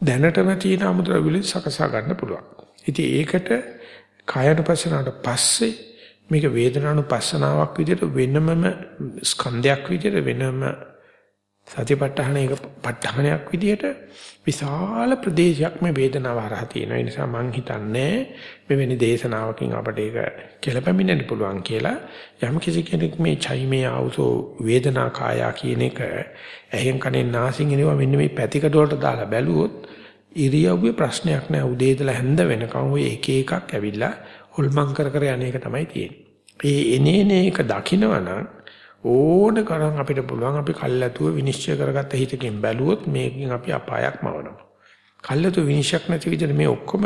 දැනටම තියෙන අමුද්‍රව්‍ය සකසා ගන්න පුළුවන්. ඉතින් ඒකට කායනුපස්සනාවට පස්සේ මේක වේදනානුපස්සනාවක් විදිහට වෙනමම ස්කන්ධයක් විදිහට වෙනම සතිපට්ඨාන එක ප ဋ ාණයක් විදිහට විශාල ප්‍රදේශයක් මේ වේදනාව හරහා තියෙන නිසා මං හිතන්නේ මෙවැනි දේශනාවකින් අපට ඒක කෙලපැමිණෙන්න පුළුවන් කියලා. යම් කිසි කෙනෙක් මේ චෛමේ ආවසෝ වේදනා කායා කියන එක ඇහෙන් කනෙන් නාසින් එනවා මෙන්න මේ පැතිකඩ වලට දාලා බැලුවොත් ඉරියව්වේ ප්‍රශ්නයක් නෑ. උදේ ඉඳලා හැන්ද වෙනකන් ඔය එක එකක් ඇවිල්ලා හොල්මන් කර කර යන්නේක තමයි තියෙන්නේ. ඒ එනේන එක දකිනවනම් ඕන කරන් අපිට පුළුවන් අපි කල්ැතුව විනිශ්චය කරගත්ත හිතකින් බැලුවොත් මේකෙන් අපි අපායක් මවනවා. කල්ැතුව විනිශ්චයක් නැති විදිහට මේ ඔක්කොම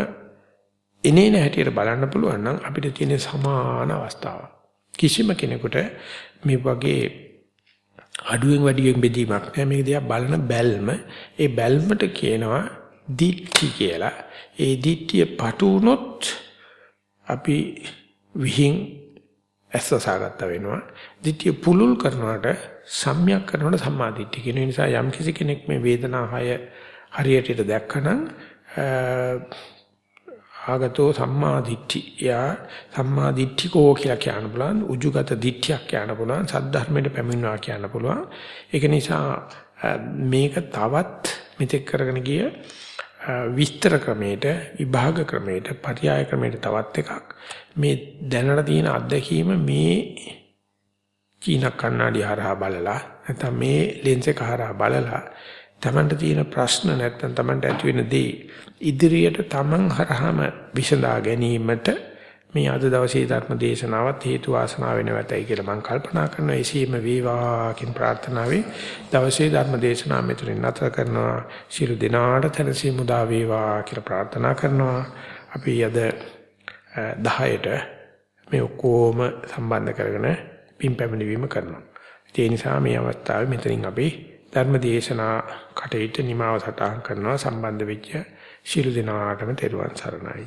එනේන හැටියට බලන්න පුළුවන් නම් අපිට තියෙන සමාන අවස්ථාවක්. කිසිම කෙනෙකුට මේ වගේ අඩුවෙන් වැඩියෙන් බෙදීමක් නෑ මේක දිහා බලන බැල්ම ඒ බැල්මට කියනවා දිට්ඨි කියලා. ඒ දිට්ඨිය පටු වුණොත් අපි විහිං ඇස්සසාගත්ත වෙනවා. දිට්ඨිය පුලුල් කරනවට සම්‍යක් කරනවට සම්මාදිට්ඨිය කියන නිසා යම් කිසි කෙනෙක් මේ වේදනා හය හරියට දැක්කනම් ආගතෝ සම්මාදිට්ඨි. යා සම්මාදිට්ඨිකෝ කියලා කියන්න පුළුවන් උජුගත දිට්ඨියක් කියන්න පුළුවන් සද්ධර්මයට පැමිණනවා කියන්න පුළුවන්. ඒක නිසා මේක තවත් මෙතෙක් කරගෙන ගිය විස්තර ක්‍රමයට විභාග ක්‍රමයට පරියාය ක්‍රමයට තවත් එකක්. මේ දැනට තියෙන අත්දැකීම මේ චීන කන්නඩි හරහා බලලා නැත්නම් මේ ලෙන්ස් එක හරහා බලලා Tamanට තියෙන ප්‍රශ්න නැත්නම් Tamanට ඇති වෙන දේ ඉදිරියට Taman හරහාම විසඳා ගැනීමට මේ අද දවසේ ධර්ම දේශනාවත් හේතු වාසනා වෙන වෙතයි කියලා මම කල්පනා කරනවා. එසේම වේවා කියන ප්‍රාර්ථනාවෙන් දවසේ ධර්ම දේශනාව මෙතනින් නැතර කරනවා. සියලු දෙනාට තනසි මුදා වේවා කියලා ප්‍රාර්ථනා කරනවා. අපි අද 10ට මේ ඔක්කොම සම්බන්ධ කරගෙන පින් පැමිණීම කරනවා. ඒ නිසා මේ අවස්ථාවේ මෙතනින් අපි ධර්ම දේශනා කටයුතු නිමාව සටහන් කරනවා සම්බන්ධ වෙච්ච ශිළු දිනාටම තෙරුවන් සරණයි